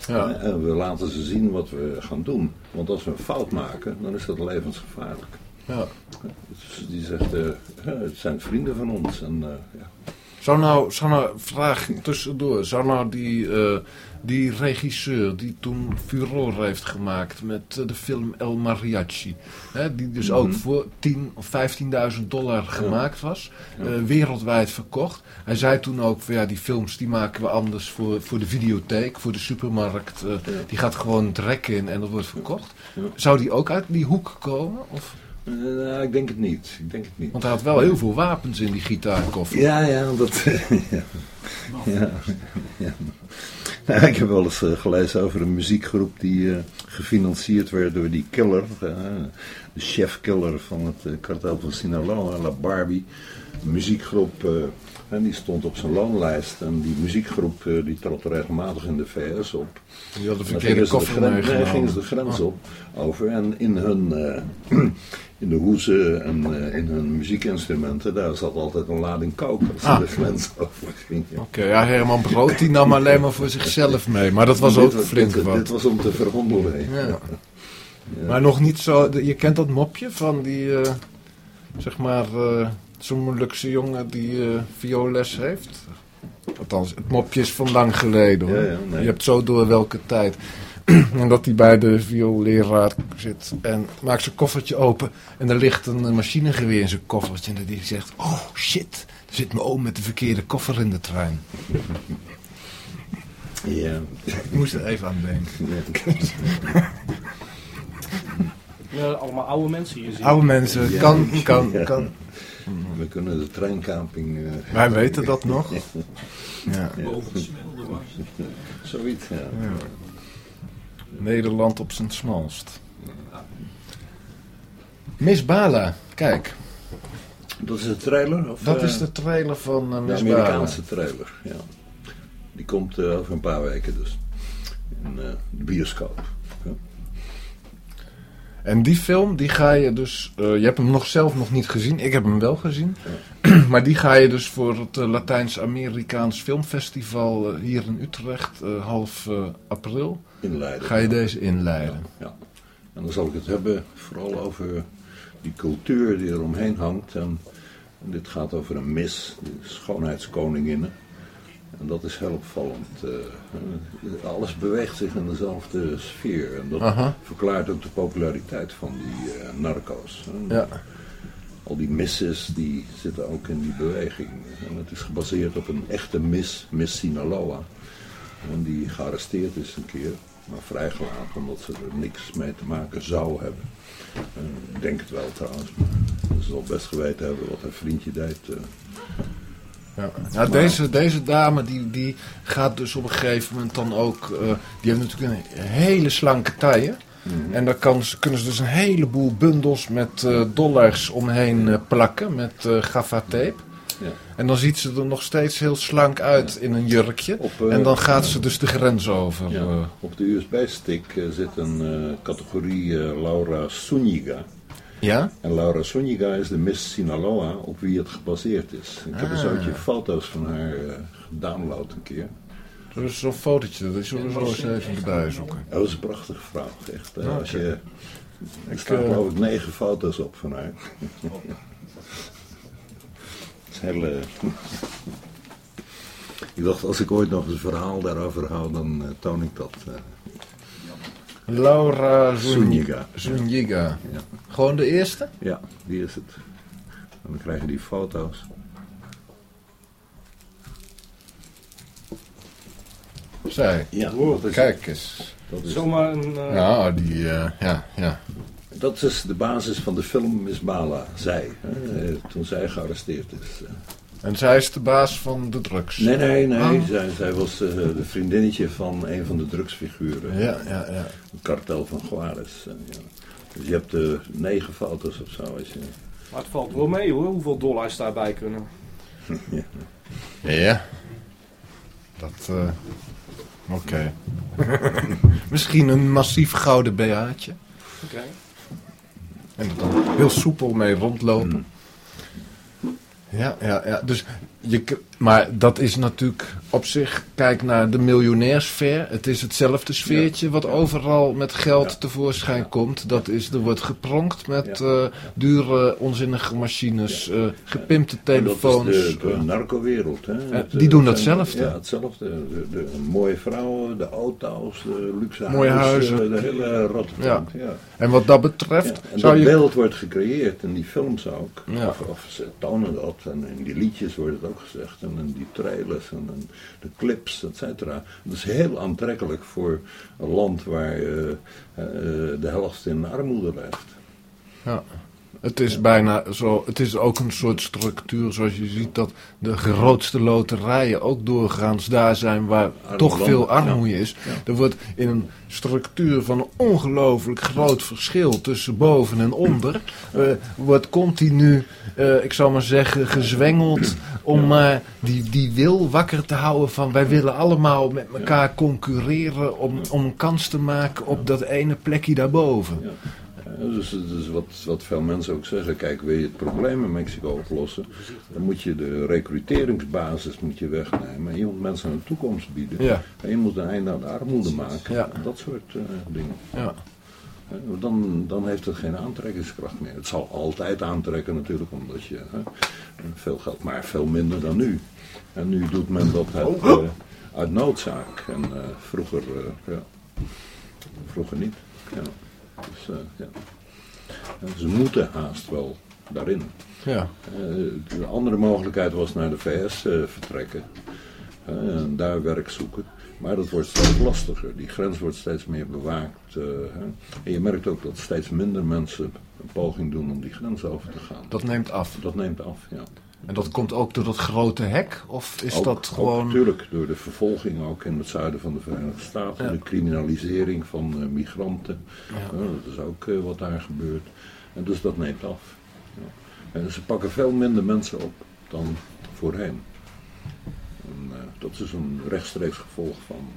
Ja. Eh, En we laten ze zien wat we gaan doen. Want als we een fout maken, dan is dat levensgevaarlijk. Ja. Dus die zegt, eh, eh, het zijn vrienden van ons. En, eh, ja. Zou nou, zou nou, vraag tussendoor, zou nou die, eh, die regisseur die toen furore heeft gemaakt met eh, de film El Mariachi, hè, die dus ook voor 10 of 15.000 dollar gemaakt was, eh, wereldwijd verkocht. Hij zei toen ook, van, ja, die films die maken we anders voor, voor de videotheek, voor de supermarkt, eh, die gaat gewoon het rek in en dat wordt verkocht. Zou die ook uit die hoek komen? Of? Eh, ik denk het niet. Ik denk het niet. Want hij had wel heel veel wapens in die gitaarkoffer. Ja, ja, dat. ja. Ja, ja. Nou, ik heb wel eens eh, gelezen over een muziekgroep die eh, gefinancierd werd door die killer, de chef-killer van het kartel van Sinaloa, La Barbie. Een muziekgroep, en die stond op zijn loonlijst. En die muziekgroep eh, die trad regelmatig in de VS op. Die had de Dan verkeerde koffer meegenomen. gingen ze de grens op over. En in hun, eh, in de hoezen en eh, in hun muziekinstrumenten, daar zat altijd een lading kook als ze Ah. de grens over. Oké, ja, Herman Brood die nam alleen maar voor zichzelf mee. Maar dat was Dit ook was- flink dit, wat. Dit was om te verhandelen. Ja. Maar nog niet zo... Je kent dat mopje van die... zeg maar... Zo'n Molukse jongen die eh vioolles heeft. Althans, het mopje is van lang geleden hoor. Ja, ja, nee. Je hebt zo door welke tijd. en dat hij bij de vioolleraar zit en maakt zijn koffertje open. En er ligt een eh, machinegeweer in zijn koffertje. En die zegt, oh shit, er zit mijn oom met de verkeerde koffer in de trein. Ja. Ik moest er even aan denken. Ja, allemaal oude mensen hier zien. Oude mensen, Ja. kan, kan, Ja. kan. We kunnen de treinkamping. eh, Wij weten dat nog. Ja. Boven de smelde was. Zoiets, ja. Nederland op zijn smalst. Miss Bala, kijk. Dat is de trailer? Of, Dat eh, is de trailer van eh, de Miss Bala. Amerikaanse trailer, ja. Die komt eh, over een paar weken dus. In eh, de bioscoop. En die film, die ga je dus... eh, je hebt hem nog zelf nog niet gezien. Ik heb hem wel gezien. maar die ga je dus voor het eh, Latijns-Amerikaans Filmfestival eh, hier in Utrecht, half april, Inleiden. ga je deze inleiden. Ja. En dan zal ik het hebben vooral over die cultuur die er omheen hangt. En, en dit gaat over een mis, de schoonheidskoninginnen. En dat is heel opvallend. eh, eh, alles beweegt zich in dezelfde sfeer. En dat Aha. verklaart ook de populariteit van die eh, narco's. Ja. Al die misses die zitten ook in die beweging. En het is gebaseerd op een echte mis, Miss Sinaloa. En die gearresteerd is een keer, maar vrijgelaten omdat ze er niks mee te maken zou hebben. En ik denk het wel trouwens, maar ze zal best geweten hebben wat haar vriendje deed. Ja. Deze, deze dame die, die gaat dus op een gegeven moment dan ook... eh, die heeft natuurlijk een hele slanke taille. En daar kan, kunnen ze dus een heleboel bundels met eh, dollars omheen eh, plakken met eh gaffa-tape. Ja. En dan ziet ze er nog steeds heel slank uit in een jurkje. Op, en dan gaat ze dus de grens over. Op de USB-stick zit een categorie Laura Zuniga. Ja? En Laura Zuniga is de Miss Sinaloa op wie het gebaseerd is. Ik heb een Ah. zoutje foto's van haar eh, gedownload een keer. Er is zo'n fotootje, dat zullen we zo eens even erbij zoeken. Oh, dat is een prachtige vrouw. Echt, Ah, als je, er staan eh, geloof ik negen foto's op van haar. Het is heel, eh, ik dacht, als ik ooit nog een verhaal daarover hou, dan toon ik dat. Eh. Laura Zuniga. Zuniga. Ja. Gewoon de eerste? ja, die is het. En dan krijg je die foto's. Zij. Ja, Wow. dat is, Kijk eens. dat is, Zomaar een... eh, Ja, die, eh, ja, ja. dat is de basis van de film Miss Bala, zij. hè, eh, toen zij gearresteerd is. En zij is de baas van de drugs. Nee, nee, nee. Ah. Zij, zij was eh, de vriendinnetje van een van de drugsfiguren. Ja, ja, ja. Het kartel van Juarez. eh, ja. Dus je hebt eh, negen foto's of zo. Als je, Maar het valt wel mee hoor, hoeveel dollars daarbij kunnen. Ja. Dat, eh, oké. Misschien een massief gouden BH'tje. Oké. En er dan heel soepel mee rondlopen. Ja, ja, ja. Dus je, maar dat is natuurlijk op zich, kijk naar de miljonairsfeer. Het is hetzelfde sfeertje wat overal met geld Ja. tevoorschijn komt. Dat is, er wordt gepronkt met eh, dure, onzinnige machines, eh, gepimpte En dat is telefoons. de, de narco-wereld. Hè? Het, die eh, doen zijn- datzelfde. Ja, hetzelfde. De, de mooie vrouwen, de auto's, de luxe Mooie huizen, huizen. de hele rotterkant. Ja. En wat dat betreft, En zou dat je... beeld wordt gecreëerd in die films ook. Of, of ze tonen dat. En in die liedjes wordt het ook gezegd. En in die trailers en, en de clips, et cetera. Dat is heel aantrekkelijk voor een land waar eh, eh, de helft in armoede leeft. Ja. Het is bijna zo, het is ook een soort structuur zoals je ziet dat de grootste loterijen ook doorgaans daar zijn waar Arme toch landen, veel armoede ja. is. Er wordt in een structuur van een ongelooflijk groot verschil tussen boven en onder, eh, wordt continu, eh, ik zou maar zeggen, gezwengeld om maar die, die wil wakker te houden van wij willen allemaal met elkaar concurreren om, om een kans te maken op dat ene plekje daarboven. Ja. Dus dus wat, wat veel mensen ook zeggen, kijk, wil je het probleem in Mexico oplossen, dan moet je de recruteringsbasis moet je wegnemen. En je moet mensen een toekomst bieden. Ja. En je moet een einde aan de armoede maken. Ja. Dat soort eh, dingen. Ja. Dan, dan heeft het geen aantrekkingskracht meer. Het zal altijd aantrekken natuurlijk, omdat je hè, veel geld, maar veel minder dan nu. En nu doet men dat uit, eh, uit noodzaak. En eh, vroeger, eh, ja, vroeger niet. Ja. Dus, eh, ja. Ze moeten haast wel daarin. Ja. Eh, de andere mogelijkheid was naar de VS eh, vertrekken. eh, en daar werk zoeken. Maar dat wordt steeds lastiger. Die grens wordt steeds meer bewaakt. eh, hè. En je merkt ook dat steeds minder mensen een poging doen om die grens over te gaan. Dat neemt af. Dat neemt af, ja. En dat komt ook door dat grote hek? Of is ook, dat gewoon... natuurlijk door de vervolging ook in het zuiden van de Verenigde Staten. Ja. De criminalisering van eh, migranten. Ja, dat is ook eh, wat daar gebeurt. En dus dat neemt af. Ja. En ze pakken veel minder mensen op dan voorheen. En, eh, dat is een rechtstreeks gevolg van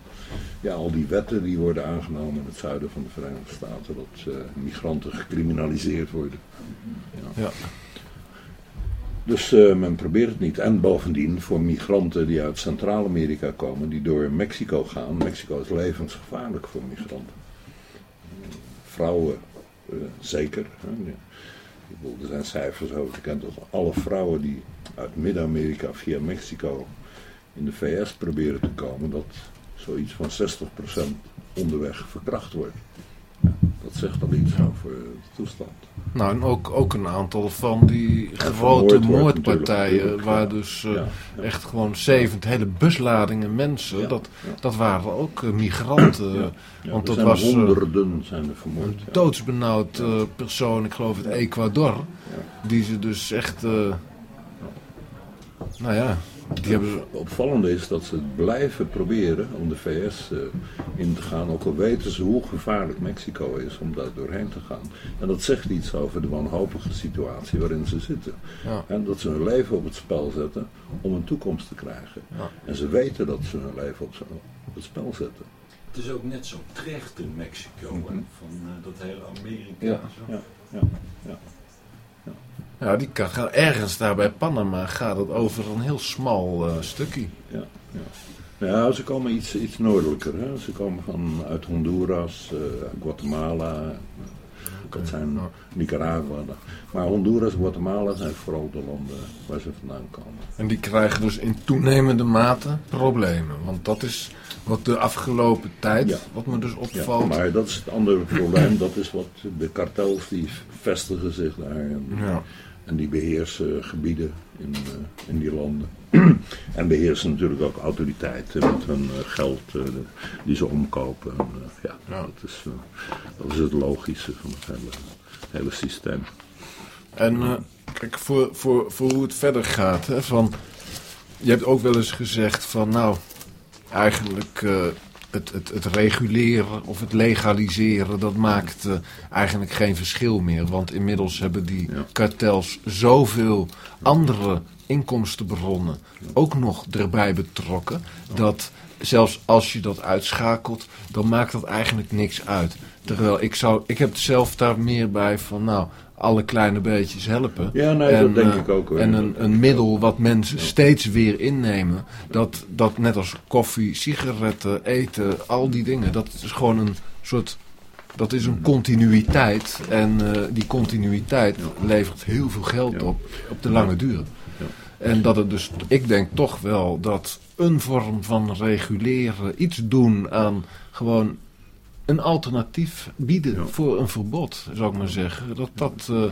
ja, al die wetten die worden aangenomen in het zuiden van de Verenigde Staten. Dat migranten gecriminaliseerd worden. Ja. Dus eh, men probeert het niet. En bovendien, voor migranten die uit Centraal-Amerika komen, die door Mexico gaan. Mexico is levensgevaarlijk voor migranten. Vrouwen, eh, zeker. Hè. Er zijn cijfers over bekend dat alle vrouwen die uit Midden-Amerika via Mexico in de VS proberen te komen, dat zoiets van 60% onderweg verkracht wordt. Dat zegt al iets over de toestand. Nou, en ook, ook een aantal van die grote moordpartijen, natuurlijk, waar ja. dus eh, Ja, echt gewoon 70 hele busladingen mensen, dat, dat waren ook eh, migranten. Want dat was eh, honderden zijn er vermoord. een doodsbenauwd persoon, ik geloof uit Ecuador, die ze dus echt, nou ja, die hebben. Het opvallende is dat ze blijven proberen om de VS eh, in te gaan, ook al weten ze hoe gevaarlijk Mexico is om daar doorheen te gaan. En dat zegt iets over de wanhopige situatie waarin ze zitten. Ja. En dat ze hun leven op het spel zetten om een toekomst te krijgen. Ja. En ze weten dat ze hun leven op, op het spel zetten. Het is ook net zo terecht in Mexico, hè, van eh, dat hele Amerika. Ja, zo. ja, ja, ja. Ja, die kan, gaan ergens daar bij Panama gaat het over een heel smal eh, stukje. Ja, ja. ja, ze komen iets, iets noordelijker. Hè? Ze komen van uit Honduras, eh, Guatemala. Dat zijn Nicaragua. Maar Honduras, Guatemala zijn vooral de landen waar ze vandaan komen. En die krijgen dus in toenemende mate problemen. Want dat is wat de afgelopen tijd, Ja. wat me dus Ja, opvalt. maar dat is het andere probleem. Dat is wat de kartels die vestigen zich daar. En, Ja. En die beheersen gebieden in, eh, in die landen. en beheersen natuurlijk ook autoriteiten met hun eh, geld eh, die ze omkopen. En, eh, ja, Ja. Dat, is, eh, dat is het logische van het hele, hele systeem. En eh, kijk, voor, voor, voor hoe het verder gaat. Hè, van, je hebt ook wel eens gezegd van nou, eigenlijk eh, het, het, het reguleren of het legaliseren, dat maakt eh, eigenlijk geen verschil meer. Want inmiddels hebben die Ja. kartels zoveel andere inkomstenbronnen ook nog erbij betrokken. Dat zelfs als je dat uitschakelt, dan maakt dat eigenlijk niks uit. Terwijl ik zou, ik heb zelf daar meer bij van nou, alle kleine beetjes helpen. Ja, nee, dat denk ik ook, hoor. En een, een middel wat mensen steeds weer innemen. Dat, dat net als koffie, sigaretten, eten, al die dingen. Dat is gewoon een soort... Dat is een continuïteit. En eh, die continuïteit levert heel veel geld Ja. op. Op de lange duur. En dat het dus, ik denk toch wel dat een vorm van reguleren, iets doen aan gewoon een alternatief bieden Ja. voor een verbod, zou ik maar zeggen. Dat, dat, eh,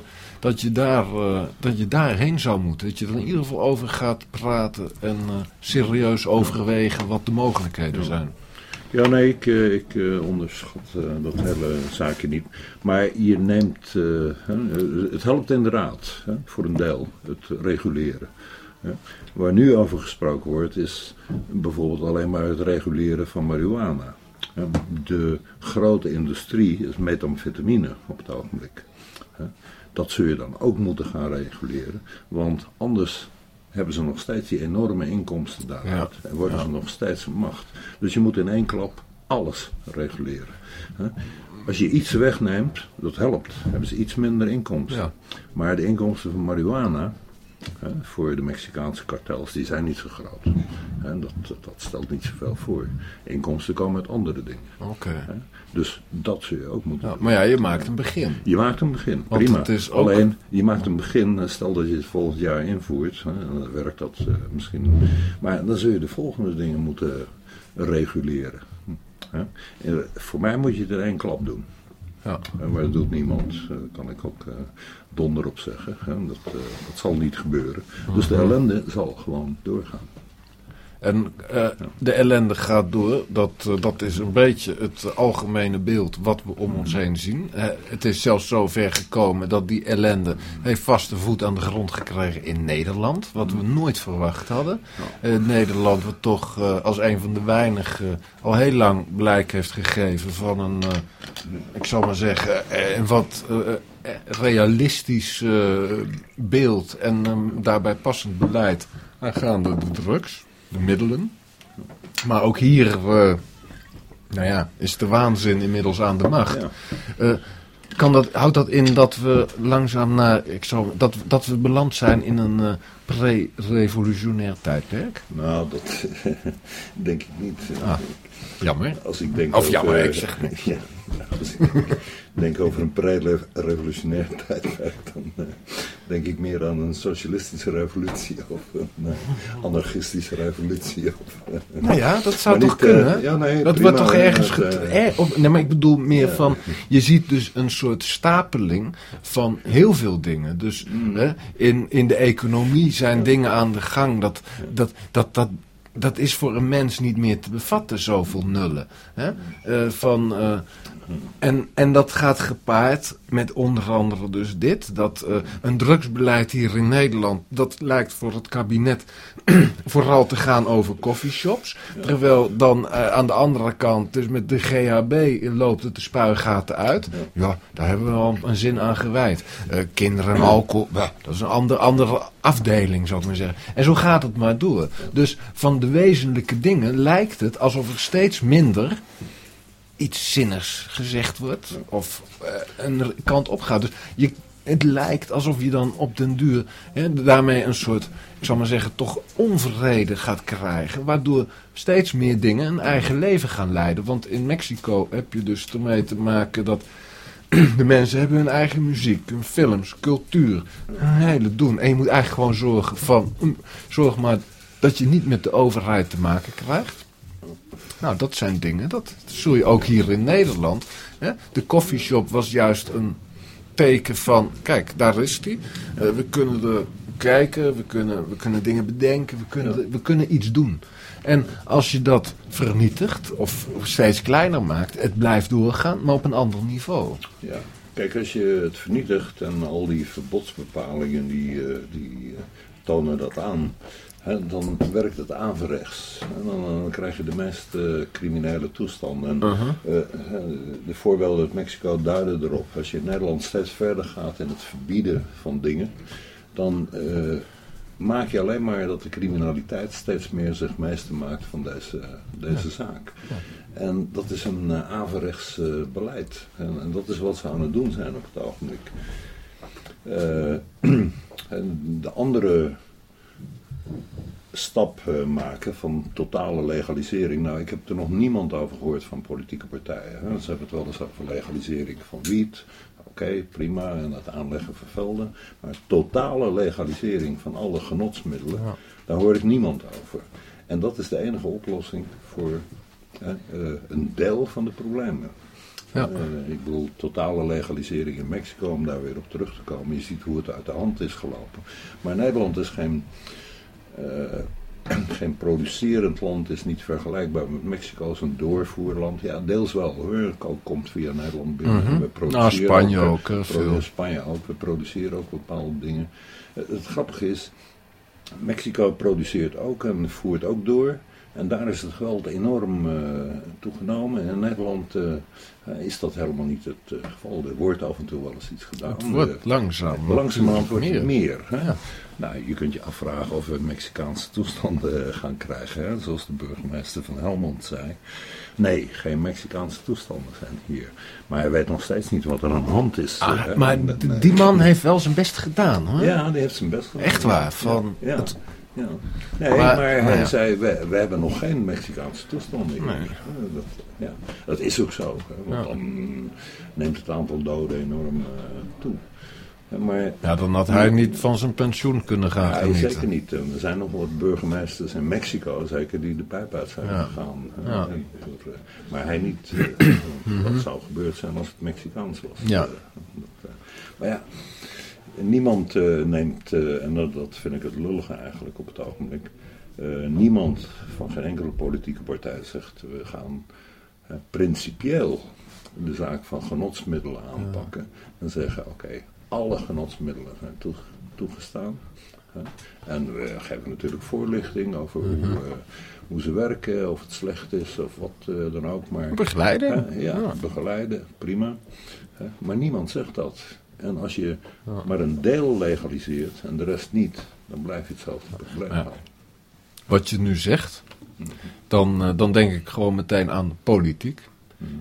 dat, je daar, eh, dat je daarheen zou moeten. Dat je er in ieder geval over gaat praten en eh, serieus overwegen wat de mogelijkheden Ja. zijn. Ja, nee, ik, ik onderschat dat hele zaakje niet. Maar je neemt, het helpt inderdaad, voor een deel, het reguleren. Waar nu over gesproken wordt, is bijvoorbeeld alleen maar het reguleren van marihuana. De grote industrie is metamfetamine op het ogenblik. Dat zul je dan ook moeten gaan reguleren, want anders hebben ze nog steeds die enorme inkomsten daaruit. Ja. En worden ze nog steeds macht. Dus je moet in één klap alles reguleren. Als je iets wegneemt, dat helpt. Hebben ze iets minder inkomsten. Ja. Maar de inkomsten van marihuana voor de Mexicaanse kartels, die zijn niet zo groot. Dat, dat, stelt niet zoveel voor. Inkomsten komen uit andere dingen. Oké. Dus dat zul je ook moeten Ja, doen. maar ja, je maakt een begin. Je maakt een begin, Want prima. het is ook- Alleen, je maakt een begin, eh, stel dat je het volgend jaar invoert, hè, dan werkt dat eh, misschien. Maar dan zul je de volgende dingen moeten reguleren. Hè. En, eh, voor mij moet je het in één klap doen. Ja. Eh, Maar dat doet niemand, eh, daar kan ik ook eh, donder op zeggen. Dat, dat zal niet gebeuren. Dus de ellende zal gewoon doorgaan. En eh, de ellende gaat door. Dat, eh, dat is een beetje het algemene beeld wat we om ons heen zien. Het is zelfs zo ver gekomen dat die ellende heeft vaste voet aan de grond gekregen in Nederland. Wat we nooit verwacht hadden. Eh, Nederland wat toch als een van de weinigen al heel lang blijk heeft gegeven van een, ik zal maar zeggen, een wat realistisch beeld en ehm, daarbij passend beleid aangaande de drugs middelen. Maar ook hier, eh, nou ja, is de waanzin inmiddels aan de macht. Ja. Eh, kan dat, houdt dat in dat we langzaam naar, ik zou, dat, dat we beland zijn in een eh, pre-revolutionair tijdperk? Nou, dat denk ik niet. Ah. Jammer. Als ik denk Of over, jammer, ik zeg niks. Ja, als ik denk over een pre-revolutionair tijdperk, dan eh, denk ik meer aan een socialistische revolutie of een eh, anarchistische revolutie. Of, eh, Nou ja, dat zou toch niet, kunnen? ja, nee, dat wordt toch ergens... eh, of, nee, maar ik bedoel meer van... Je ziet dus een soort stapeling van heel veel dingen. Dus Mm. hè, in, in de economie zijn dingen aan de gang. Dat, dat, dat, dat, dat is voor een mens niet meer te bevatten, zoveel nullen. Hè? Van, en, en dat gaat gepaard met onder andere dus dit. Dat eh, een drugsbeleid hier in Nederland, dat lijkt voor het kabinet vooral te gaan over coffeeshops. Terwijl dan eh, aan de andere kant, dus met de GHB loopt het de spuigaten uit. Ja, daar hebben we al een zin aan gewijd. Eh, kinderen en alcohol, bah, dat is een ander, andere afdeling zou ik maar zeggen. En zo gaat het maar door. Dus van de wezenlijke dingen lijkt het alsof er steeds minder iets zinnigs gezegd wordt of eh, een kant op gaat. Dus je, het lijkt alsof je dan op den duur hè, daarmee een soort, ik zal maar zeggen, toch onvrede gaat krijgen. Waardoor steeds meer dingen een eigen leven gaan leiden. Want in Mexico heb je dus ermee te maken dat de mensen hebben hun eigen muziek, hun films, cultuur, een hele doen. En je moet eigenlijk gewoon zorgen van, mm, zorg maar dat je niet met de overheid te maken krijgt. Nou, dat zijn dingen, dat zul je ook hier in Nederland. Hè? De coffeeshop was juist een teken van, kijk, daar is die. Eh, we kunnen er kijken, we kunnen, we kunnen dingen bedenken, we kunnen, we kunnen iets doen. En als je dat vernietigt of steeds kleiner maakt, het blijft doorgaan, maar op een ander niveau. Ja. Kijk, als je het vernietigt en al die verbodsbepalingen die, eh, die eh, tonen dat aan, dan werkt het averechts. En dan, dan krijg je de meest eh, criminele toestanden. En, Uh-huh. eh, eh, de voorbeelden uit Mexico duiden erop. Als je in Nederland steeds verder gaat in het verbieden van dingen, dan eh, maak je alleen maar dat de criminaliteit steeds meer zich meester maakt van deze, deze zaak. En dat is een uh, averechts beleid. En, en, dat is wat ze aan het doen zijn op het ogenblik. Eh, en de andere stap eh, maken van totale legalisering. Nou, ik heb er nog niemand over gehoord van politieke partijen. Hè. Ze hebben het wel eens over legalisering van wiet. Oké, prima, en het aanleggen van velden. Maar totale legalisering van alle genotsmiddelen, daar hoor ik niemand over. En dat is de enige oplossing voor hè, eh, een deel van de problemen. Ja. Eh, ik bedoel, totale legalisering in Mexico, om daar weer op terug te komen. Je ziet hoe het uit de hand is gelopen. Maar Nederland is geen, geen producerend land, is niet vergelijkbaar met Mexico als een doorvoerland. Ja, deels wel hoor. Kook komt via Nederland binnen. Mhm. We produceren Nou, Spanje eh, ook, eh, veel. Spanje ook. We produceren ook bepaalde dingen. Eh, het grappige is, Mexico produceert ook en voert ook door. En daar is het geweld enorm eh, toegenomen. En in Nederland eh, eh, is dat helemaal niet het eh, geval. Er wordt af en toe wel eens iets gedaan. Het wordt langzaam. Eh, langzamerhand wordt het meer. Ja. Nou, je kunt je afvragen of we Mexicaanse toestanden eh, gaan krijgen. Hè? Zoals de burgemeester van Helmond zei. Nee, geen Mexicaanse toestanden zijn hier. Maar hij weet nog steeds niet wat er aan de hand is. Ah, hè. maar die man heeft wel zijn best gedaan hoor. Ja, die heeft zijn best gedaan. Echt waar. Van Ja. het- Ja. Nee, Maar- maar, nou hij ja. zei, we, we hebben nog geen Mexicaanse. Nee. Ja, Dat, ja, dat is ook zo. Hè, want Ja. dan neemt het aantal doden enorm eh, toe. Maar ja, dan had hij niet van zijn pensioen kunnen gaan ja, genieten. zeker niet. Er zijn nog wat burgemeesters in Mexico, zeker, die de pijp uit zijn Ja. gegaan. Ja. Mhm. Eh, maar hij niet. eh, Wat zou gebeurd zijn als het Mexicaans was? Ja. Dat, maar ja, niemand eh, neemt, eh, en dat, dat vind ik het lullige eigenlijk op het ogenblik. eh, niemand van geen enkele politieke partij zegt we gaan principieel de zaak van genotsmiddelen aanpakken. En zeggen oké, alle genotsmiddelen zijn toeg- toegestaan. En we geven natuurlijk voorlichting over hoe, eh, hoe ze werken, of het slecht is of wat dan ook. Maar, Begeleiding. Hè, ja, begeleiden, prima. Maar niemand zegt dat. En als je maar een deel legaliseert en de rest niet, dan blijf je hetzelfde probleem houden. Wat je nu zegt, dan, eh, dan denk ik gewoon meteen aan politiek.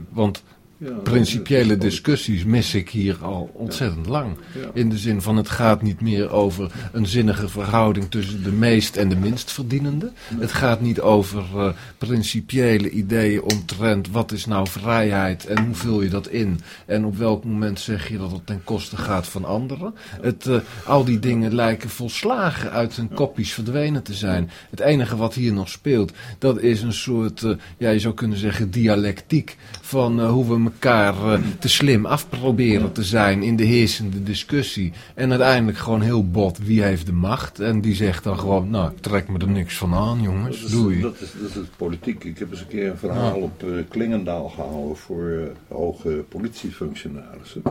Want Ja, principiële discussies mis ik hier al ontzettend lang. In de zin van het gaat niet meer over een zinnige verhouding tussen de meest en de minst verdienende. Het gaat niet over eh, principiële ideeën omtrent wat is nou vrijheid en hoe vul je dat in. En op welk moment zeg je dat het ten koste gaat van anderen. Het, eh, al die dingen lijken volslagen uit hun kopjes verdwenen te zijn. Het enige wat hier nog speelt, dat is een soort, eh, ja je zou kunnen zeggen dialectiek van hoe we elkaar eh, te slim afproberen te zijn in de heersende discussie. En uiteindelijk gewoon heel bot wie heeft de macht. En die zegt dan gewoon, nou ik trek me er niks van aan jongens, Dat is, doei. dat, is, dat is het politiek. Ik heb eens een keer een verhaal op eh, Klingendaal gehouden voor eh, hoge politiefunctionarissen.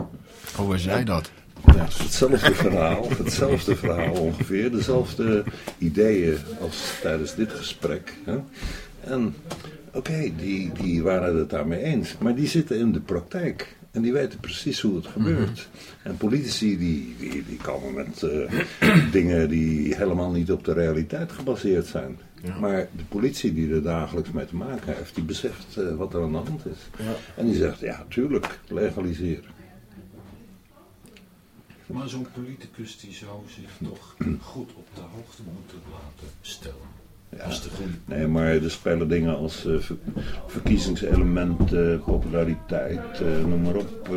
Hoe was jij dat? Ja, het is hetzelfde verhaal, hetzelfde verhaal ongeveer, dezelfde ideeën als tijdens dit gesprek. Hè? En oké, die, die waren het daarmee eens, maar die zitten in de praktijk. En die weten precies hoe het gebeurt. En politici die, die, die komen met eh, dingen die helemaal niet op de realiteit gebaseerd zijn. Maar de politie die er dagelijks mee te maken heeft, die beseft eh, wat er aan de hand is. En die zegt, ja, tuurlijk, legaliseren. Maar zo'n politicus die zou zich toch goed op de hoogte moeten laten stellen. Goede Nee, maar er spelen dingen als ver- verkiezingselementen, populariteit, eh, noem maar op.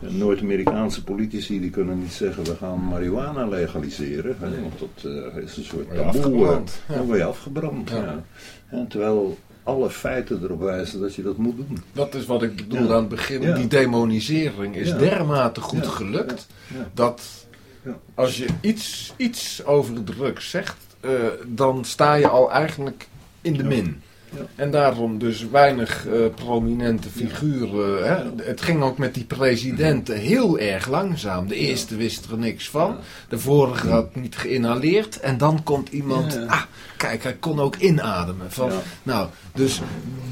Noord-Amerikaanse politici die kunnen niet zeggen we gaan marihuana legaliseren. hè, want dat is een soort taboe. Dan word je afgebrand. Ja. En terwijl alle feiten erop wijzen dat je dat moet doen. Dat is wat ik bedoel Ja. aan het begin. Ja. Die demonisering is Ja. dermate goed Ja. gelukt. Ja. Dat Ja. als je iets, iets over drugs zegt, eh, dan sta je al eigenlijk in de min. Ja. En daarom dus weinig eh, prominente figuren. Hè? Het ging ook met die presidenten heel erg langzaam. De eerste wist er niks van. De vorige had niet geïnhaleerd. En dan komt iemand. Ah, kijk, hij kon ook inademen. Van. Nou, dus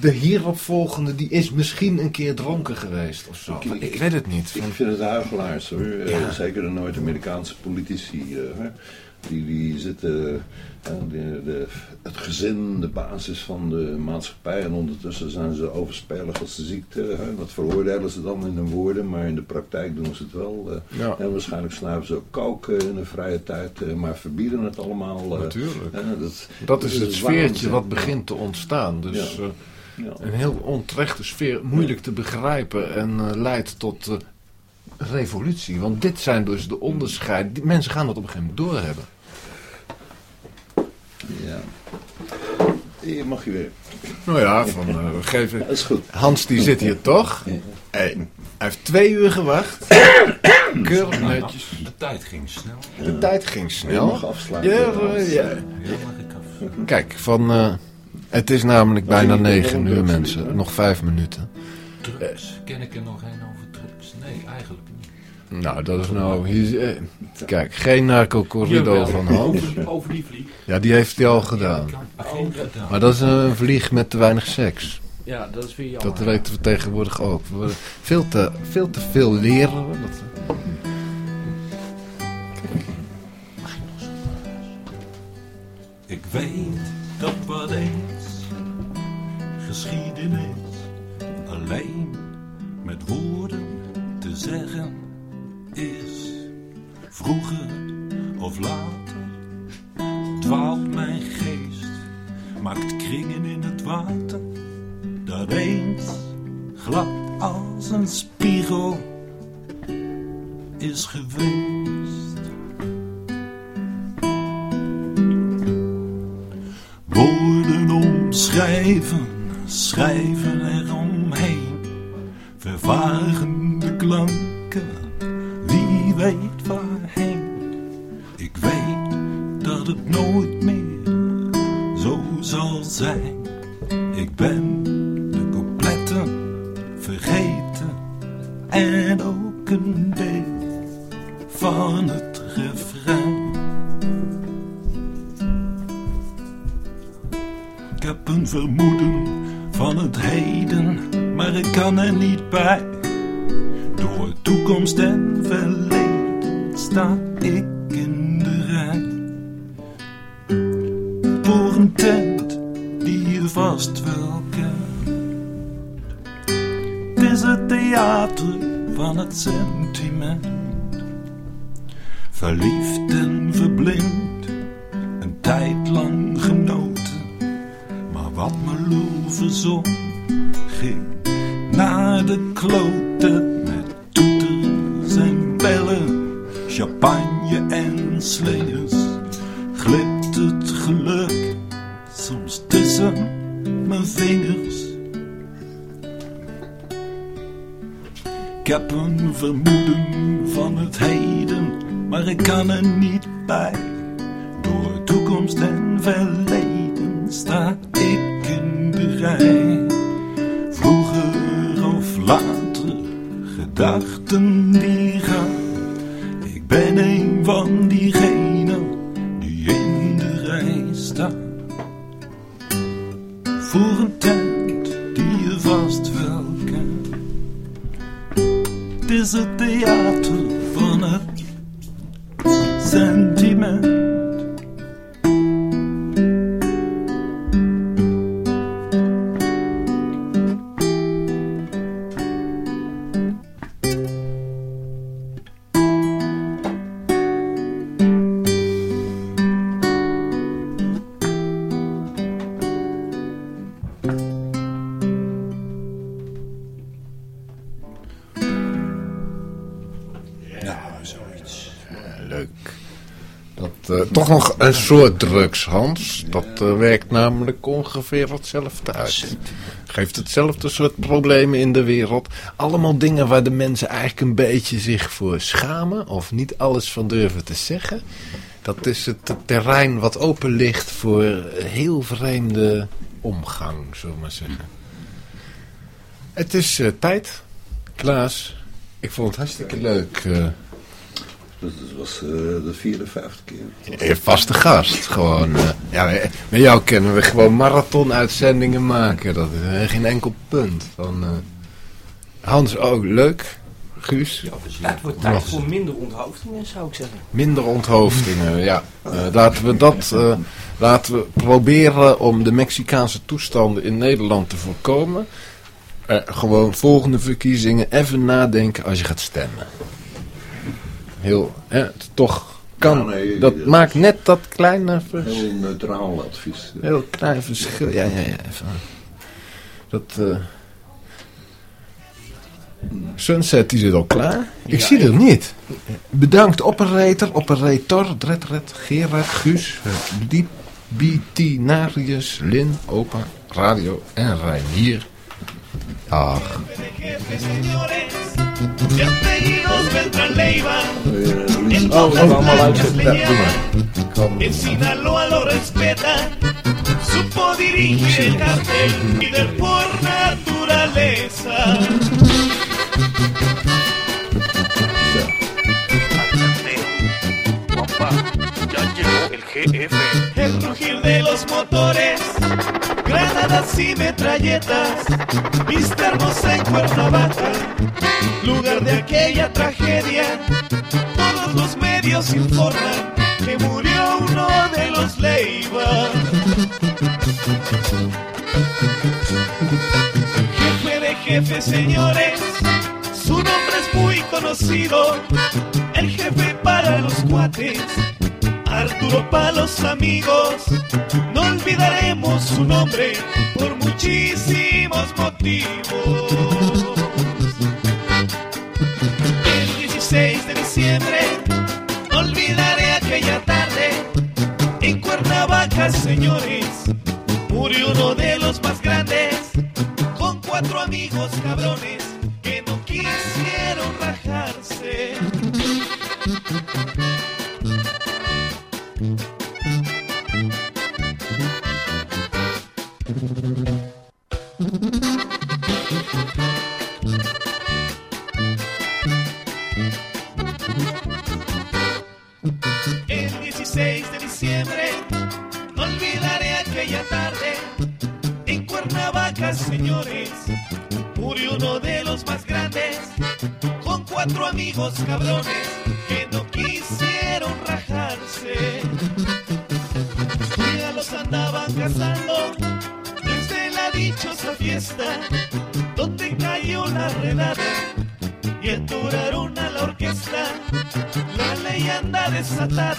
de hieropvolgende die is misschien een keer dronken geweest of zo. Ik- weet het niet. Ik vind het huigelaars hoor. Zeker de Noord-Amerikaanse politici. eh, hè. Die, die zitten, eh, de, de, het gezin, de basis van de maatschappij. En ondertussen zijn ze overspelig als de ziekte. Hè. Dat veroordelen ze dan in hun woorden, maar in de praktijk doen ze het wel. eh. Ja. En waarschijnlijk snuiven ze ook koken in hun vrije tijd, eh, maar verbieden het allemaal. Natuurlijk. Dat, Dat is het sfeertje waanzin. wat begint te ontstaan. Dus Ja. Ja. een heel onterechte sfeer, moeilijk te begrijpen en leidt tot revolutie. Want dit zijn dus de onderscheid. Die mensen gaan dat op een gegeven moment doorhebben. Ja. Hier mag je weer. Nou ja, van, eh, we geven... Dat is goed. Hans die zit hier toch? Hey, hij heeft twee uur gewacht. Keurig netjes. De tijd ging snel. De tijd ging Je snel. mag afsluiten. Ja, ja. Heel mag ik af. Kijk, van, eh, het is namelijk bijna negen uur mensen. Nog vijf minuten. Drugs. Ken ik er nog een over drugs? Nee, eigenlijk niet. Nou, dat is nou... Hier, eh, kijk, geen narco-corridor van Hans. Over, die vlieg. Ja, die heeft hij al gedaan. Maar dat is een vlieg met te weinig seks. Ja, dat is weer jammer. Dat weten we tegenwoordig ook. We veel te veel, te veel leren. Dat, Ik weet dat wat eens geschiedenis alleen met woorden te zeggen is. Vroeger of later dwaalt mijn geest, maakt kringen in het water, dat eens glad als een spiegel is geweest. Woorden omschrijven, schrijven eromheen. Vervagen de weet waarheen. Ik weet dat het nooit meer zo zal zijn. Ik ben de coupletten vergeten en ook een deel van het refrein. Ik heb een vermoeden van het heden, maar ik kan er niet bij. Door toekomst en verleden sta ik in de rij. Voor een tent die je vast wel kent. Het is het theater van het sentiment. Verliefd en verblind, een tijd lang genoten. Maar wat mijn lul verzon, ging naar de kloten champagne en slingers. Glipt het geluk soms tussen mijn vingers. Ik heb een vermoeden van het heden, maar ik kan er niet bij. Door toekomst en verleden sta soort drugs, Hans. Dat eh, werkt namelijk ongeveer hetzelfde uit. Geeft hetzelfde soort problemen in de wereld. Allemaal dingen waar de mensen eigenlijk een beetje zich voor schamen. Of niet alles van durven te zeggen. Dat is het terrein wat open ligt voor heel vreemde omgang, zullen maar zeggen. Het is eh, tijd. Klaas, ik vond het hartstikke leuk. eh, Dus het was eh, de vierde, vijfde keer. Een vaste gast, gewoon. eh, ja, met- jou kunnen we gewoon marathon-uitzendingen maken. Dat is eh, geen enkel punt. Van, eh, Hans ook, leuk. Guus? Ja, het wordt tijd voor minder onthoofdingen, zou ik zeggen. Minder onthoofdingen, ja. Eh, laten we dat... eh, laten we proberen om de Mexicaanse toestanden in Nederland te voorkomen. Eh, gewoon volgende verkiezingen even nadenken als je gaat stemmen. Heel, hè, het toch kan. Ja, nee, dat dat maakt net dat kleine vers- Heel neutraal advies. heel klein verschil. Ja, ja, ja. Even. Dat. eh, Sunset die zit al klaar. Ik Ja, zie er niet. Bedankt operator, operator, Dred, Red, Gerard, Guus, Diep, Bitinarius, Lin, Opa, Radio en Reinier. El Oh, Botas oh, allemaal Blancas luisteren. le Ja, doe llaman. maar. Ik kan- En Sinaloa lo respeta, supo dirigir el cartel, líder por naturaleza. Papá, ya llegó el jefe. El rugir de los motores, granadas y metralletas, hermosa en Cuernavaca, lugar de aquella tragedia. Todos los medios informan que murió uno de los Leiva. Jefe de jefes, señores, su nombre es muy conocido, el jefe para los cuates. Arturo para los amigos, no olvidaremos su nombre por muchísimos motivos. El 16 de diciembre, olvidaré aquella tarde en Cuernavaca, señores, murió uno de los más grandes con cuatro amigos cabrones Satan.